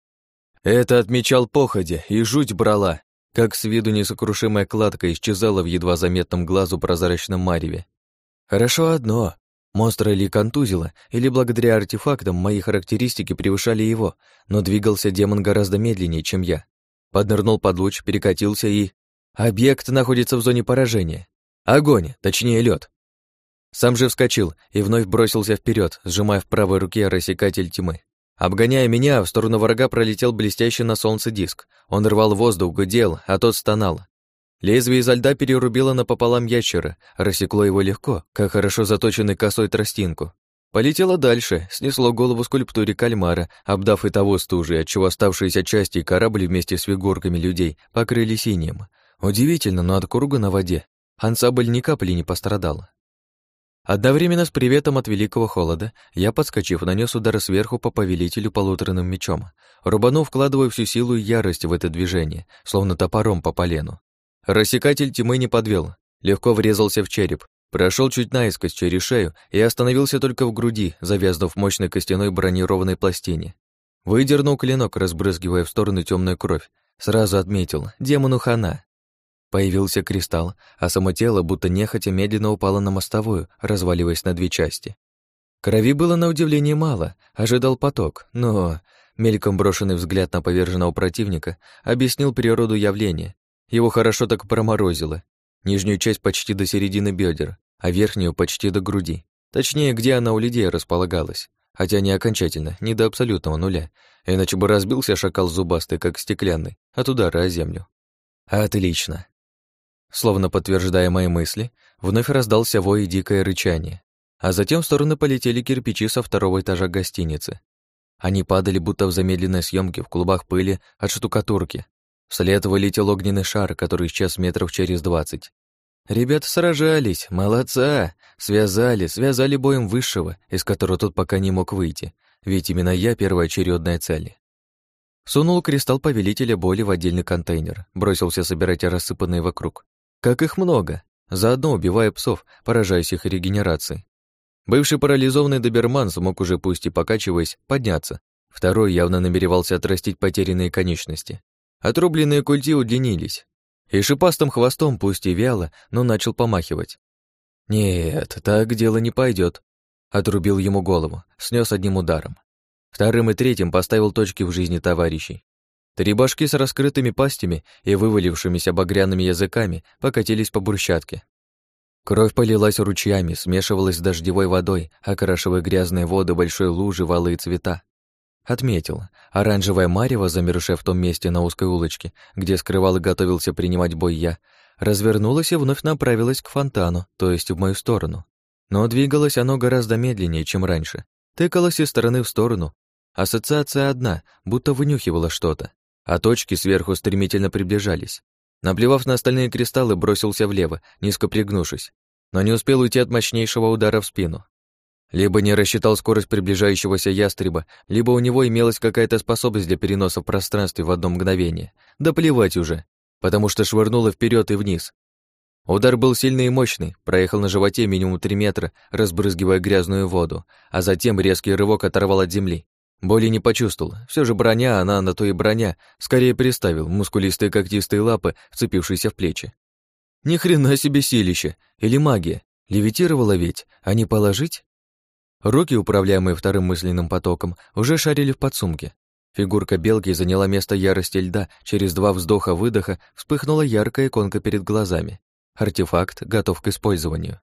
Это отмечал походе, и жуть брала, как с виду несокрушимая кладка исчезала в едва заметном глазу прозрачном мареве. Хорошо одно. Монстра или контузило, или благодаря артефактам мои характеристики превышали его, но двигался демон гораздо медленнее, чем я. Поднырнул под луч, перекатился и... Объект находится в зоне поражения. Огонь, точнее лед. Сам же вскочил и вновь бросился вперед, сжимая в правой руке рассекатель тьмы. Обгоняя меня, в сторону врага пролетел блестящий на солнце диск. Он рвал воздух, гудел, а тот стонал. Лезвие изо льда перерубило напополам ящера, рассекло его легко, как хорошо заточенный косой тростинку. Полетело дальше, снесло голову скульптуре кальмара, обдав и того стужей, отчего оставшиеся части корабля вместе с фигурками людей покрыли синим. Удивительно, но от круга на воде ансамбль ни капли не пострадал. Одновременно с приветом от великого холода я, подскочив, нанес удар сверху по повелителю полуторным мечом, рубанув, вкладывая всю силу и ярость в это движение, словно топором по полену. Рассекатель тьмы не подвел, легко врезался в череп, прошел чуть наискось через шею и остановился только в груди, завязнув мощной костяной бронированной пластине. Выдернул клинок, разбрызгивая в сторону темную кровь. Сразу отметил, демону хана. Появился кристалл, а само тело будто нехотя медленно упало на мостовую, разваливаясь на две части. Крови было на удивление мало, ожидал поток, но... Мельком брошенный взгляд на поверженного противника объяснил природу явления. Его хорошо так проморозило. Нижнюю часть почти до середины бедер, а верхнюю почти до груди. Точнее, где она у людей располагалась. Хотя не окончательно, не до абсолютного нуля, иначе бы разбился шакал зубастый, как стеклянный, от удара о землю. Отлично. Словно подтверждая мои мысли, вновь раздался вой и дикое рычание, а затем в сторону полетели кирпичи со второго этажа гостиницы. Они падали будто в замедленной съемке в клубах пыли от штукатурки. Вслед вылетел огненный шар, который исчез метров через двадцать. Ребята сражались, молодца! Связали, связали боем высшего, из которого тот пока не мог выйти, ведь именно я первоочередная цель. Сунул кристалл повелителя боли в отдельный контейнер, бросился собирать рассыпанные вокруг. Как их много, заодно убивая псов, поражаясь их регенерацией. Бывший парализованный доберман смог уже, пусть и покачиваясь, подняться. Второй явно намеревался отрастить потерянные конечности. Отрубленные культи удлинились. И шипастым хвостом, пусть и вяло, но начал помахивать. «Нет, так дело не пойдет. Отрубил ему голову, снес одним ударом. Вторым и третьим поставил точки в жизни товарищей. Три башки с раскрытыми пастями и вывалившимися багряными языками покатились по брусчатке. Кровь полилась ручьями, смешивалась с дождевой водой, окрашивая грязные воды большой лужи в алые цвета. Отметил, оранжевая марево, замершая в том месте на узкой улочке, где скрывал и готовился принимать бой я, развернулась и вновь направилась к фонтану, то есть в мою сторону. Но двигалось оно гораздо медленнее, чем раньше. Тыкалось из стороны в сторону. Ассоциация одна, будто вынюхивала что-то, а точки сверху стремительно приближались. Наплевав на остальные кристаллы, бросился влево, низко пригнувшись, но не успел уйти от мощнейшего удара в спину. Либо не рассчитал скорость приближающегося ястреба, либо у него имелась какая-то способность для переноса в пространстве в одно мгновение. Да плевать уже, потому что швырнуло вперед и вниз. Удар был сильный и мощный, проехал на животе минимум три метра, разбрызгивая грязную воду, а затем резкий рывок оторвал от земли. Боли не почувствовал. Все же броня, она на то и броня, скорее приставил мускулистые когтистые лапы, вцепившиеся в плечи. Ни хрена себе силище! Или магия! Левитировала ведь, а не положить? Руки, управляемые вторым мысленным потоком, уже шарили в подсумке. Фигурка белки заняла место ярости льда, через два вздоха-выдоха вспыхнула яркая иконка перед глазами. Артефакт готов к использованию.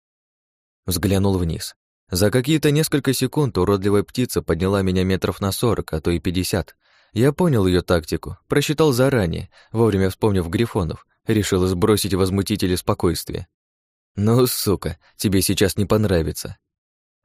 Взглянул вниз. За какие-то несколько секунд уродливая птица подняла меня метров на сорок, а то и пятьдесят. Я понял ее тактику, просчитал заранее, вовремя вспомнив грифонов, решил сбросить возмутители спокойствия. «Ну, сука, тебе сейчас не понравится».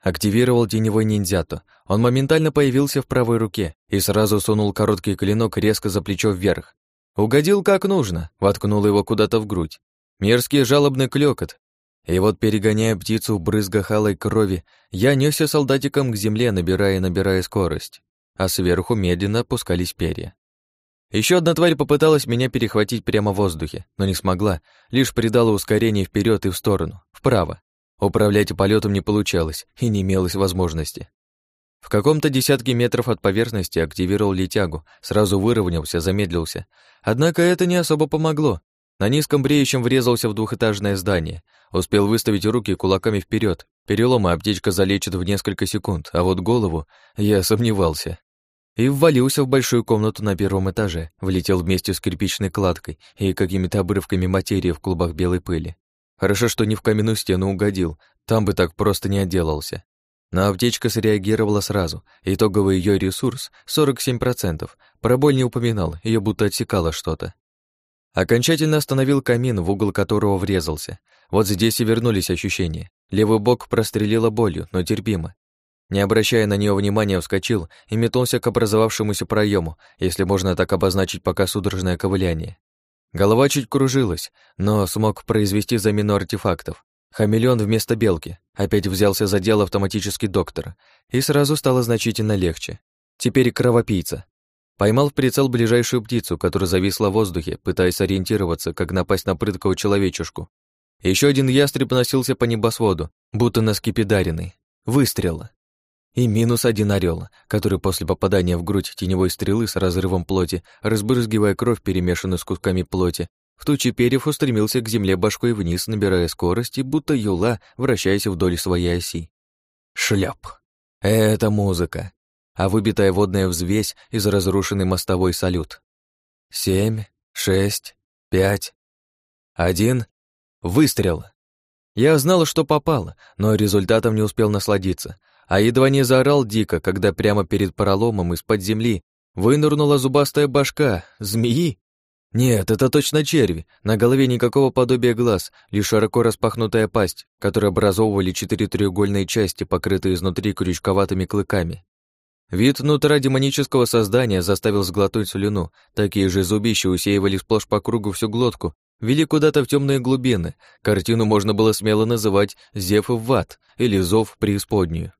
Активировал теневой ниндзято. Он моментально появился в правой руке и сразу сунул короткий клинок резко за плечо вверх. Угодил как нужно, воткнул его куда-то в грудь. Мерзкий жалобный клёкот, и вот, перегоняя птицу в брызгах алой крови, я несся солдатиком к земле, набирая и набирая скорость, а сверху медленно опускались перья. Еще одна тварь попыталась меня перехватить прямо в воздухе, но не смогла, лишь придала ускорение вперед и в сторону, вправо. Управлять полетом не получалось и не имелось возможности. В каком-то десятке метров от поверхности активировал летягу, сразу выровнялся, замедлился. Однако это не особо помогло, на низком бреющем врезался в двухэтажное здание. Успел выставить руки кулаками вперед. Переломы аптечка залечит в несколько секунд, а вот голову я сомневался. И ввалился в большую комнату на первом этаже, влетел вместе с кирпичной кладкой и какими-то обрывками материи в клубах белой пыли. Хорошо, что не в каменную стену угодил, там бы так просто не отделался. Но аптечка среагировала сразу, итоговый ее ресурс — 47%. Про боль не упоминал, ее будто отсекало что-то. Окончательно остановил камин, в угол которого врезался. Вот здесь и вернулись ощущения. Левый бок прострелило болью, но терпимо. Не обращая на нее внимания, вскочил и метнулся к образовавшемуся проему, если можно так обозначить пока судорожное ковыляние. Голова чуть кружилась, но смог произвести замену артефактов. Хамелеон вместо белки. Опять взялся за дело автоматический доктор, и сразу стало значительно легче. Теперь кровопийца. Поймал в прицел ближайшую птицу, которая зависла в воздухе, пытаясь ориентироваться, как напасть на прыткого человечушку. Еще один ястреб носился по небосводу, будто на скипидаренный. Выстрел. И минус один орел, который после попадания в грудь теневой стрелы с разрывом плоти, разбрызгивая кровь, перемешанную с кусками плоти, в туче перьев устремился к земле башкой вниз, набирая скорость, и будто юла, вращаясь вдоль своей оси. Шляп. Это музыка а выбитая водная взвесь из разрушенной мостовой салют. Семь, шесть, пять, один. Выстрел. Я знал, что попало, но результатом не успел насладиться, а едва не заорал дико, когда прямо перед проломом из-под земли вынырнула зубастая башка змеи. Нет, это точно черви. На голове никакого подобия глаз, лишь широко распахнутая пасть, которая образовывали четыре треугольные части, покрытые изнутри крючковатыми клыками. Вид нутра демонического создания заставил сглотнуть слюну. Такие же зубища усеивали сплошь по кругу всю глотку, вели куда-то в темные глубины. Картину можно было смело называть «Зев в ад» или «Зов в преисподнюю».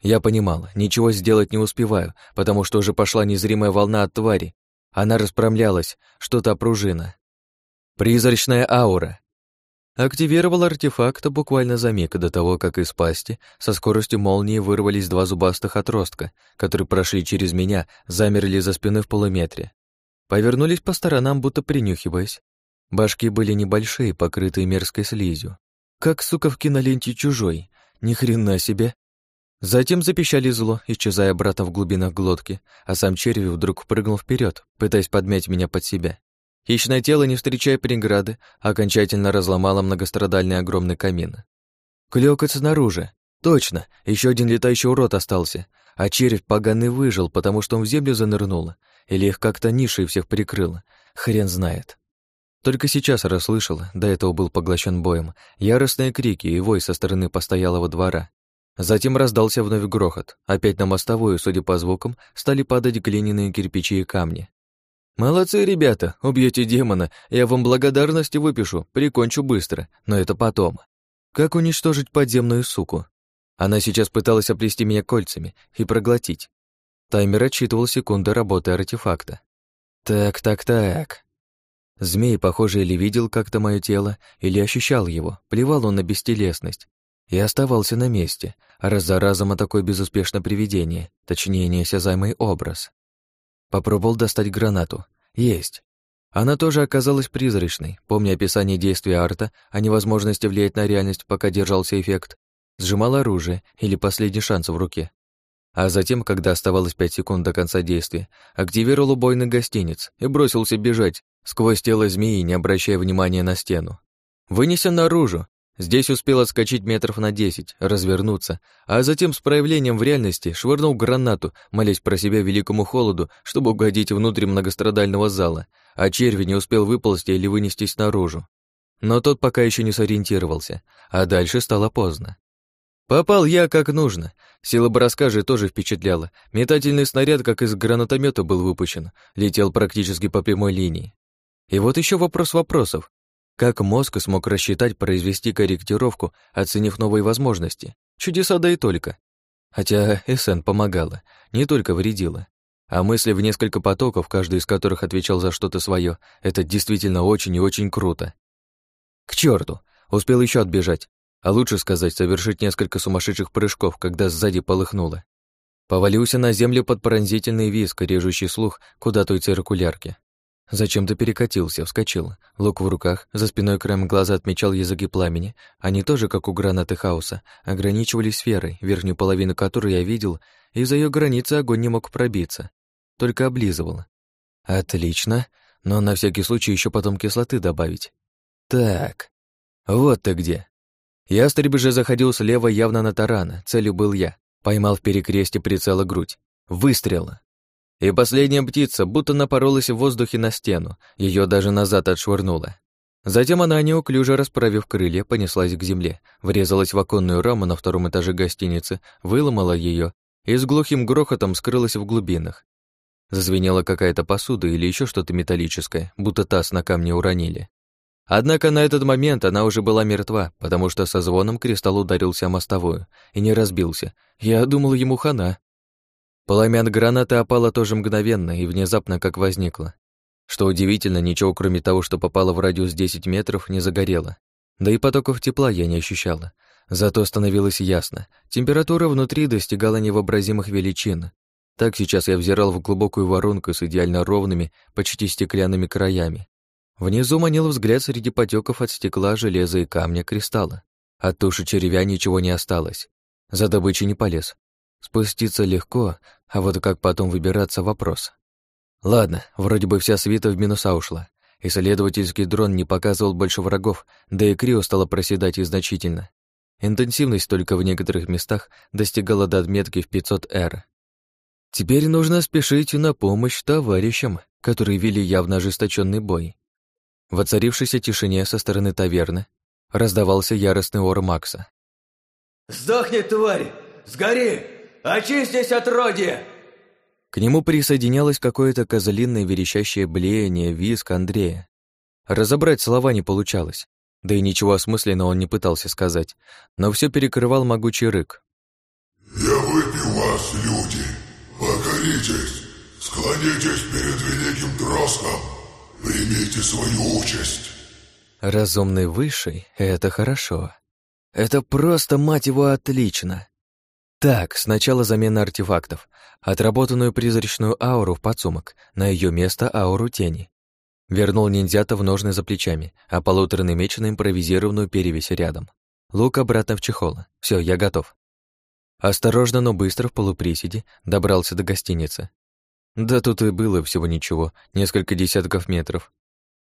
Я понимал, ничего сделать не успеваю, потому что уже пошла незримая волна от твари. Она расправлялась, что-то пружина. Призрачная аура. Активировал артефакт буквально за миг до того, как из пасти со скоростью молнии вырвались два зубастых отростка, которые прошли через меня, замерли за спиной в полуметре. Повернулись по сторонам, будто принюхиваясь. Башки были небольшие, покрытые мерзкой слизью. Как, сука, в киноленте «Чужой». Ни хрена себе. Затем запищали зло, исчезая брата в глубинах глотки, а сам червь вдруг прыгнул вперед, пытаясь подмять меня под себя. Хищное тело, не встречая преграды, окончательно разломало многострадальный огромный камин. Клёкот снаружи. Точно, еще один летающий урод остался, а червь поганый выжил, потому что он в землю занырнул, или их как-то нишей всех прикрыло, хрен знает. Только сейчас расслышал, до этого был поглощен боем, яростные крики и вой со стороны постоялого двора. Затем раздался вновь грохот. Опять на мостовую, судя по звукам, стали падать глиняные кирпичи и камни. «Молодцы, ребята, убьете демона, я вам благодарности выпишу, прикончу быстро, но это потом. Как уничтожить подземную суку? Она сейчас пыталась оплести меня кольцами и проглотить. Таймер отчитывал секунды работы артефакта. Так, так, так. Змей, похоже, или видел как-то мое тело, или ощущал его, плевал он на бестелесность. И оставался на месте, раз за разом о такое безуспешно привидение, точнее, неосязаемый образ. Попробовал достать гранату. Есть. Она тоже оказалась призрачной, помня описание действия арта, о невозможности влиять на реальность, пока держался эффект, сжимал оружие или последний шанс в руке. А затем, когда оставалось пять секунд до конца действия, активировал убойный гостиниц и бросился бежать сквозь тело змеи, не обращая внимания на стену. Вынесен наружу. Здесь успел отскочить метров на десять, развернуться, а затем с проявлением в реальности швырнул гранату, молясь про себя великому холоду, чтобы угодить внутрь многострадального зала, а черви не успел выползти или вынестись наружу. Но тот пока еще не сориентировался, а дальше стало поздно. Попал я как нужно. Сила броска же тоже впечатляла. Метательный снаряд, как из гранатомета, был выпущен. Летел практически по прямой линии. И вот еще вопрос вопросов. Как мозг смог рассчитать, произвести корректировку, оценив новые возможности? Чудеса да и только. Хотя СН помогала, не только вредила. А мысли в несколько потоков, каждый из которых отвечал за что-то свое, это действительно очень и очень круто. К черту! Успел еще отбежать, а лучше сказать, совершить несколько сумасшедших прыжков, когда сзади полыхнуло. Повалился на землю под пронзительный виск, режущий слух куда той циркулярки. Зачем-то перекатился, вскочил. Лук в руках, за спиной краем глаза отмечал языки пламени. Они тоже, как у гранаты хаоса, ограничивались сферой, верхнюю половину которой я видел, и за ее границы огонь не мог пробиться. Только облизывал. Отлично, но на всякий случай еще потом кислоты добавить. Так, вот ты где. Ястреб же заходил слева явно на тарана, целью был я. Поймал в перекресте прицела грудь. Выстрел. И последняя птица будто напоролась в воздухе на стену, ее даже назад отшвырнула. Затем она, неуклюже расправив крылья, понеслась к земле, врезалась в оконную раму на втором этаже гостиницы, выломала ее и с глухим грохотом скрылась в глубинах. Зазвенела какая-то посуда или еще что-то металлическое, будто таз на камне уронили. Однако на этот момент она уже была мертва, потому что со звоном кристалл ударился о мостовую и не разбился. Я думал, ему хана. Пламя от гранаты опало тоже мгновенно и внезапно как возникло. Что удивительно, ничего кроме того, что попало в радиус 10 метров, не загорело. Да и потоков тепла я не ощущала. Зато становилось ясно. Температура внутри достигала невообразимых величин. Так сейчас я взирал в глубокую воронку с идеально ровными, почти стеклянными краями. Внизу манил взгляд среди потеков от стекла, железа и камня кристалла. От туши червя ничего не осталось. За добычей не полез. Спуститься легко, а вот как потом выбираться — вопрос. Ладно, вроде бы вся свита в минуса ушла. Исследовательский дрон не показывал больше врагов, да и Крио стало проседать и значительно. Интенсивность только в некоторых местах достигала до отметки в 500 R. Теперь нужно спешить на помощь товарищам, которые вели явно ожесточенный бой. В оцарившейся тишине со стороны таверны раздавался яростный ор Макса. «Сдохни, тварь! Сгори! Очистись от роди!» К нему присоединялось какое-то козлиное верещащее блеяние, виск Андрея. Разобрать слова не получалось, да и ничего осмысленного он не пытался сказать, но все перекрывал могучий рык. «Я выпью вас, люди! Покоритесь! Склонитесь перед великим Троском!» Примите свою участь. Разумный высший — это хорошо. Это просто, мать его, отлично. Так, сначала замена артефактов. Отработанную призрачную ауру в подсумок, на ее место ауру тени. Вернул ниндзята в ножны за плечами, а полуторный меч на импровизированную перевесь рядом. Лук обратно в чехол. Все, я готов. Осторожно, но быстро в полуприседе добрался до гостиницы. Да тут и было всего ничего, несколько десятков метров.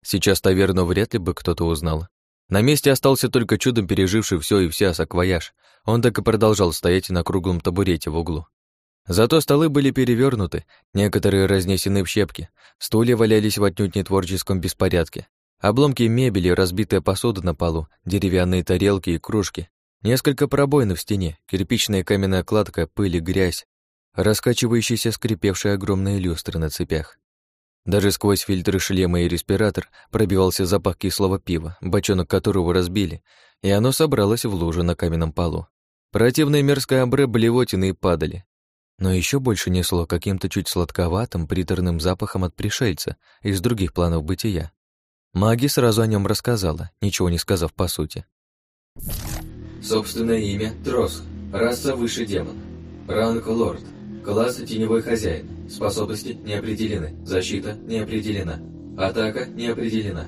Сейчас таверну вряд ли бы кто-то узнал. На месте остался только чудом переживший все и вся саквояж. Он так и продолжал стоять на круглом табурете в углу. Зато столы были перевернуты, некоторые разнесены в щепки, стулья валялись в отнюдь нетворческом беспорядке. Обломки мебели, разбитая посуда на полу, деревянные тарелки и кружки, несколько пробоин в стене, кирпичная каменная кладка, пыль и грязь, раскачивающиеся скрипевшие огромные люстры на цепях. Даже сквозь фильтры шлема и респиратор пробивался запах кислого пива, бочонок которого разбили, и оно собралось в лужу на каменном полу. Противные мерзкое амбре блевотины и падали. Но еще больше несло каким-то чуть сладковатым, приторным запахом от пришельца из других планов бытия. Маги сразу о нем рассказала, ничего не сказав по сути. Собственное имя – Тросх, раса выше демон, ранг – лорд, класс – теневой хозяин, Способности не определены. Защита не определена. Атака не определена.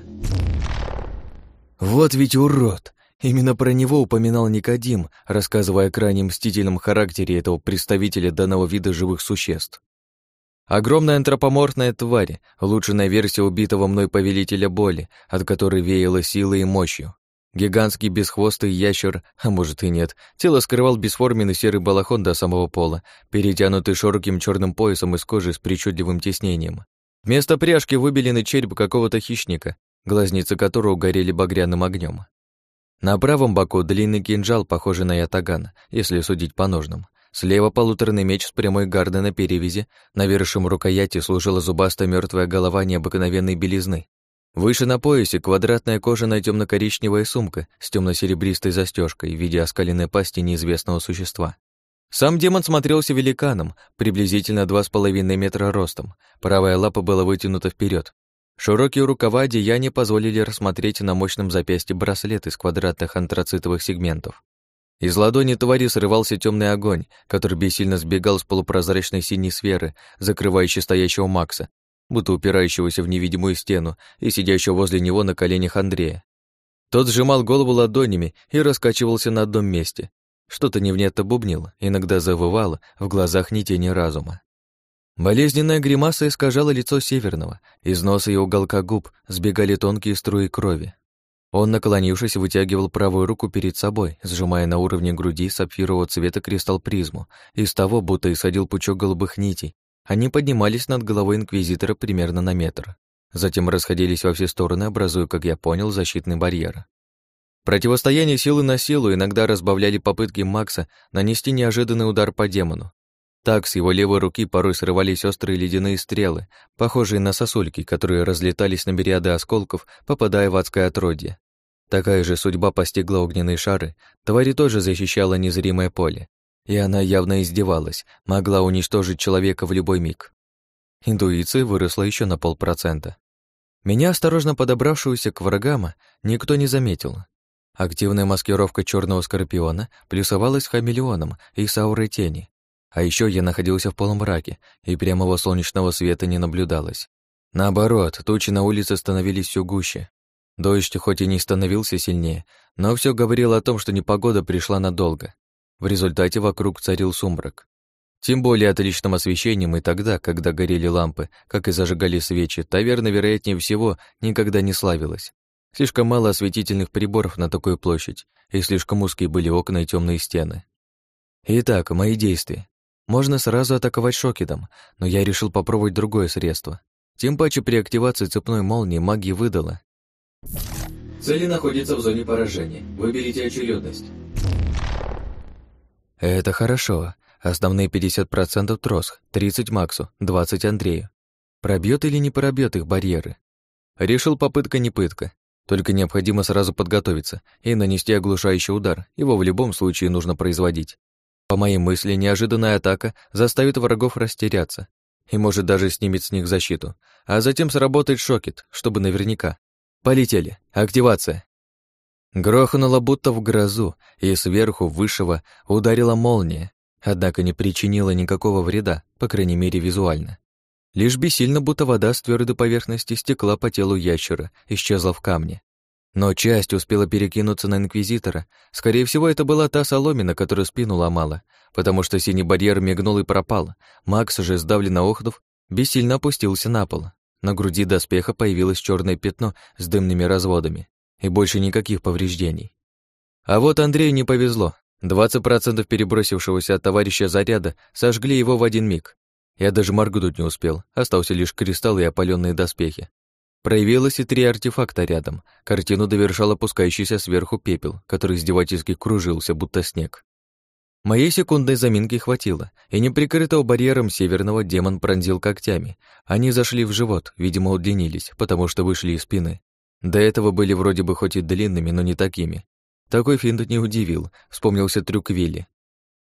Вот ведь урод! Именно про него упоминал Никодим, рассказывая о крайне мстительном характере этого представителя данного вида живых существ. Огромная антропоморфная тварь, улучшенная версия убитого мной повелителя боли, от которой веяло силой и мощью. Гигантский бесхвостый ящер, а может и нет, тело скрывал бесформенный серый балахон до самого пола, перетянутый широким черным поясом из кожи с причудливым тиснением. Вместо пряжки выбеленный череп какого-то хищника, глазницы которого горели багряным огнем. На правом боку длинный кинжал, похожий на ятаган, если судить по ножнам. Слева полуторный меч с прямой гардой на перевязи, на вершем рукояти служила зубастая мертвая голова необыкновенной белизны, Выше на поясе квадратная кожаная темно-коричневая сумка с темно-серебристой застежкой в виде оскаленной пасти неизвестного существа. Сам демон смотрелся великаном, приблизительно 2,5 метра ростом. Правая лапа была вытянута вперед. Широкие рукава одеяния позволили рассмотреть на мощном запястье браслет из квадратных антрацитовых сегментов. Из ладони твари срывался темный огонь, который бессильно сбегал с полупрозрачной синей сферы, закрывающей стоящего Макса, будто упирающегося в невидимую стену и сидящего возле него на коленях Андрея. Тот сжимал голову ладонями и раскачивался на одном месте. Что-то невнятно бубнило, иногда завывало, в глазах ни тени разума. Болезненная гримаса искажала лицо Северного, из носа и уголка губ сбегали тонкие струи крови. Он, наклонившись, вытягивал правую руку перед собой, сжимая на уровне груди сапфирового цвета кристалл-призму, из того будто исходил пучок голубых нитей, они поднимались над головой инквизитора примерно на метр. Затем расходились во все стороны, образуя, как я понял, защитный барьер. Противостояние силы на силу иногда разбавляли попытки Макса нанести неожиданный удар по демону. Так с его левой руки порой срывались острые ледяные стрелы, похожие на сосульки, которые разлетались на мириады осколков, попадая в адское отродье. Такая же судьба постигла огненные шары, твари тоже защищала незримое поле, и она явно издевалась, могла уничтожить человека в любой миг. Интуиция выросла еще на полпроцента. Меня, осторожно подобравшуюся к врагам, никто не заметил. Активная маскировка черного скорпиона плюсовалась хамелеоном и с тени. А еще я находился в полумраке, и прямого солнечного света не наблюдалось. Наоборот, тучи на улице становились все гуще. Дождь хоть и не становился сильнее, но все говорило о том, что непогода пришла надолго. В результате вокруг царил сумрак. Тем более отличным освещением и тогда, когда горели лампы, как и зажигали свечи, таверна, вероятнее всего, никогда не славилась. Слишком мало осветительных приборов на такую площадь, и слишком узкие были окна и темные стены. Итак, мои действия. Можно сразу атаковать шокетом, но я решил попробовать другое средство. Тем паче при активации цепной молнии магии выдала. Цели находятся в зоне поражения. Выберите очередность. Это хорошо. Основные 50% тросх, 30 Максу, 20 Андрею. Пробьет или не пробьет их барьеры? Решил попытка не пытка. Только необходимо сразу подготовиться и нанести оглушающий удар. Его в любом случае нужно производить. По моей мысли, неожиданная атака заставит врагов растеряться и может даже снимет с них защиту, а затем сработает шокет, чтобы наверняка. Полетели. Активация. Грохнуло будто в грозу, и сверху, высшего, ударила молния, однако не причинила никакого вреда, по крайней мере визуально. Лишь бессильно, будто вода с твердой поверхности стекла по телу ящера, исчезла в камне. Но часть успела перекинуться на Инквизитора. Скорее всего, это была та соломина, которую спину ломала, потому что синий барьер мигнул и пропал. Макс же, сдавленно охнув, бессильно опустился на пол. На груди доспеха появилось черное пятно с дымными разводами и больше никаких повреждений. А вот Андрею не повезло. 20% перебросившегося от товарища заряда сожгли его в один миг. Я даже моргнуть не успел, остался лишь кристалл и опаленные доспехи. Проявилось и три артефакта рядом. Картину довершал опускающийся сверху пепел, который издевательски кружился, будто снег. Моей секундной заминки хватило, и неприкрытого барьером северного демон пронзил когтями. Они зашли в живот, видимо, удлинились, потому что вышли из спины. До этого были вроде бы хоть и длинными, но не такими. Такой финт не удивил, вспомнился трюк Вилли.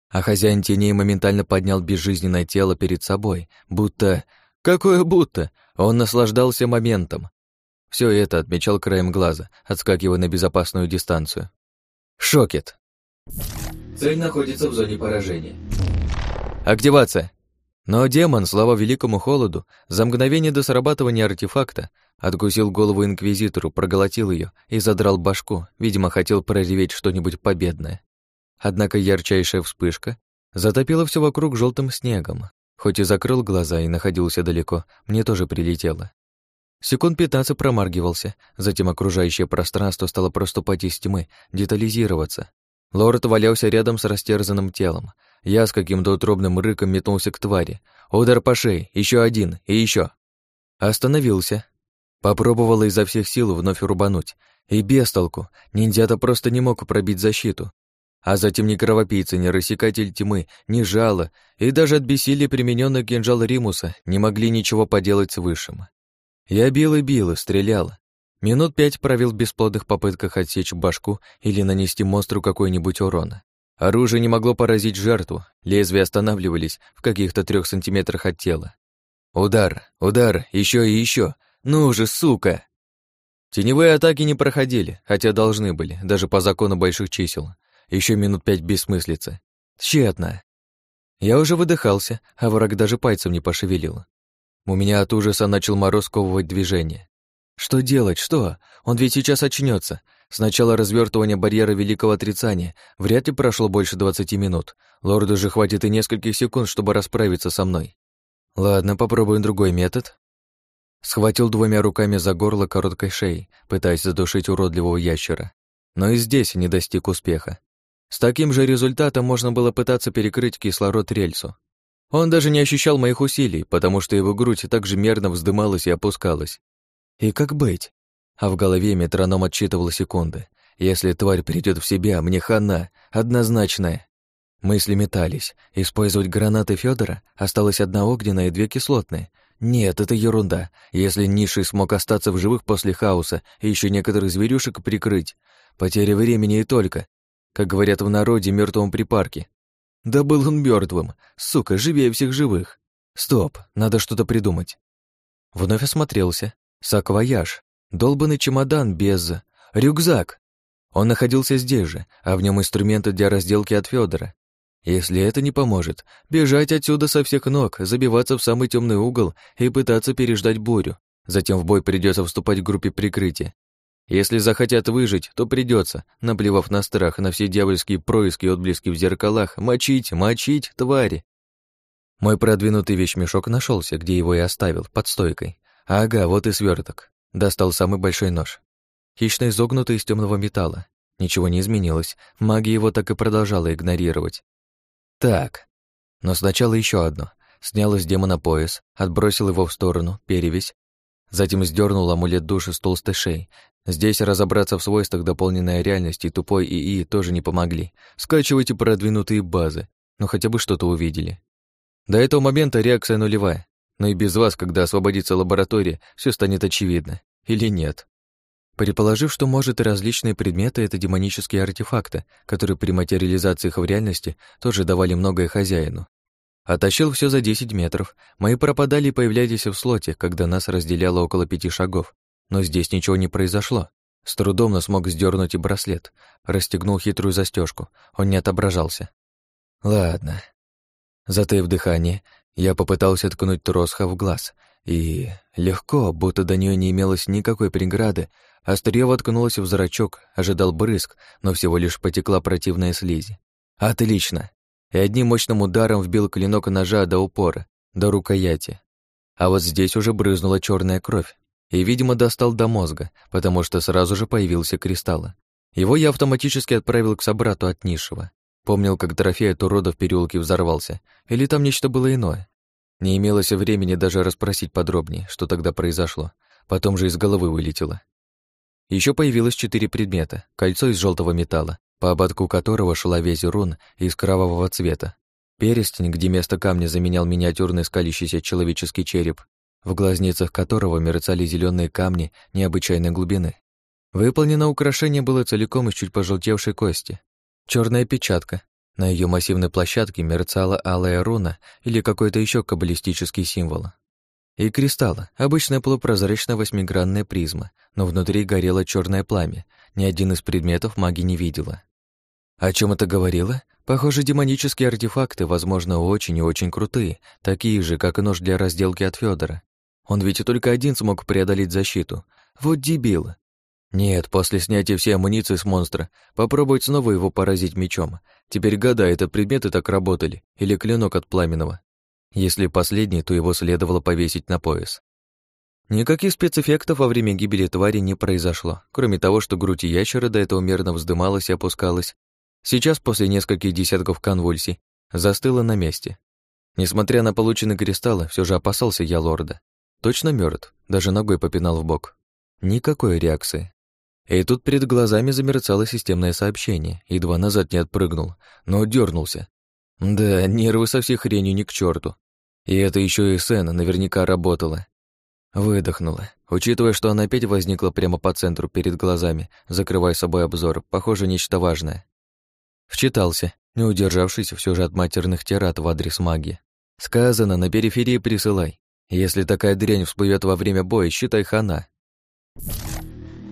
А хозяин теней моментально поднял безжизненное тело перед собой, будто... Какое будто? Он наслаждался моментом. Все это отмечал краем глаза, отскакивая на безопасную дистанцию. Шокет. Цель находится в зоне поражения. Активация. Но демон, слава великому холоду, за мгновение до срабатывания артефакта откусил голову инквизитору, проглотил ее и задрал башку, видимо, хотел прореветь что-нибудь победное. Однако ярчайшая вспышка затопила все вокруг желтым снегом. Хоть и закрыл глаза и находился далеко, мне тоже прилетело. Секунд пятнадцать промаргивался, затем окружающее пространство стало проступать из тьмы, детализироваться. Лорд валялся рядом с растерзанным телом. Я с каким-то утробным рыком метнулся к твари. Удар по шее, еще один и еще. Остановился. Попробовала изо всех сил вновь рубануть. И без толку. Ниндзя-то просто не мог пробить защиту. А затем ни кровопийца, ни рассекатель тьмы, ни жало, и даже от бессилия примененный кинжал Римуса не могли ничего поделать с Высшим. Я бил и бил, и стрелял, Минут пять провел в бесплодных попытках отсечь башку или нанести монстру какой-нибудь урон. Оружие не могло поразить жертву, лезвия останавливались в каких-то трех сантиметрах от тела. Удар, удар, еще и еще. Ну же, сука! Теневые атаки не проходили, хотя должны были, даже по закону больших чисел. Еще минут пять бессмыслицы. Тщетно. Я уже выдыхался, а враг даже пальцем не пошевелил. У меня от ужаса начал мороз ковывать движение. Что делать, что? Он ведь сейчас очнется. С начала развертывания барьера великого отрицания вряд ли прошло больше двадцати минут. Лорду же хватит и нескольких секунд, чтобы расправиться со мной. Ладно, попробуем другой метод. Схватил двумя руками за горло короткой шеи, пытаясь задушить уродливого ящера. Но и здесь не достиг успеха. С таким же результатом можно было пытаться перекрыть кислород рельсу. Он даже не ощущал моих усилий, потому что его грудь так же мерно вздымалась и опускалась. И как быть? А в голове метроном отчитывал секунды. Если тварь придет в себя, мне хана, однозначная. Мысли метались. Использовать гранаты Федора осталось одна огненная и две кислотные. Нет, это ерунда. Если Ниши смог остаться в живых после хаоса и еще некоторых зверюшек прикрыть, потеря времени и только. Как говорят в народе, мертвом припарке. Да был он мертвым, сука, живее всех живых. Стоп, надо что-то придумать. Вновь осмотрелся, Саквояж, долбанный чемодан без... Рюкзак! Он находился здесь же, а в нем инструменты для разделки от Федора. Если это не поможет, бежать отсюда со всех ног, забиваться в самый темный угол и пытаться переждать бурю. Затем в бой придется вступать в группе прикрытия. Если захотят выжить, то придется, наплевав на страх, на все дьявольские происки и отблески в зеркалах, мочить, мочить, твари. Мой продвинутый вещмешок нашелся, где его и оставил, под стойкой. Ага, вот и сверток. Достал самый большой нож. Хищно изогнутый из темного металла. Ничего не изменилось, магия его так и продолжала игнорировать. Так, но сначала еще одно. Снял из демона пояс, отбросил его в сторону, перевесь. Затем сдернул амулет души с толстой шеи. Здесь разобраться в свойствах дополненной реальности тупой ИИ тоже не помогли. Скачивайте продвинутые базы, но хотя бы что-то увидели. До этого момента реакция нулевая. Но и без вас, когда освободится лаборатория, все станет очевидно. Или нет? Предположив, что, может, и различные предметы — это демонические артефакты, которые при материализации их в реальности тоже давали многое хозяину. Оттащил все за 10 метров. Мои пропадали и появлялись в слоте, когда нас разделяло около пяти шагов. Но здесь ничего не произошло. С трудом но смог сдернуть и браслет. Расстегнул хитрую застежку. Он не отображался. Ладно. Затаив дыхание, я попытался ткнуть Тросха в глаз, и легко, будто до нее не имелось никакой преграды, острие воткнулось в зрачок, ожидал брызг, но всего лишь потекла противная слизь. Отлично! И одним мощным ударом вбил клинок ножа до упора, до рукояти. А вот здесь уже брызнула черная кровь. И, видимо, достал до мозга, потому что сразу же появился кристалл. Его я автоматически отправил к собрату от низшего. Помнил, как трофей от урода в переулке взорвался. Или там нечто было иное. Не имелось времени даже расспросить подробнее, что тогда произошло. Потом же из головы вылетело. Еще появилось четыре предмета. Кольцо из желтого металла, по ободку которого шла весь рун из кровавого цвета. Перестень, где место камня заменял миниатюрный скалящийся человеческий череп, в глазницах которого мерцали зеленые камни необычайной глубины. Выполнено украшение было целиком из чуть пожелтевшей кости. Черная печатка. На ее массивной площадке мерцала алая руна или какой-то еще каббалистический символ. И кристаллы, обычная полупрозрачная восьмигранная призма, но внутри горело черное пламя, ни один из предметов маги не видела. О чем это говорило? Похоже, демонические артефакты, возможно, очень и очень крутые, такие же, как и нож для разделки от Федора. Он ведь и только один смог преодолеть защиту. Вот дебил. Нет, после снятия всей амуниции с монстра, попробовать снова его поразить мечом. Теперь гадай, это предметы так работали, или клинок от пламенного. Если последний, то его следовало повесить на пояс. Никаких спецэффектов во время гибели твари не произошло, кроме того, что грудь ящера до этого мерно вздымалась и опускалась. Сейчас, после нескольких десятков конвульсий, застыла на месте. Несмотря на полученные кристаллы, все же опасался я лорда. Точно мертв, даже ногой попинал в бок. Никакой реакции. И тут перед глазами замерцало системное сообщение. Едва назад не отпрыгнул, но дернулся. Да, нервы со всей хренью ни к черту. И это еще и Сена наверняка работала. Выдохнула. Учитывая, что она опять возникла прямо по центру перед глазами, закрывая собой обзор, похоже, нечто важное. Вчитался, не удержавшись все же от матерных тират в адрес магии. Сказано, на периферии присылай. Если такая дрянь всплывет во время боя, считай хана.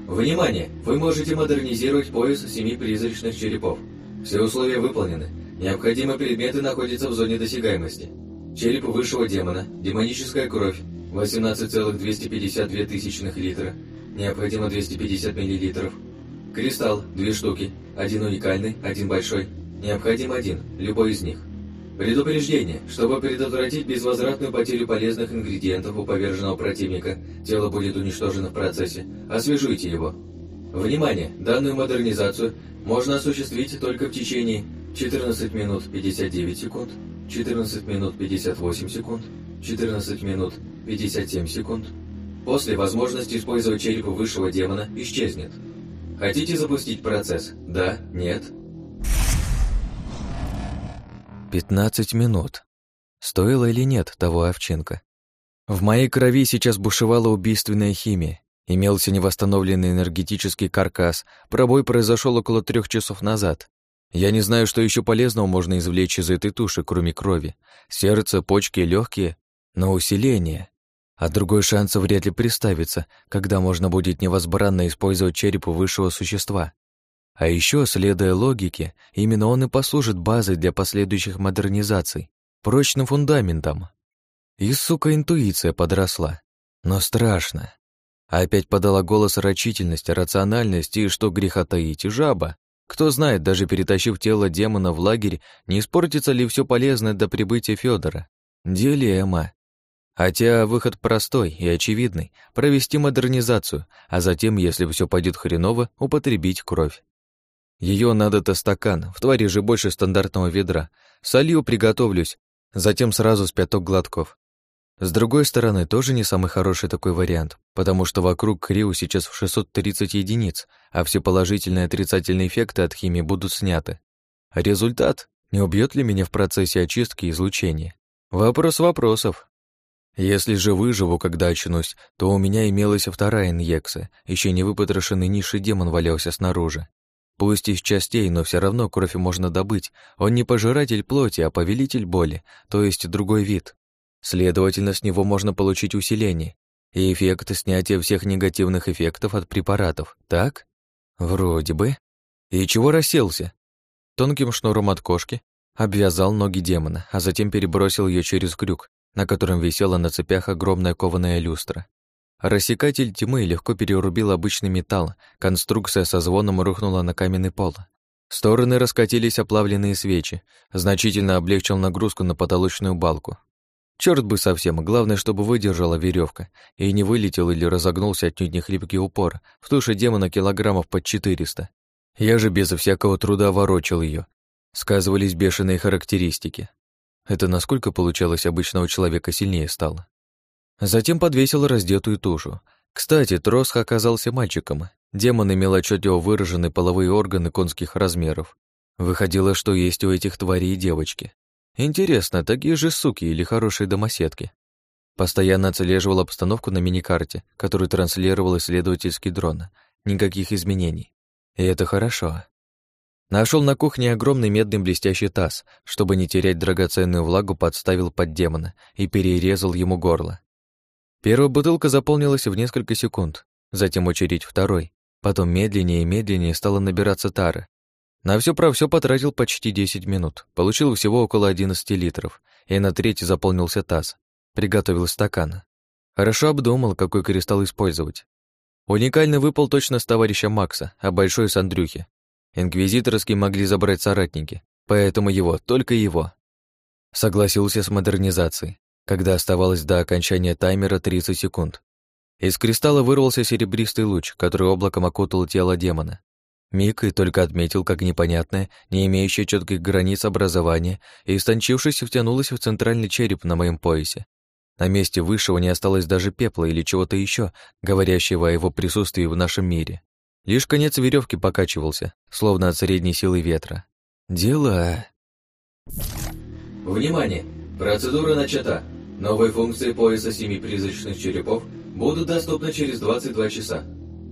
Внимание! Вы можете модернизировать пояс семи призрачных черепов. Все условия выполнены. Необходимые предметы находятся в зоне досягаемости. Череп высшего демона, демоническая кровь, 18,252 тысячных литра. Необходимо 250 миллилитров. Кристалл, две штуки. Один уникальный, один большой. Необходим один, любой из них. Предупреждение. Чтобы предотвратить безвозвратную потерю полезных ингредиентов у поверженного противника, тело будет уничтожено в процессе. Освежуйте его. Внимание! Данную модернизацию можно осуществить только в течение 14 минут 59 секунд, 14 минут 58 секунд, 14 минут 57 секунд. После возможность использовать череп высшего демона исчезнет. Хотите запустить процесс? Да? Нет? 15 минут. Стоило или нет того Овченко? В моей крови сейчас бушевала убийственная химия. Имелся невосстановленный энергетический каркас. Пробой произошел около трех часов назад. Я не знаю, что еще полезного можно извлечь из этой туши, кроме крови. Сердце, почки, легкие, но усиление. А другой шанс вряд ли представится, когда можно будет невозбранно использовать череп высшего существа. А еще, следуя логике, именно он и послужит базой для последующих модернизаций, прочным фундаментом. И, сука, интуиция подросла. Но страшно. Опять подала голос рачительность, рациональность и, что греха таить, жаба. Кто знает, даже перетащив тело демона в лагерь, не испортится ли все полезное до прибытия Федора. Дилемма. Хотя выход простой и очевидный — провести модернизацию, а затем, если все пойдет хреново, употребить кровь. Ее надо-то стакан, в твари же больше стандартного ведра. Солью приготовлюсь, затем сразу с пяток глотков. С другой стороны, тоже не самый хороший такой вариант, потому что вокруг Криу сейчас в 630 единиц, а все положительные и отрицательные эффекты от химии будут сняты. результат? Не убьет ли меня в процессе очистки излучения? Вопрос вопросов. Если же выживу, когда очнусь, то у меня имелась вторая инъекция, еще не выпотрошенный низший демон валялся снаружи. Пусть из частей, но все равно кровь можно добыть. Он не пожиратель плоти, а повелитель боли, то есть другой вид. Следовательно, с него можно получить усиление и эффект снятия всех негативных эффектов от препаратов, так? Вроде бы. И чего расселся? Тонким шнуром от кошки обвязал ноги демона, а затем перебросил ее через крюк, на котором висела на цепях огромная кованая люстра. Рассекатель тьмы легко перерубил обычный металл, конструкция со звоном рухнула на каменный пол. стороны раскатились оплавленные свечи, значительно облегчил нагрузку на потолочную балку. Черт бы совсем, главное, чтобы выдержала веревка и не вылетел или разогнулся отнюдь не хлипкий упор, в туше демона килограммов под 400. Я же без всякого труда ворочил ее. Сказывались бешеные характеристики. Это насколько получалось обычного человека сильнее стало. Затем подвесил раздетую тушу. Кстати, Тросх оказался мальчиком. Демон имел отчетливо выраженные половые органы конских размеров. Выходило, что есть у этих тварей девочки. Интересно, такие же суки или хорошие домоседки? Постоянно отслеживал обстановку на миникарте, которую транслировал исследовательский дрон. Никаких изменений. И это хорошо. Нашел на кухне огромный медный блестящий таз, чтобы не терять драгоценную влагу, подставил под демона и перерезал ему горло. Первая бутылка заполнилась в несколько секунд, затем очередь второй, потом медленнее и медленнее стала набираться тара, на все про все потратил почти 10 минут. Получил всего около 11 литров. И на третий заполнился таз. Приготовил стакан. Хорошо обдумал, какой кристалл использовать. Уникальный выпал точно с товарища Макса, а большой с Андрюхи. Инквизиторский могли забрать соратники, поэтому его, только его. Согласился с модернизацией, когда оставалось до окончания таймера 30 секунд. Из кристалла вырвался серебристый луч, который облаком окутал тело демона. Миг и только отметил, как непонятное, не имеющее четких границ образования, и истончившись втянулось в центральный череп на моем поясе. На месте высшего не осталось даже пепла или чего-то еще, говорящего о его присутствии в нашем мире. Лишь конец веревки покачивался, словно от средней силы ветра. Дела. Внимание! Процедура начата. Новые функции пояса семи призрачных черепов будут доступны через 22 часа.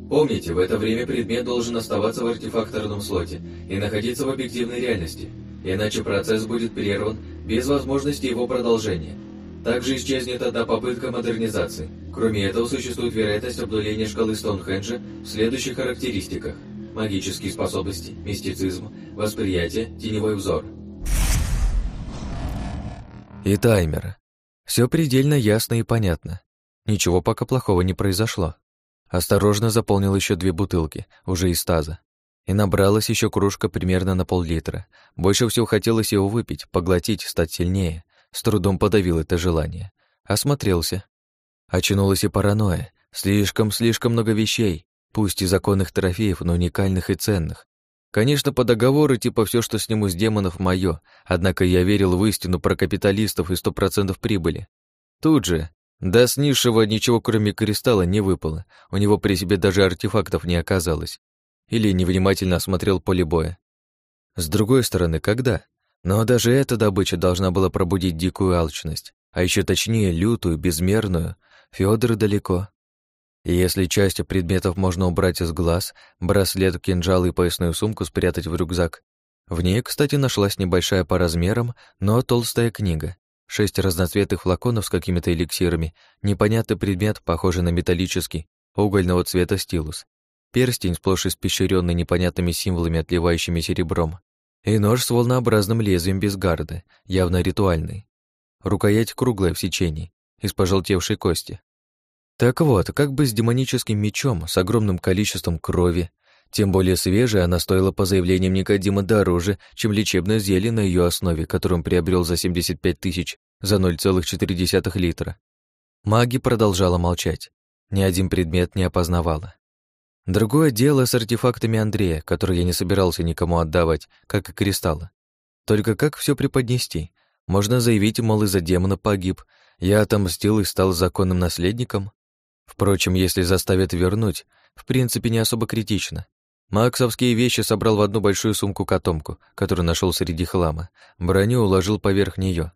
Помните, в это время предмет должен оставаться в артефакторном слоте и находиться в объективной реальности, иначе процесс будет прерван без возможности его продолжения. Также исчезнет одна попытка модернизации. Кроме этого, существует вероятность обнуления шкалы Стоунхенджа в следующих характеристиках. Магические способности, мистицизм, восприятие, теневой взор. И таймер. Все предельно ясно и понятно. Ничего пока плохого не произошло. Осторожно заполнил еще две бутылки, уже из таза. И набралась еще кружка примерно на пол-литра. Больше всего хотелось его выпить, поглотить, стать сильнее. С трудом подавил это желание. Осмотрелся. Очнулась и паранойя. Слишком-слишком много вещей, пусть и законных трофеев, но уникальных и ценных. Конечно, по договору типа все, что сниму с демонов, мое, однако я верил в истину про капиталистов и сто процентов прибыли. Тут же, да с низшего ничего кроме кристалла не выпало, у него при себе даже артефактов не оказалось. Или невнимательно осмотрел поле боя. С другой стороны, когда? Но даже эта добыча должна была пробудить дикую алчность, а еще точнее лютую, безмерную. Фёдор далеко. Если часть предметов можно убрать из глаз, браслет, кинжал и поясную сумку спрятать в рюкзак, в ней, кстати, нашлась небольшая по размерам, но толстая книга. Шесть разноцветных флаконов с какими-то эликсирами, непонятный предмет, похожий на металлический, угольного цвета стилус, перстень, сплошь испещренный непонятными символами, отливающими серебром, и нож с волнообразным лезвием без гарды, явно ритуальный. Рукоять круглая в сечении, из пожелтевшей кости. Так вот, как бы с демоническим мечом, с огромным количеством крови, тем более свежая она стоила по заявлениям Никодима дороже, чем лечебное зелье на ее основе, которое он приобрел за 75 тысяч за 0,4 литра. Маги продолжала молчать. Ни один предмет не опознавала. Другое дело с артефактами Андрея, которые я не собирался никому отдавать, как и кристаллы. Только как все преподнести? Можно заявить, мол, из-за демона погиб. Я отомстил и стал законным наследником. Впрочем, если заставят вернуть, в принципе, не особо критично. Максовские вещи собрал в одну большую сумку-котомку, которую нашел среди хлама. Броню уложил поверх нее.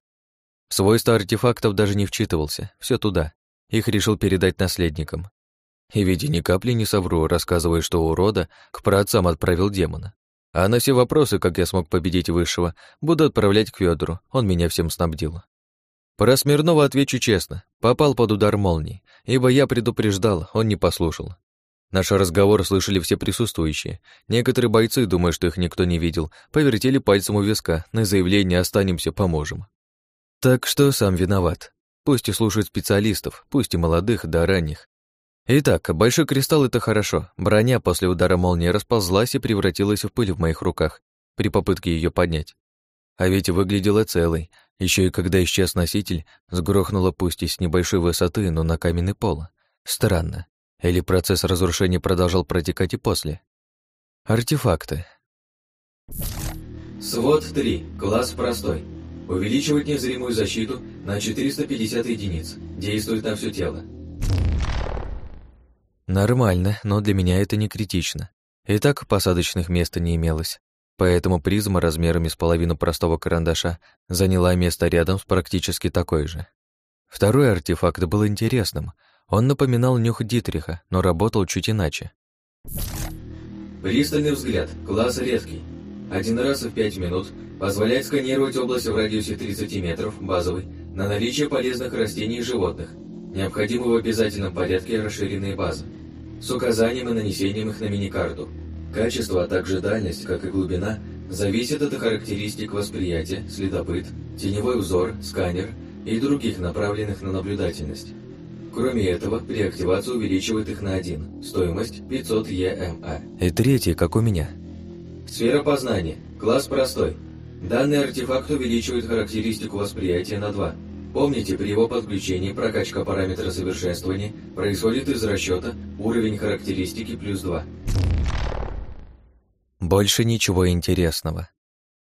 Свойства артефактов даже не вчитывался, все туда. Их решил передать наследникам. И ведь ни капли не совру, рассказывая, что урода к праотцам отправил демона. А на все вопросы, как я смог победить Высшего, буду отправлять к Федору, он меня всем снабдил. Про Смирнова отвечу честно, попал под удар молнии, ибо я предупреждал, он не послушал. Наш разговор слышали все присутствующие. Некоторые бойцы, думая, что их никто не видел, повертели пальцем у виска, на заявление «останемся, поможем». Так что сам виноват. Пусть и слушают специалистов, пусть и молодых, да ранних. Итак, большой кристалл — это хорошо. Броня после удара молнии расползлась и превратилась в пыль в моих руках при попытке ее поднять. А ведь выглядела целой. Еще и когда исчез носитель, сгрохнуло пусть и с небольшой высоты, но на каменный пол. Странно. Или процесс разрушения продолжал протекать и после? Артефакты. Свод 3. Класс простой. Увеличивает незримую защиту на 450 единиц. Действует на все тело. Нормально, но для меня это не критично. И так посадочных мест не имелось. Поэтому призма размерами с половину простого карандаша заняла место рядом с практически такой же. Второй артефакт был интересным. Он напоминал нюх Дитриха, но работал чуть иначе. Пристальный взгляд. Класс редкий. Один раз в 5 минут позволяет сканировать область в радиусе 30 метров, базовый, на наличие полезных растений и животных. Необходимы в обязательном порядке расширенные базы. С указанием и нанесением их на миникарту. Качество, а также дальность, как и глубина, зависит от характеристик восприятия, следопыт, теневой узор, сканер и других направленных на наблюдательность. Кроме этого, при активации увеличивает их на один. Стоимость 500 ЕМА. И третий, как у меня. Сфера познания. Класс простой. Данный артефакт увеличивает характеристику восприятия на 2. Помните, при его подключении прокачка параметра совершенствования происходит из расчета уровень характеристики плюс 2. Больше ничего интересного.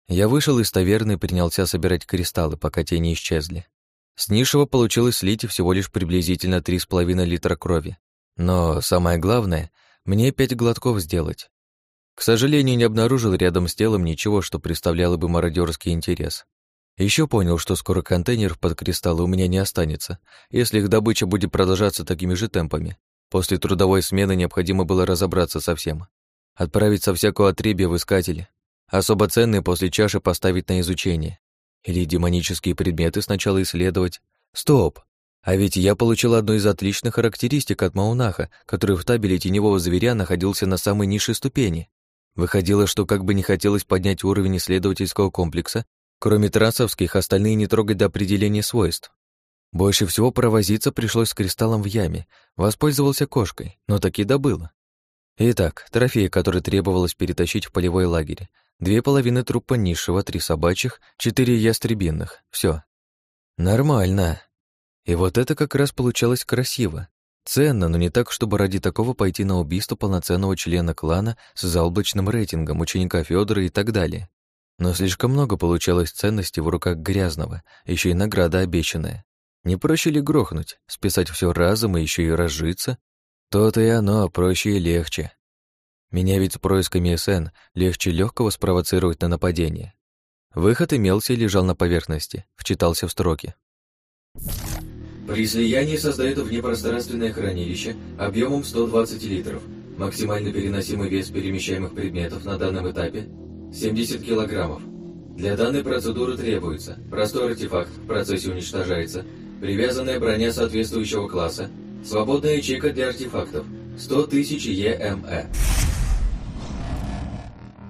Я вышел из таверны и принялся собирать кристаллы, пока те не исчезли. С низшего получилось слить всего лишь приблизительно 3,5 литра крови. Но самое главное, мне пять глотков сделать. К сожалению, не обнаружил рядом с телом ничего, что представляло бы мародерский интерес. Еще понял, что скоро контейнеров под кристаллы у меня не останется, если их добыча будет продолжаться такими же темпами. После трудовой смены необходимо было разобраться со всем отправить со всякого отребья в искатели, особо ценные после чаши поставить на изучение. Или демонические предметы сначала исследовать. Стоп! А ведь я получил одну из отличных характеристик от Маунаха, который в табеле теневого зверя находился на самой низшей ступени. Выходило, что как бы не хотелось поднять уровень исследовательского комплекса, кроме трансовских, остальные не трогать до определения свойств. Больше всего провозиться пришлось с кристаллом в яме, воспользовался кошкой, но таки добыло. Итак, трофеи, которые требовалось перетащить в полевой лагерь. Две половины трупа низшего, три собачьих, четыре ястребинных. Все. Нормально. И вот это как раз получалось красиво. Ценно, но не так, чтобы ради такого пойти на убийство полноценного члена клана с заоблачным рейтингом, ученика Федора и так далее. Но слишком много получалось ценностей в руках грязного, еще и награда обещанная. Не проще ли грохнуть, списать все разом и еще и разжиться? То-то и оно, проще и легче. Меня ведь с происками СН легче легкого спровоцировать на нападение. Выход имелся и лежал на поверхности, вчитался в строки. При слиянии создает внепространственное хранилище объемом 120 литров. Максимально переносимый вес перемещаемых предметов на данном этапе – 70 килограммов. Для данной процедуры требуется простой артефакт, в процессе уничтожается, привязанная броня соответствующего класса, Свободная ячейка для артефактов. 100 тысяч ЕМЭ.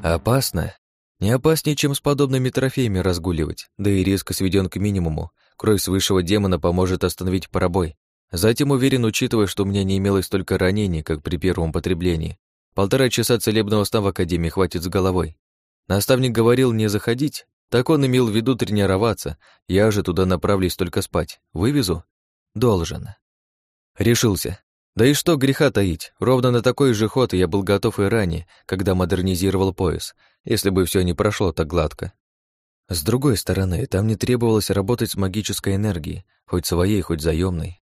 Опасно. Не опаснее, чем с подобными трофеями разгуливать, да и риск сведен к минимуму. Кровь с высшего демона поможет остановить пробой. Затем уверен, учитывая, что у меня не имелось столько ранений, как при первом потреблении. Полтора часа целебного сна в Академии хватит с головой. Наставник говорил не заходить, так он имел в виду тренироваться. Я же туда направлюсь только спать. Вывезу? Должен. Решился. Да и что греха таить, ровно на такой же ход я был готов и ранее, когда модернизировал пояс, если бы все не прошло так гладко. С другой стороны, там не требовалось работать с магической энергией, хоть своей, хоть заемной.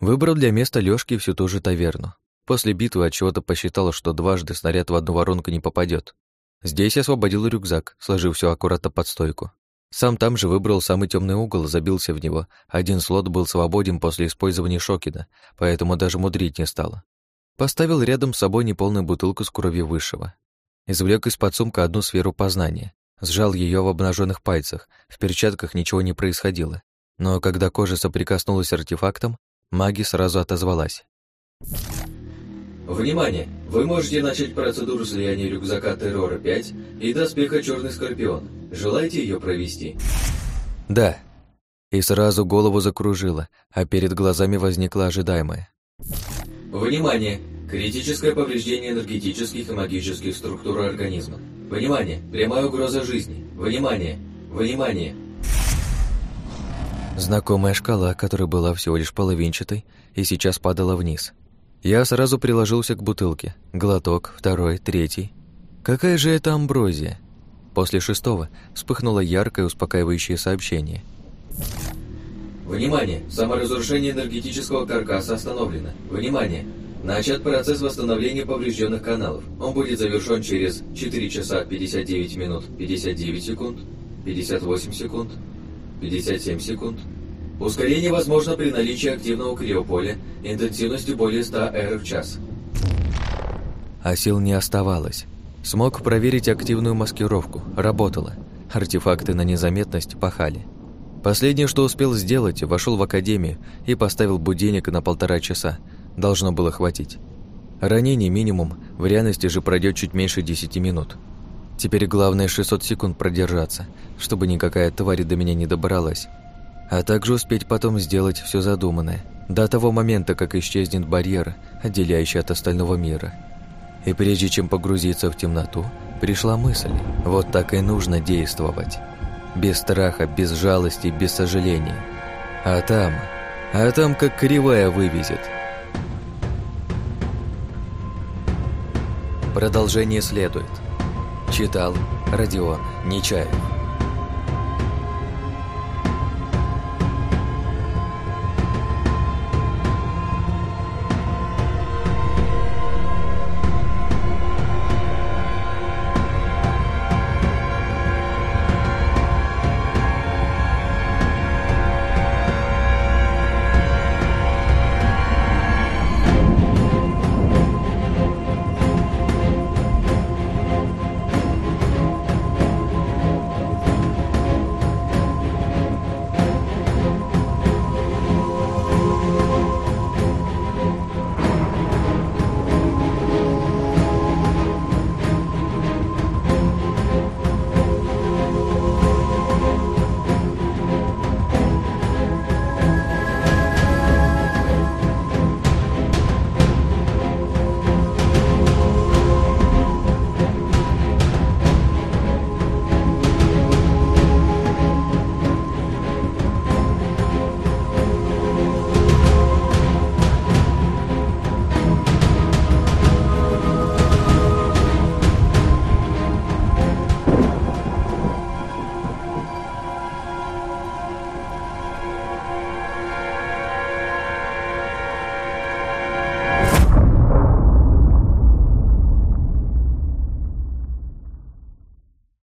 Выбрал для места Лёшки всю ту же таверну. После битвы от чего-то посчитал, что дважды снаряд в одну воронку не попадет. Здесь освободил рюкзак, сложив все аккуратно под стойку. Сам там же выбрал самый темный угол, забился в него. Один слот был свободен после использования шокина, поэтому даже мудрить не стало. Поставил рядом с собой неполную бутылку с кровью высшего. Извлек из-под сумка одну сферу познания. Сжал ее в обнаженных пальцах. В перчатках ничего не происходило. Но когда кожа соприкоснулась с артефактом, маги сразу отозвалась. Внимание! Вы можете начать процедуру слияния рюкзака Террора 5 и доспеха Черный Скорпион. Желаете ее провести? Да. И сразу голову закружило, а перед глазами возникло ожидаемое. Внимание! Критическое повреждение энергетических и магических структур организма. Внимание! Прямая угроза жизни. Внимание! Внимание! Знакомая шкала, которая была всего лишь половинчатой и сейчас падала вниз. Я сразу приложился к бутылке. Глоток, второй, третий. Какая же это амброзия? После шестого вспыхнуло яркое успокаивающее сообщение. Внимание! Саморазрушение энергетического каркаса остановлено. Внимание! Начат процесс восстановления поврежденных каналов. Он будет завершен через 4 часа 59 минут 59 секунд, 58 секунд, 57 секунд. Ускорение возможно при наличии активного криополя интенсивностью более 100 Р в час. А сил не оставалось. Смог проверить активную маскировку. Работало. Артефакты на незаметность пахали. Последнее, что успел сделать, вошел в академию и поставил будильник на полтора часа, должно было хватить. Ранение минимум, в реальности же пройдет чуть меньше 10 минут. Теперь главное 600 секунд продержаться, чтобы никакая тварь до меня не добралась. А также успеть потом сделать все задуманное, до того момента, как исчезнет барьер, отделяющий от остального мира. И прежде чем погрузиться в темноту, пришла мысль, вот так и нужно действовать. Без страха, без жалости, без сожаления. А там, а там как кривая вывезет – Продолжение следует. Читал Родион Нечаев.